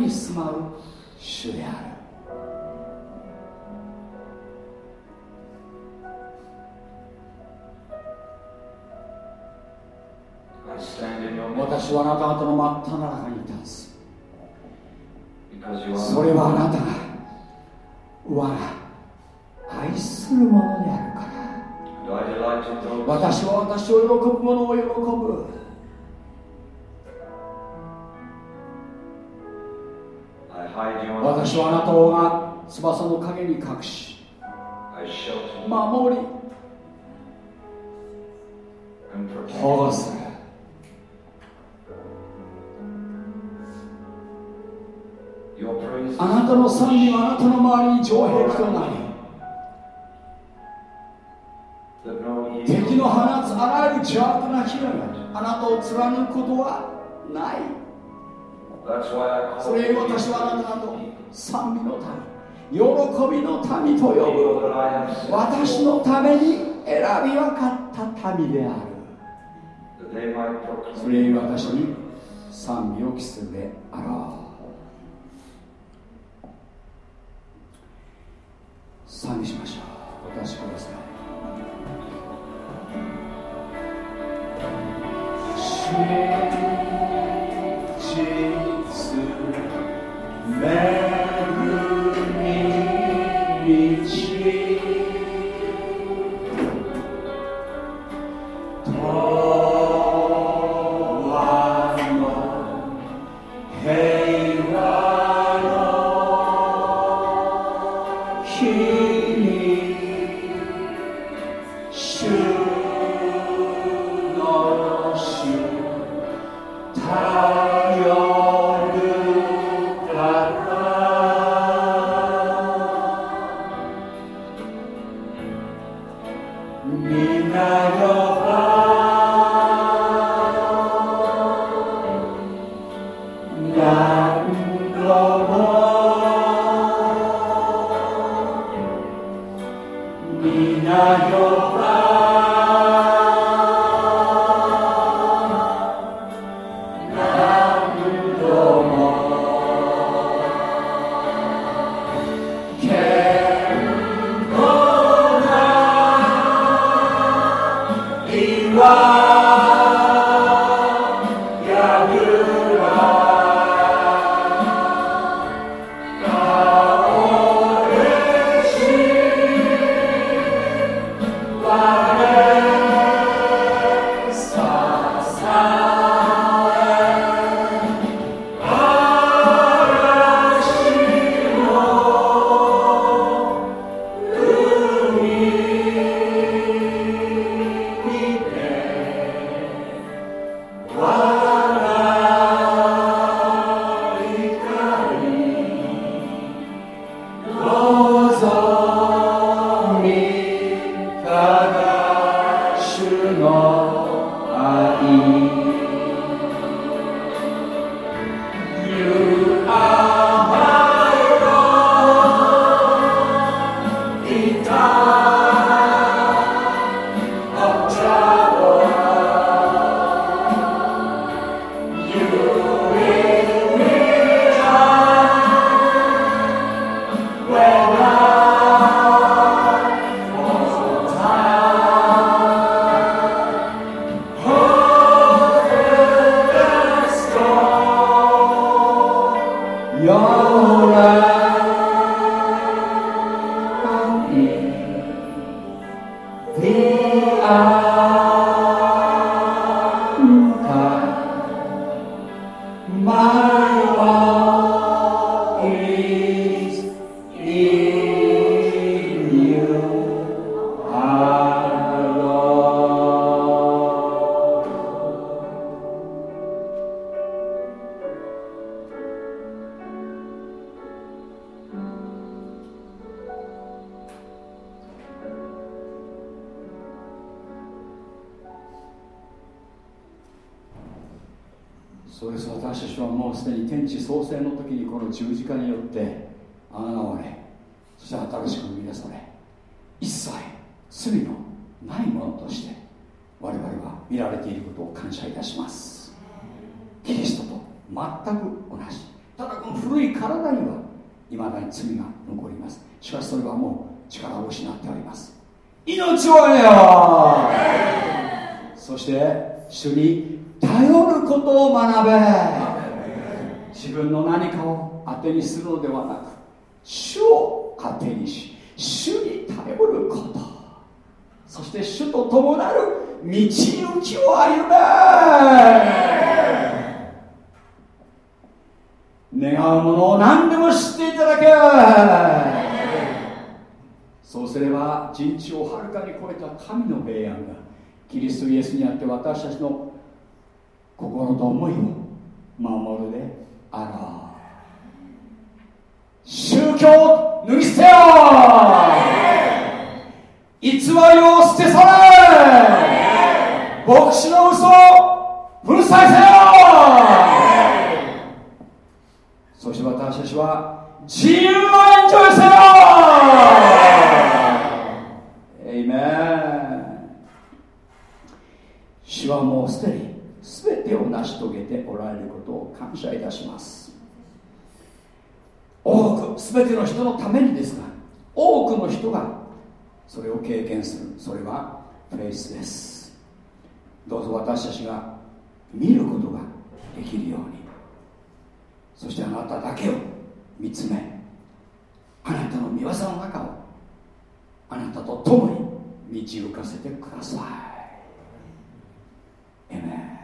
に住まう主である私はあなた方の真っ只中に立つ。それはあなたが我が愛するものであるから。私は私を喜ぶ者を喜ぶ私はあなたをが翼の陰に隠し守り保護する。あなたの賛美はあなたの周りに城壁となり敵の放つあらゆる邪悪な火があなたを貫くことはない。それゆ私はあなたの賛美の民喜びの民と呼ぶ私のために選び分かった民である。それゆ私に賛美を期するであろう。賛美しましょう。お出しください。真実牧師の嘘を粉砕せよ！そして私たちは自由をエンジョイせよ！エイメン。主はもうすでに全てを成し遂げておられることを感謝いたします。多く全ての人のためにですが多くの人がそれを経験する。それはフェイスです。どうぞ私たちが見ることができるように。そしてあなただけを見つめあなたの見業の中をあなたと共に導かせてください。エメ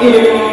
in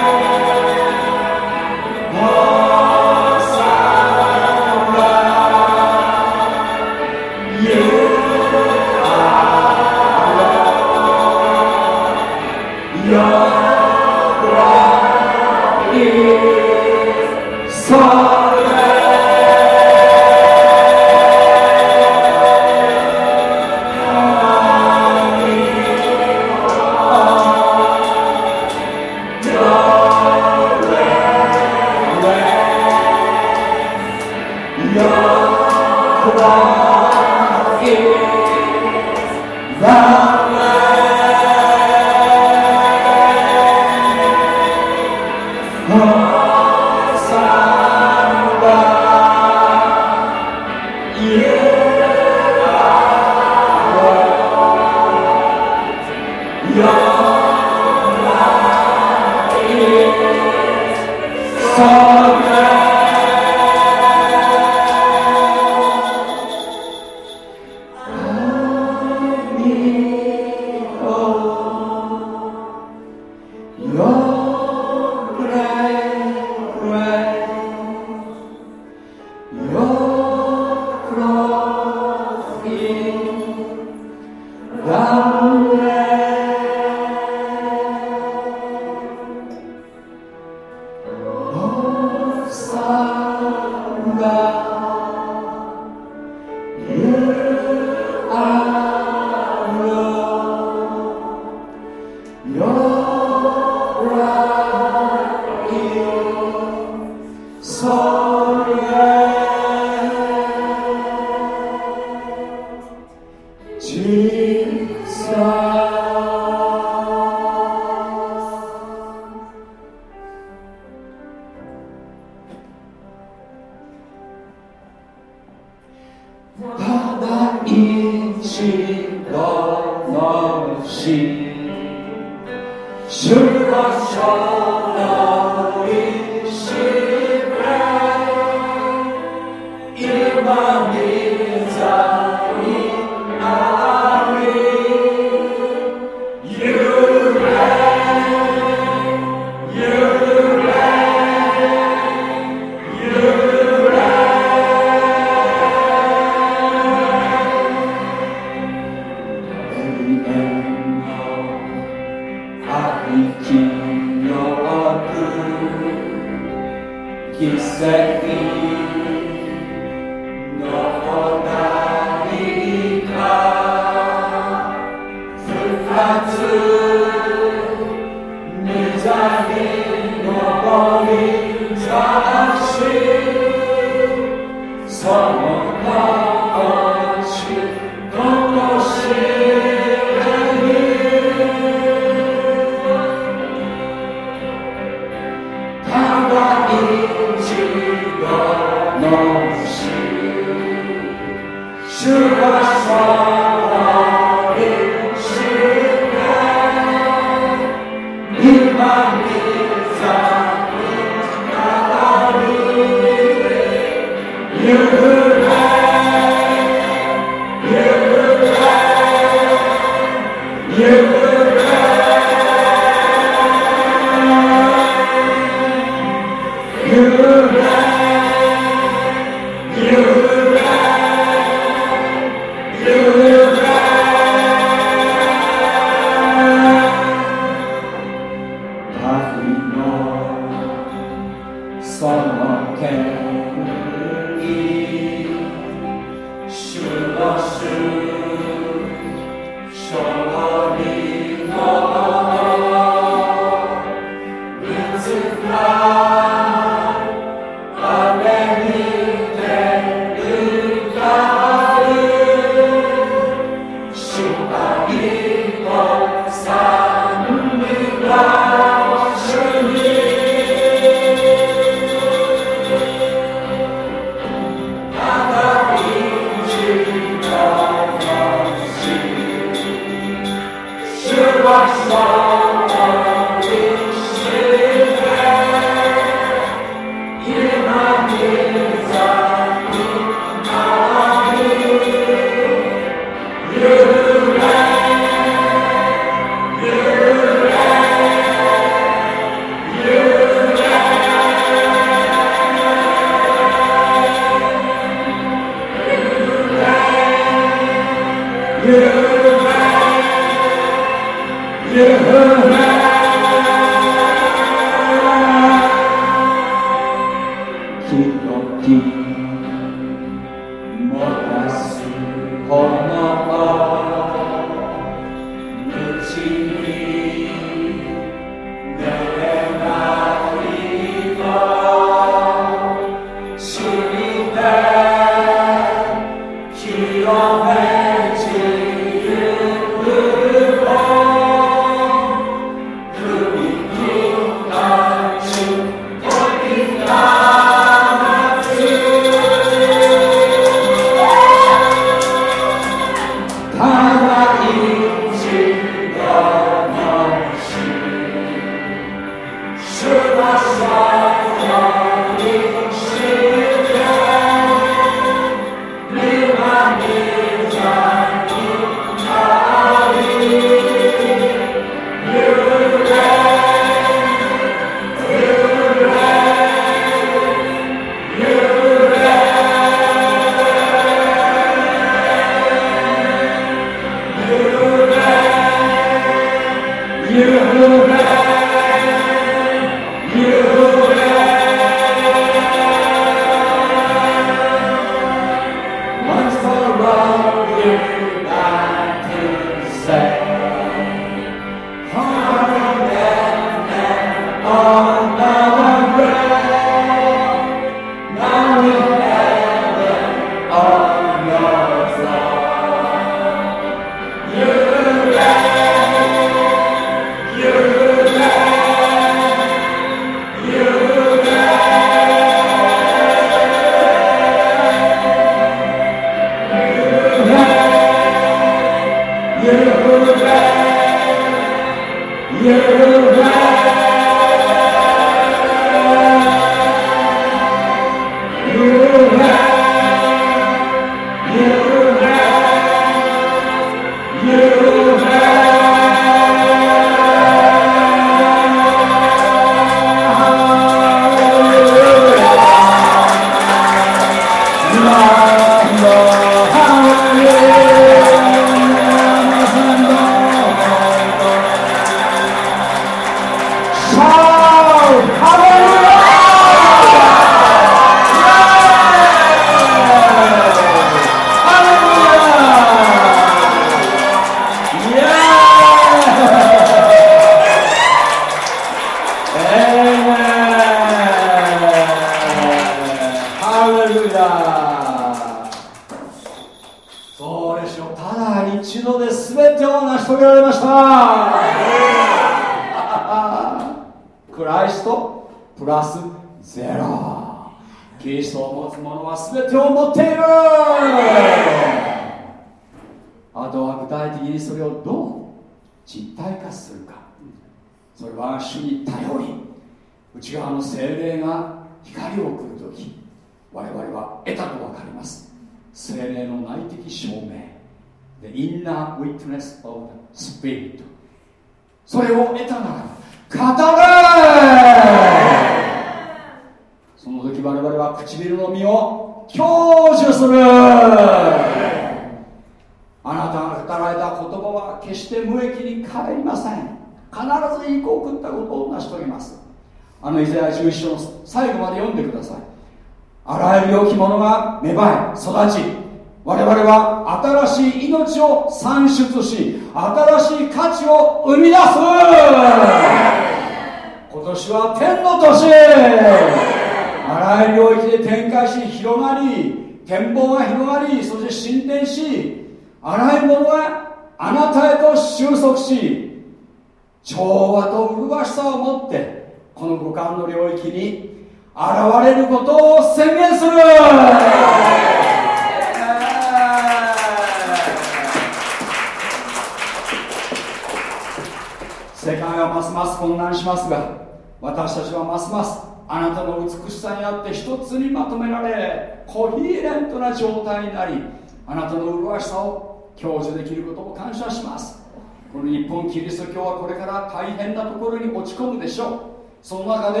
しょ？その中で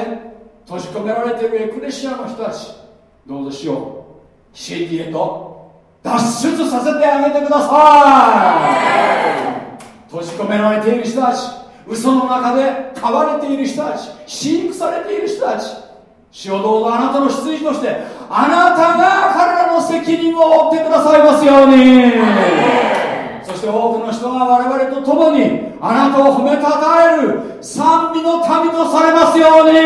閉じ込められているエクレシアの人たちどうぞしよう。CD へと脱出させてあげてください。閉じ込められている人たち嘘の中で飼われている人たち飼育されている人たち主をどうぞあなたの執事としてあなたが彼らの責任を負ってくださいますように。そして多くの人が我々と共にあなたを褒めたたえる賛美の民とされますように。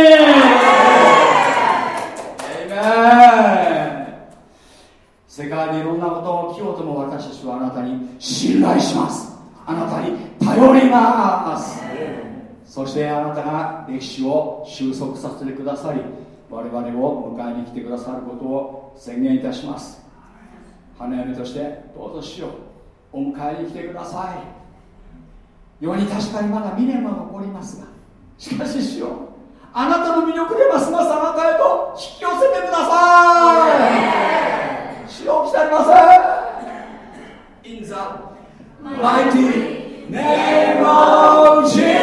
世界でいろんなことを起きようとも私たちはあなたに信頼します。あなたに頼ります。そしてあなたが歴史を収束させてくださり我々を迎えに来てくださることを宣言いたします。花嫁としてどうぞしよう。お迎えに来てください。世に確かにまだ未練は残りますがしかし主よあなたの魅力でますますあなたへと引き寄せてください。主よ来てありませんイン the mighty ー